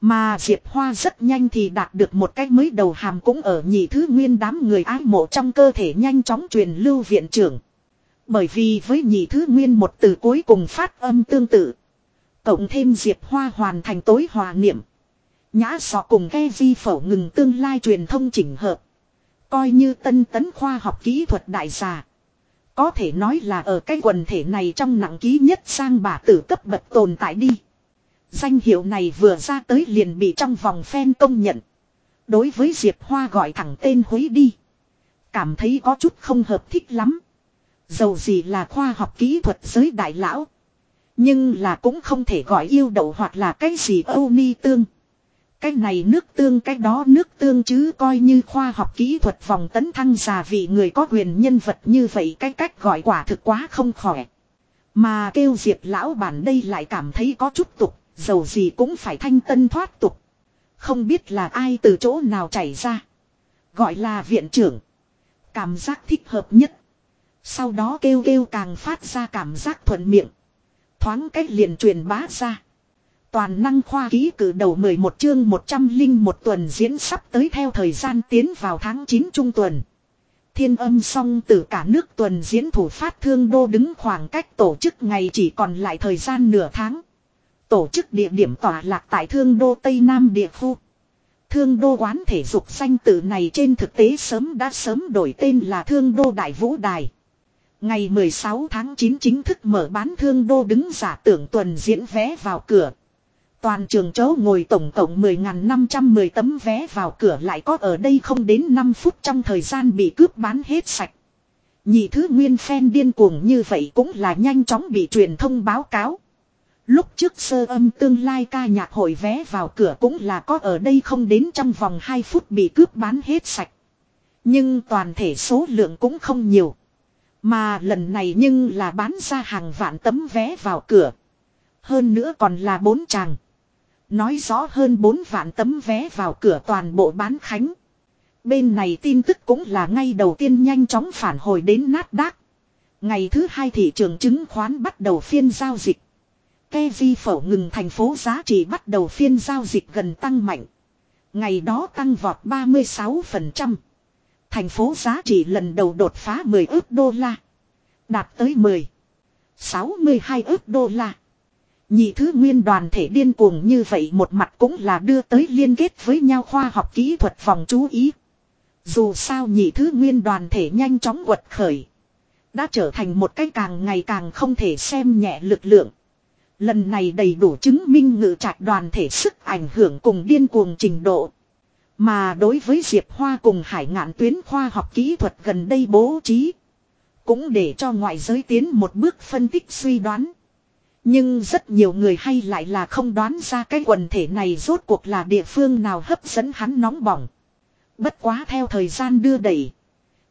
Mà Diệp Hoa rất nhanh thì đạt được một cách mới đầu hàm cũng ở nhị thứ nguyên đám người ái mộ trong cơ thể nhanh chóng truyền lưu viện trưởng. Bởi vì với nhị thứ nguyên một từ cuối cùng phát âm tương tự. Cộng thêm Diệp Hoa hoàn thành tối hòa niệm. Nhã sọ cùng ghe di phẩu ngừng tương lai truyền thông chỉnh hợp. Coi như tân tấn khoa học kỹ thuật đại giả. Có thể nói là ở cái quần thể này trong nặng ký nhất sang bà tử cấp bậc tồn tại đi. Danh hiệu này vừa ra tới liền bị trong vòng phen công nhận. Đối với Diệp Hoa gọi thẳng tên huế đi. Cảm thấy có chút không hợp thích lắm. Dầu gì là khoa học kỹ thuật giới đại lão. Nhưng là cũng không thể gọi yêu đậu hoặc là cái gì âu ni tương. Cái này nước tương cái đó nước tương chứ coi như khoa học kỹ thuật vòng tấn thăng già vị người có quyền nhân vật như vậy cái cách gọi quả thực quá không khỏe. Mà kêu diệp lão bản đây lại cảm thấy có chút tục, dầu gì cũng phải thanh tân thoát tục. Không biết là ai từ chỗ nào chảy ra. Gọi là viện trưởng. Cảm giác thích hợp nhất. Sau đó kêu kêu càng phát ra cảm giác thuận miệng. Thoáng cách liền truyền bá ra. Toàn năng khoa ký cử đầu 11 chương 100 linh một tuần diễn sắp tới theo thời gian tiến vào tháng 9 trung tuần. Thiên âm song từ cả nước tuần diễn thủ phát thương đô đứng khoảng cách tổ chức ngày chỉ còn lại thời gian nửa tháng. Tổ chức địa điểm tỏa lạc tại thương đô Tây Nam địa khu. Thương đô quán thể dục danh tự này trên thực tế sớm đã sớm đổi tên là Thương đô Đại Vũ Đài. Ngày 16 tháng 9 chính thức mở bán thương đô đứng giả tưởng tuần diễn vé vào cửa. Toàn trường chỗ ngồi tổng cộng 10.510 tấm vé vào cửa lại có ở đây không đến 5 phút trong thời gian bị cướp bán hết sạch. Nhị thứ nguyên phen điên cuồng như vậy cũng là nhanh chóng bị truyền thông báo cáo. Lúc trước sơ âm tương lai ca nhạc hội vé vào cửa cũng là có ở đây không đến trong vòng 2 phút bị cướp bán hết sạch. Nhưng toàn thể số lượng cũng không nhiều. Mà lần này nhưng là bán ra hàng vạn tấm vé vào cửa. Hơn nữa còn là bốn chàng. Nói rõ hơn 4 vạn tấm vé vào cửa toàn bộ bán khánh. Bên này tin tức cũng là ngay đầu tiên nhanh chóng phản hồi đến nát đác. Ngày thứ hai thị trường chứng khoán bắt đầu phiên giao dịch. Ke vi phẩu ngừng thành phố giá trị bắt đầu phiên giao dịch gần tăng mạnh. Ngày đó tăng vọt 36%. Thành phố giá trị lần đầu đột phá 10 ước đô la. Đạt tới 10. 62 ước đô la. Nhị thứ nguyên đoàn thể điên cuồng như vậy một mặt cũng là đưa tới liên kết với nhau khoa học kỹ thuật phòng chú ý. Dù sao nhị thứ nguyên đoàn thể nhanh chóng quật khởi. Đã trở thành một cái càng ngày càng không thể xem nhẹ lực lượng. Lần này đầy đủ chứng minh ngự trạch đoàn thể sức ảnh hưởng cùng điên cuồng trình độ. Mà đối với Diệp Hoa cùng hải ngạn tuyến khoa học kỹ thuật gần đây bố trí. Cũng để cho ngoại giới tiến một bước phân tích suy đoán. Nhưng rất nhiều người hay lại là không đoán ra cái quần thể này rốt cuộc là địa phương nào hấp dẫn hắn nóng bỏng. Bất quá theo thời gian đưa đẩy.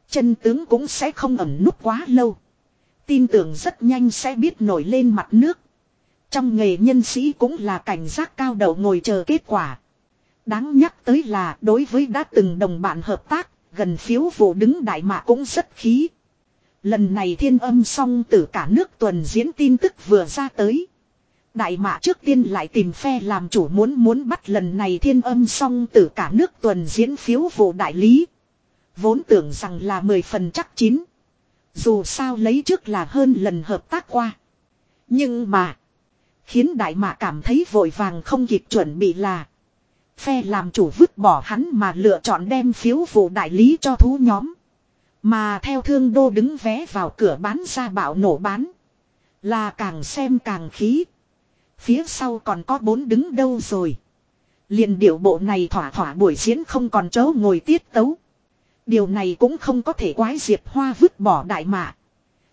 Chân tướng cũng sẽ không ẩn núp quá lâu. Tin tưởng rất nhanh sẽ biết nổi lên mặt nước. Trong nghề nhân sĩ cũng là cảnh giác cao đầu ngồi chờ kết quả. Đáng nhắc tới là đối với đã từng đồng bạn hợp tác, gần phiếu vụ đứng đại mạ cũng rất khí. Lần này thiên âm song tử cả nước tuần diễn tin tức vừa ra tới. Đại mạ trước tiên lại tìm phe làm chủ muốn muốn bắt lần này thiên âm song tử cả nước tuần diễn phiếu vụ đại lý. Vốn tưởng rằng là mười phần chắc chín. Dù sao lấy trước là hơn lần hợp tác qua. Nhưng mà. Khiến đại mạ cảm thấy vội vàng không kịp chuẩn bị là. Phe làm chủ vứt bỏ hắn mà lựa chọn đem phiếu vụ đại lý cho thú nhóm. Mà theo thương đô đứng vé vào cửa bán ra bạo nổ bán. Là càng xem càng khí. Phía sau còn có bốn đứng đâu rồi. liền điệu bộ này thỏa thỏa buổi diễn không còn chỗ ngồi tiết tấu. Điều này cũng không có thể quái Diệp Hoa vứt bỏ đại mạ.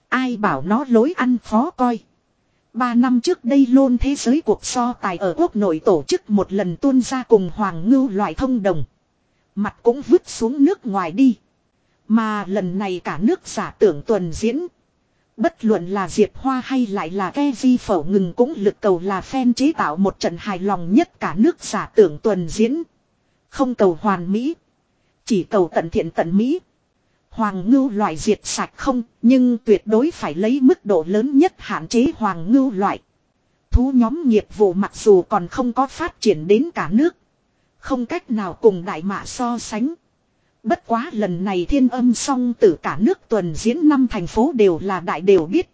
Ai bảo nó lối ăn khó coi. Ba năm trước đây luôn thế giới cuộc so tài ở quốc nội tổ chức một lần tuôn ra cùng Hoàng Ngưu loại thông đồng. Mặt cũng vứt xuống nước ngoài đi. Mà lần này cả nước giả tưởng tuần diễn. Bất luận là Diệp Hoa hay lại là ke di phẩu ngừng cũng lực cầu là fan chế tạo một trận hài lòng nhất cả nước giả tưởng tuần diễn. Không cầu hoàn mỹ. Chỉ cầu tận thiện tận mỹ. Hoàng ngưu loại diệt sạch không, nhưng tuyệt đối phải lấy mức độ lớn nhất hạn chế hoàng ngưu loại. Thú nhóm nghiệp vụ mặc dù còn không có phát triển đến cả nước. Không cách nào cùng đại mạ so sánh. Bất quá lần này thiên âm song tử cả nước tuần diễn năm thành phố đều là đại đều biết.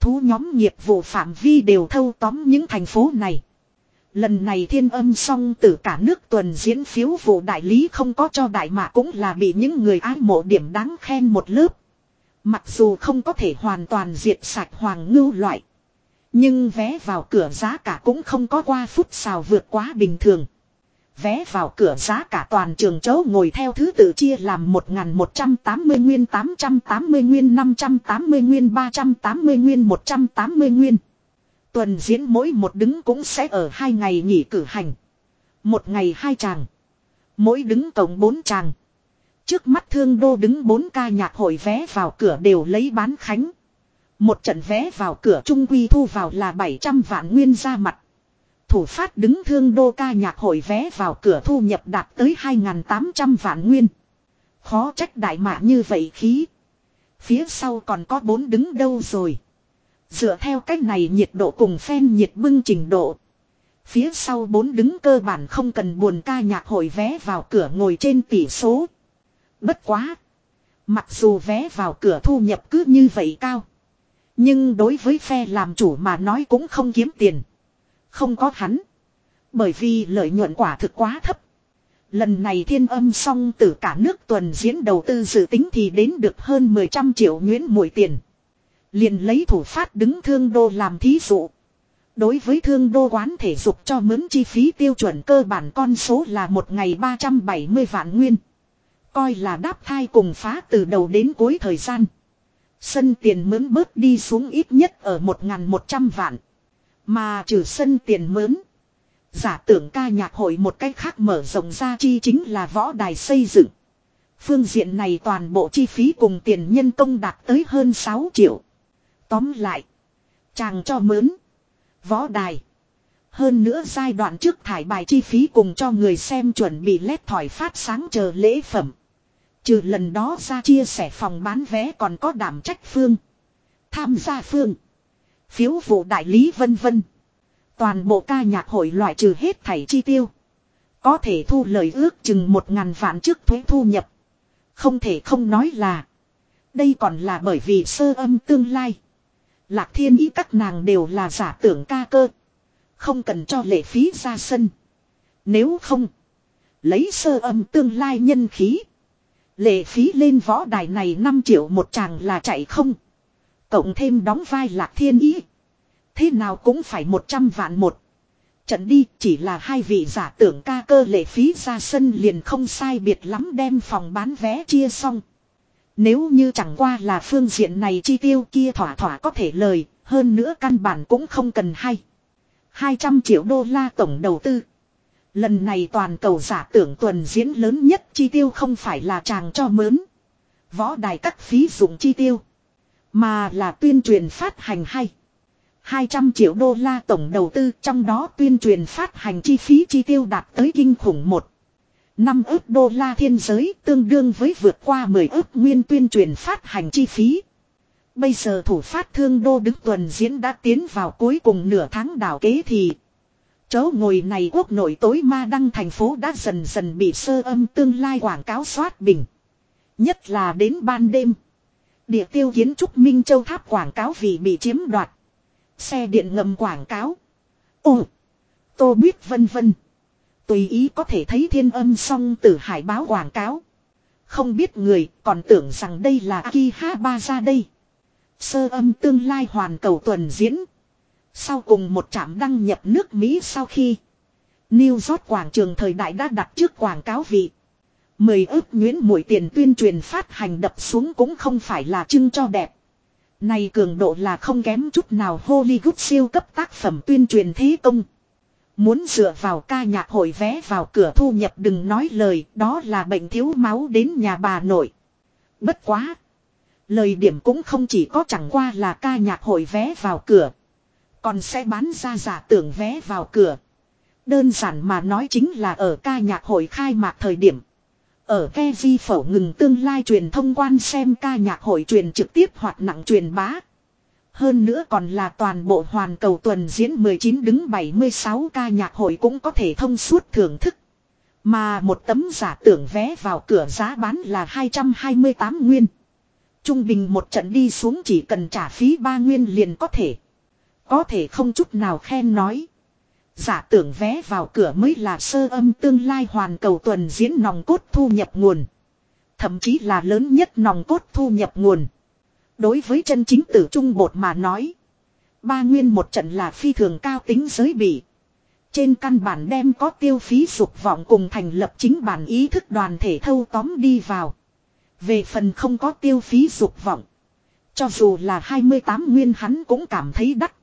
Thú nhóm nghiệp vụ phạm vi đều thâu tóm những thành phố này. Lần này thiên âm song tử cả nước tuần diễn phiếu vụ đại lý không có cho đại mạ cũng là bị những người ái mộ điểm đáng khen một lớp. Mặc dù không có thể hoàn toàn diệt sạch hoàng ngưu loại. Nhưng vé vào cửa giá cả cũng không có qua phút xào vượt quá bình thường. Vé vào cửa giá cả toàn trường chỗ ngồi theo thứ tự chia làm 1.180 nguyên 880 nguyên 580 nguyên 380 nguyên 180 nguyên. Tuần diễn mỗi một đứng cũng sẽ ở hai ngày nghỉ cử hành. Một ngày hai chàng. Mỗi đứng tổng bốn chàng. Trước mắt thương đô đứng 4 ca nhạc hội vé vào cửa đều lấy bán khánh. Một trận vé vào cửa trung quy thu vào là 700 vạn nguyên ra mặt. Thủ phát đứng thương đô ca nhạc hội vé vào cửa thu nhập đạt tới 2.800 vạn nguyên. Khó trách đại mạ như vậy khí. Phía sau còn có bốn đứng đâu rồi. Dựa theo cách này nhiệt độ cùng phen nhiệt bưng trình độ. Phía sau bốn đứng cơ bản không cần buồn ca nhạc hội vé vào cửa ngồi trên tỷ số. Bất quá. Mặc dù vé vào cửa thu nhập cứ như vậy cao. Nhưng đối với phe làm chủ mà nói cũng không kiếm tiền. Không có hắn. Bởi vì lợi nhuận quả thực quá thấp. Lần này thiên âm song từ cả nước tuần diễn đầu tư dự tính thì đến được hơn 100 triệu nguyễn mũi tiền. Liền lấy thủ phát đứng thương đô làm thí dụ. Đối với thương đô quán thể dục cho mướn chi phí tiêu chuẩn cơ bản con số là một ngày 370 vạn nguyên. Coi là đáp thai cùng phá từ đầu đến cuối thời gian. Sân tiền mướn bớt đi xuống ít nhất ở 1.100 vạn. Mà trừ sân tiền mướn. Giả tưởng ca nhạc hội một cách khác mở rộng ra chi chính là võ đài xây dựng. Phương diện này toàn bộ chi phí cùng tiền nhân công đạt tới hơn 6 triệu. Tóm lại. Chàng cho mướn. Võ đài. Hơn nữa giai đoạn trước thải bài chi phí cùng cho người xem chuẩn bị lét thỏi phát sáng chờ lễ phẩm. Trừ lần đó ra chia sẻ phòng bán vé còn có đảm trách phương. Tham gia phương. Phiếu vụ đại lý vân vân. Toàn bộ ca nhạc hội loại trừ hết thảy chi tiêu. Có thể thu lời ước chừng một ngàn vạn trước thuế thu nhập. Không thể không nói là. Đây còn là bởi vì sơ âm tương lai. Lạc thiên ý các nàng đều là giả tưởng ca cơ. Không cần cho lệ phí ra sân. Nếu không. Lấy sơ âm tương lai nhân khí. Lệ phí lên võ đài này 5 triệu một chàng là chạy không. Cộng thêm đóng vai lạc thiên ý. Thế nào cũng phải 100 vạn một. Trận đi chỉ là hai vị giả tưởng ca cơ lệ phí ra sân liền không sai biệt lắm đem phòng bán vé chia xong. Nếu như chẳng qua là phương diện này chi tiêu kia thỏa thỏa có thể lời, hơn nữa căn bản cũng không cần hay. 200 triệu đô la tổng đầu tư. Lần này toàn cầu giả tưởng tuần diễn lớn nhất chi tiêu không phải là chàng cho mớn. Võ đài các phí dụng chi tiêu. Mà là tuyên truyền phát hành hay. 200 triệu đô la tổng đầu tư, trong đó tuyên truyền phát hành chi phí chi tiêu đạt tới kinh khủng một. 5 ước đô la thiên giới, tương đương với vượt qua 10 ước nguyên tuyên truyền phát hành chi phí. Bây giờ thủ phát thương đô đứng tuần diễn đã tiến vào cuối cùng nửa tháng đảo kế thì. Chỗ ngồi này quốc nội tối ma đăng thành phố đã dần dần bị sơ âm tương lai quảng cáo soát bình. Nhất là đến ban đêm. Địa tiêu kiến trúc Minh Châu Tháp quảng cáo vì bị chiếm đoạt. Xe điện ngầm quảng cáo. Ồ. Tô biết vân vân. Tùy ý có thể thấy thiên âm song tử hải báo quảng cáo. Không biết người còn tưởng rằng đây là Akiha ra đây. Sơ âm tương lai hoàn cầu tuần diễn. Sau cùng một trạm đăng nhập nước Mỹ sau khi. New York quảng trường thời đại đã đặt trước quảng cáo vị. Mười ước nguyễn mũi tiền tuyên truyền phát hành đập xuống cũng không phải là trưng cho đẹp. Này cường độ là không kém chút nào Hollywood siêu cấp tác phẩm tuyên truyền thế công. Muốn dựa vào ca nhạc hội vé vào cửa thu nhập đừng nói lời, đó là bệnh thiếu máu đến nhà bà nội. Bất quá. Lời điểm cũng không chỉ có chẳng qua là ca nhạc hội vé vào cửa. Còn sẽ bán ra giả tưởng vé vào cửa. Đơn giản mà nói chính là ở ca nhạc hội khai mạc thời điểm. Ở ke di phổ ngừng tương lai truyền thông quan xem ca nhạc hội truyền trực tiếp hoặc nặng truyền bá. Hơn nữa còn là toàn bộ hoàn cầu tuần diễn 19 đứng 76 ca nhạc hội cũng có thể thông suốt thưởng thức. Mà một tấm giả tưởng vé vào cửa giá bán là 228 nguyên. Trung bình một trận đi xuống chỉ cần trả phí 3 nguyên liền có thể. Có thể không chút nào khen nói. Giả tưởng vé vào cửa mới là sơ âm tương lai hoàn cầu tuần diễn nòng cốt thu nhập nguồn. Thậm chí là lớn nhất nòng cốt thu nhập nguồn. Đối với chân chính tử trung bột mà nói. Ba nguyên một trận là phi thường cao tính giới bị. Trên căn bản đem có tiêu phí dục vọng cùng thành lập chính bản ý thức đoàn thể thâu tóm đi vào. Về phần không có tiêu phí dục vọng. Cho dù là 28 nguyên hắn cũng cảm thấy đắt.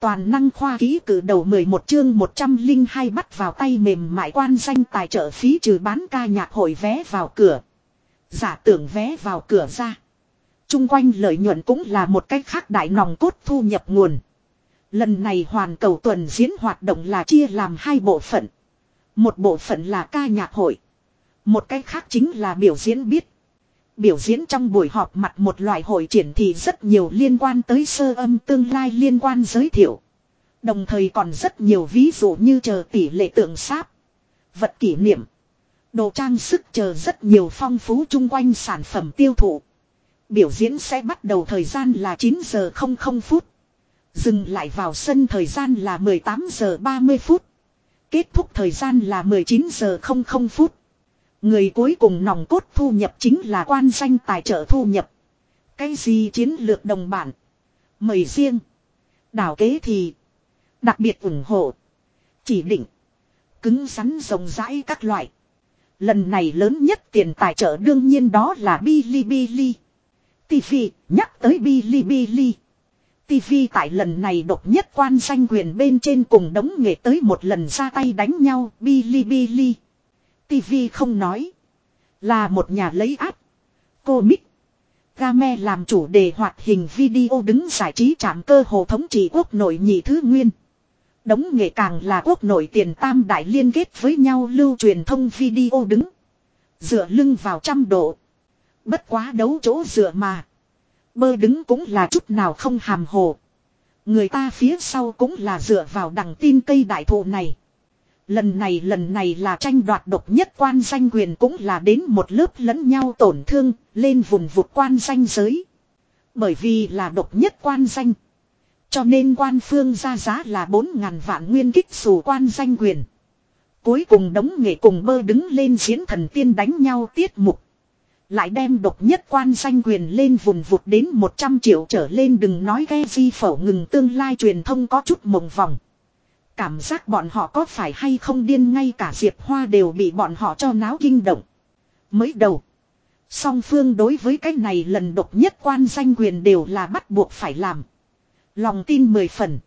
Toàn năng khoa ký cử đầu 11 chương 102 bắt vào tay mềm mại quan danh tài trợ phí trừ bán ca nhạc hội vé vào cửa. Giả tưởng vé vào cửa ra. Trung quanh lợi nhuận cũng là một cách khác đại nòng cốt thu nhập nguồn. Lần này hoàn cầu tuần diễn hoạt động là chia làm hai bộ phận. Một bộ phận là ca nhạc hội. Một cách khác chính là biểu diễn biết. Biểu diễn trong buổi họp mặt một loại hội triển thì rất nhiều liên quan tới sơ âm tương lai liên quan giới thiệu. Đồng thời còn rất nhiều ví dụ như chờ tỷ lệ tượng sáp, vật kỷ niệm, đồ trang sức chờ rất nhiều phong phú chung quanh sản phẩm tiêu thụ. Biểu diễn sẽ bắt đầu thời gian là 9 giờ 00 phút. Dừng lại vào sân thời gian là 18 giờ 30 phút. Kết thúc thời gian là 19 giờ 00 phút. Người cuối cùng nòng cốt thu nhập chính là quan danh tài trợ thu nhập. Cái gì chiến lược đồng bản. Mời riêng. Đảo kế thì. Đặc biệt ủng hộ. Chỉ định. Cứng rắn rộng rãi các loại. Lần này lớn nhất tiền tài trợ đương nhiên đó là Bilibili. TV nhắc tới Bilibili. TV tại lần này độc nhất quan danh quyền bên trên cùng đống nghệ tới một lần ra tay đánh nhau Bilibili. TV không nói. Là một nhà lấy áp. Cô Comic. Game làm chủ đề hoạt hình video đứng giải trí trạm cơ hồ thống trị quốc nội nhị thứ nguyên. Đống nghệ càng là quốc nội tiền tam đại liên kết với nhau lưu truyền thông video đứng. Dựa lưng vào trăm độ. Bất quá đấu chỗ dựa mà. Bơ đứng cũng là chút nào không hàm hồ. Người ta phía sau cũng là dựa vào đằng tin cây đại thụ này. Lần này lần này là tranh đoạt độc nhất quan danh quyền cũng là đến một lớp lẫn nhau tổn thương, lên vùng vụt quan danh giới. Bởi vì là độc nhất quan danh. Cho nên quan phương ra giá là 4.000 vạn nguyên kích xù quan danh quyền. Cuối cùng đống nghệ cùng bơ đứng lên diễn thần tiên đánh nhau tiết mục. Lại đem độc nhất quan danh quyền lên vùng vụt đến 100 triệu trở lên đừng nói ghe di phẩu ngừng tương lai truyền thông có chút mộng vòng. Cảm giác bọn họ có phải hay không điên, ngay cả Diệp Hoa đều bị bọn họ cho náo kinh động. Mới đầu. Song phương đối với cái này lần độc nhất quan danh quyền đều là bắt buộc phải làm. Lòng tin mười phần.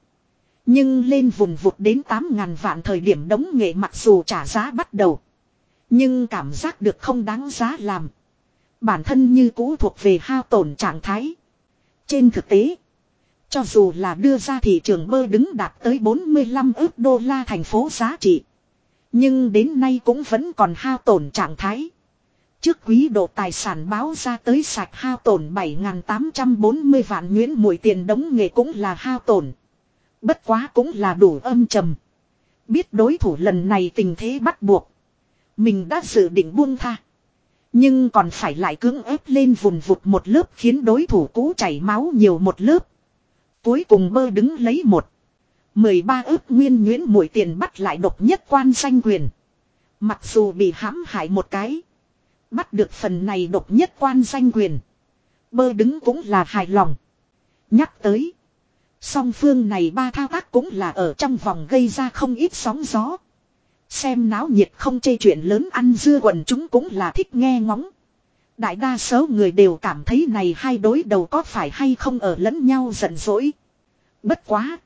Nhưng lên vùng vụt đến 8.000 vạn thời điểm đống nghệ mặc dù trả giá bắt đầu. Nhưng cảm giác được không đáng giá làm. Bản thân như cũ thuộc về hao tổn trạng thái. Trên thực tế. Cho dù là đưa ra thị trường bơ đứng đạt tới 45 ước đô la thành phố giá trị. Nhưng đến nay cũng vẫn còn hao tổn trạng thái. Trước quý độ tài sản báo ra tới sạch hao tổn 7.840 vạn nguyễn mùi tiền đóng nghề cũng là hao tổn. Bất quá cũng là đủ âm trầm. Biết đối thủ lần này tình thế bắt buộc. Mình đã dự định buông tha. Nhưng còn phải lại cưỡng ép lên vùng vụt một lớp khiến đối thủ cũ chảy máu nhiều một lớp. Cuối cùng bơ đứng lấy một. 13 ước nguyên nguyễn mũi tiền bắt lại độc nhất quan danh quyền. Mặc dù bị hãm hại một cái. Bắt được phần này độc nhất quan danh quyền. Bơ đứng cũng là hài lòng. Nhắc tới. Song phương này ba thao tác cũng là ở trong vòng gây ra không ít sóng gió. Xem náo nhiệt không chê chuyện lớn ăn dưa quần chúng cũng là thích nghe ngóng. Đại đa số người đều cảm thấy này hai đối đầu có phải hay không ở lẫn nhau giận dỗi. Bất quá.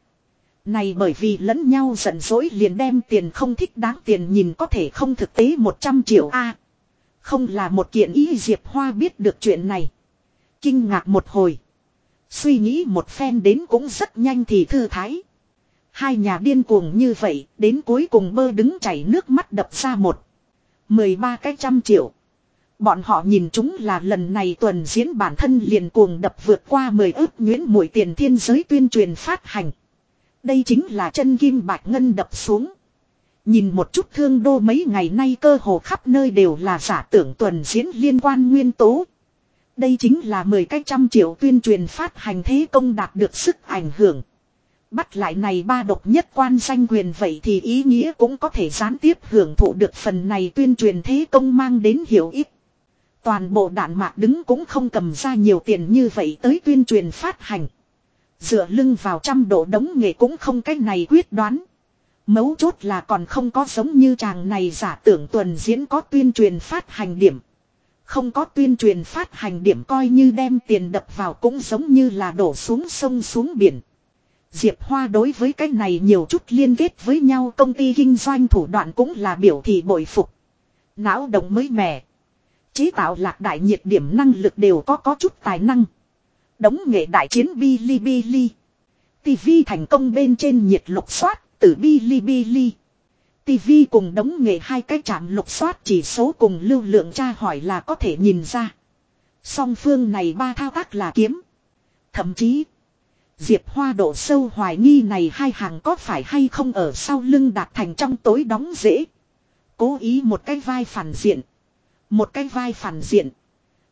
Này bởi vì lẫn nhau giận dỗi liền đem tiền không thích đáng tiền nhìn có thể không thực tế 100 triệu A. không là một kiện ý Diệp Hoa biết được chuyện này. Kinh ngạc một hồi. Suy nghĩ một phen đến cũng rất nhanh thì thư thái. Hai nhà điên cuồng như vậy, đến cuối cùng bơ đứng chảy nước mắt đập ra một. 13 cái trăm triệu. Bọn họ nhìn chúng là lần này tuần diễn bản thân liền cuồng đập vượt qua 10 ước nguyễn mũi tiền thiên giới tuyên truyền phát hành. Đây chính là chân kim bạch ngân đập xuống. Nhìn một chút thương đô mấy ngày nay cơ hồ khắp nơi đều là giả tưởng tuần diễn liên quan nguyên tố. Đây chính là 10 cách trăm triệu tuyên truyền phát hành thế công đạt được sức ảnh hưởng. Bắt lại này ba độc nhất quan danh quyền vậy thì ý nghĩa cũng có thể gián tiếp hưởng thụ được phần này tuyên truyền thế công mang đến hiệu ích. Toàn bộ đạn mạc đứng cũng không cầm ra nhiều tiền như vậy tới tuyên truyền phát hành. Dựa lưng vào trăm độ đống nghề cũng không cách này quyết đoán. Mấu chốt là còn không có giống như chàng này giả tưởng tuần diễn có tuyên truyền phát hành điểm. Không có tuyên truyền phát hành điểm coi như đem tiền đập vào cũng giống như là đổ xuống sông xuống biển. Diệp Hoa đối với cái này nhiều chút liên kết với nhau, công ty kinh doanh thủ đoạn cũng là biểu thị bội phục. Não động mới mẻ. Chế tạo lạc đại nhiệt điểm năng lực đều có có chút tài năng. Đống nghệ đại chiến Bilibili. TV thành công bên trên nhiệt lục soát từ Bilibili. TV cùng đống nghệ hai cái chạm lục soát chỉ số cùng lưu lượng tra hỏi là có thể nhìn ra. Song phương này ba thao tác là kiếm. Thậm chí. Diệp Hoa độ sâu hoài nghi này hai hàng có phải hay không ở sau lưng đạt thành trong tối đóng dễ. Cố ý một cái vai phản diện. Một cái vai phản diện.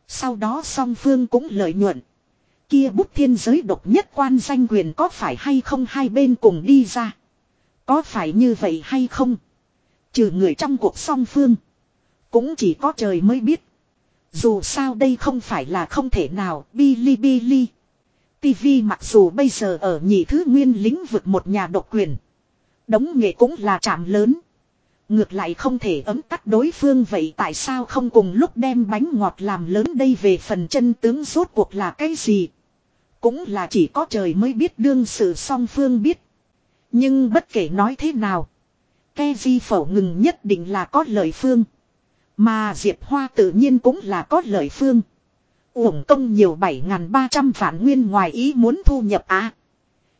Sau đó song phương cũng lợi nhuận. Kia bút thiên giới độc nhất quan danh quyền có phải hay không hai bên cùng đi ra. Có phải như vậy hay không? Trừ người trong cuộc song phương. Cũng chỉ có trời mới biết. Dù sao đây không phải là không thể nào. Bilibili. TV mặc dù bây giờ ở nhị thứ nguyên lĩnh vực một nhà độc quyền. Đống nghệ cũng là chạm lớn. Ngược lại không thể ấm tắt đối phương vậy tại sao không cùng lúc đem bánh ngọt làm lớn đây về phần chân tướng rốt cuộc là cái gì. Cũng là chỉ có trời mới biết đương sự song phương biết. Nhưng bất kể nói thế nào. Ke di phẩu ngừng nhất định là có lợi phương. Mà Diệp Hoa tự nhiên cũng là có lợi phương. Uổng công nhiều 7.300 vạn nguyên ngoài ý muốn thu nhập á.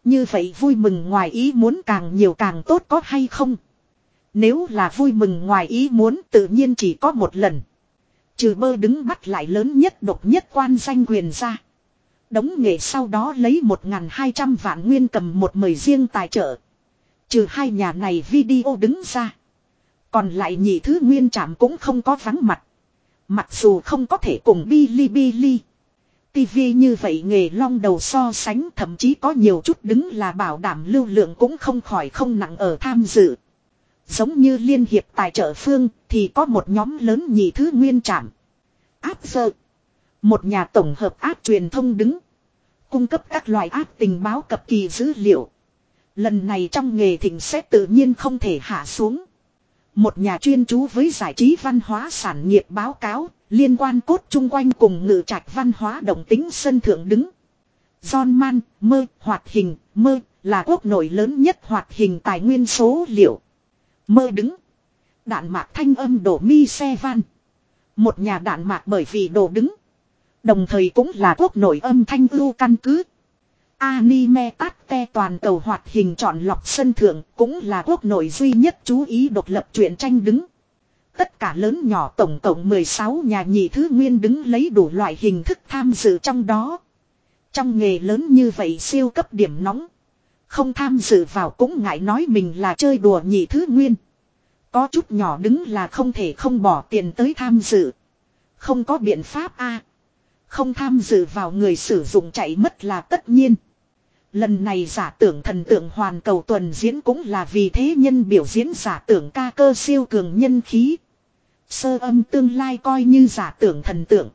như vậy vui mừng ngoài ý muốn càng nhiều càng tốt có hay không? Nếu là vui mừng ngoài ý muốn tự nhiên chỉ có một lần. Trừ bơ đứng bắt lại lớn nhất độc nhất quan danh quyền ra. Đống nghệ sau đó lấy 1.200 vạn nguyên cầm một mời riêng tài trợ. Trừ hai nhà này video đứng ra. Còn lại nhị thứ nguyên trạm cũng không có vắng mặt. Mặc dù không có thể cùng Bilibili. TV như vậy nghề long đầu so sánh thậm chí có nhiều chút đứng là bảo đảm lưu lượng cũng không khỏi không nặng ở tham dự. Giống như liên hiệp tài trợ phương thì có một nhóm lớn nhị thứ nguyên trạm. Áp sơ. Một nhà tổng hợp áp truyền thông đứng. Cung cấp các loại áp tình báo cập kỳ dữ liệu. Lần này trong nghề thịnh sẽ tự nhiên không thể hạ xuống. Một nhà chuyên chú với giải trí văn hóa sản nghiệp báo cáo, liên quan cốt chung quanh cùng ngự trạch văn hóa đồng tính sân thượng đứng. John Man, mơ, hoạt hình, mơ, là quốc nội lớn nhất hoạt hình tài nguyên số liệu. Mơ đứng. Đạn mạc thanh âm đổ mi xe van. Một nhà đạn mạc bởi vì đổ đứng. Đồng thời cũng là quốc nội âm thanh ưu căn cứ. Anime Tate toàn cầu hoạt hình chọn lọc sân thượng cũng là quốc nội duy nhất chú ý độc lập truyện tranh đứng. Tất cả lớn nhỏ tổng cộng 16 nhà nhị thứ nguyên đứng lấy đủ loại hình thức tham dự trong đó. Trong nghề lớn như vậy siêu cấp điểm nóng. Không tham dự vào cũng ngại nói mình là chơi đùa nhị thứ nguyên. Có chút nhỏ đứng là không thể không bỏ tiền tới tham dự. Không có biện pháp a Không tham dự vào người sử dụng chạy mất là tất nhiên. Lần này giả tưởng thần tượng hoàn cầu tuần diễn cũng là vì thế nhân biểu diễn giả tưởng ca cơ siêu cường nhân khí. Sơ âm tương lai coi như giả tưởng thần tượng.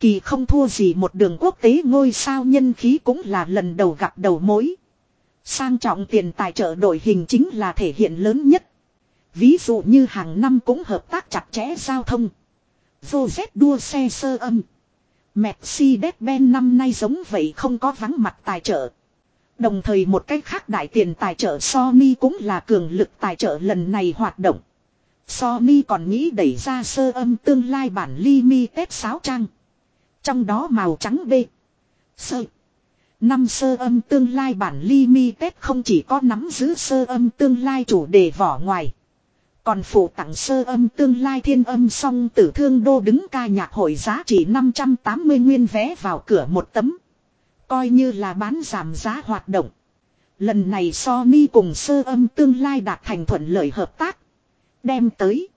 Kỳ không thua gì một đường quốc tế ngôi sao nhân khí cũng là lần đầu gặp đầu mối. Sang trọng tiền tài trợ đội hình chính là thể hiện lớn nhất. Ví dụ như hàng năm cũng hợp tác chặt chẽ giao thông. Joseph đua xe sơ âm. Mercedes-Benz năm nay giống vậy không có vắng mặt tài trợ. Đồng thời một cách khác đại tiền tài trợ Sony cũng là cường lực tài trợ lần này hoạt động. Sony còn nghĩ đẩy ra sơ âm tương lai bản limited 6 trang. Trong đó màu trắng B. Sơ. Năm sơ âm tương lai bản limited không chỉ có nắm giữ sơ âm tương lai chủ đề vỏ ngoài. Còn phụ tặng sơ âm tương lai thiên âm song tử thương đô đứng ca nhạc hội giá trị 580 nguyên vé vào cửa một tấm. Coi như là bán giảm giá hoạt động. Lần này Sony cùng sơ âm tương lai đạt thành thuận lợi hợp tác. Đem tới.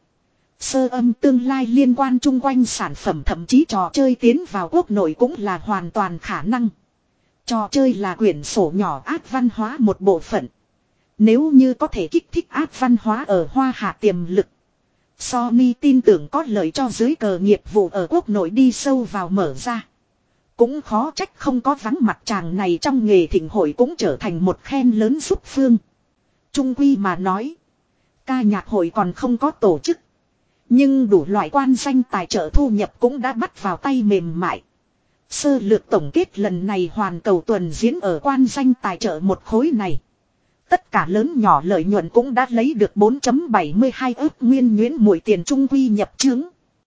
Sơ âm tương lai liên quan chung quanh sản phẩm thậm chí trò chơi tiến vào quốc nội cũng là hoàn toàn khả năng. Trò chơi là quyển sổ nhỏ át văn hóa một bộ phận. Nếu như có thể kích thích át văn hóa ở hoa hạ tiềm lực. Sony tin tưởng có lợi cho dưới cờ nghiệp vụ ở quốc nội đi sâu vào mở ra. Cũng khó trách không có vắng mặt chàng này trong nghề thịnh hội cũng trở thành một khen lớn giúp phương. Trung quy mà nói. Ca nhạc hội còn không có tổ chức. Nhưng đủ loại quan danh tài trợ thu nhập cũng đã bắt vào tay mềm mại. Sơ lược tổng kết lần này hoàn cầu tuần diễn ở quan danh tài trợ một khối này. Tất cả lớn nhỏ lợi nhuận cũng đã lấy được 4.72 ước nguyên nhuyễn mỗi tiền trung quy nhập chứng.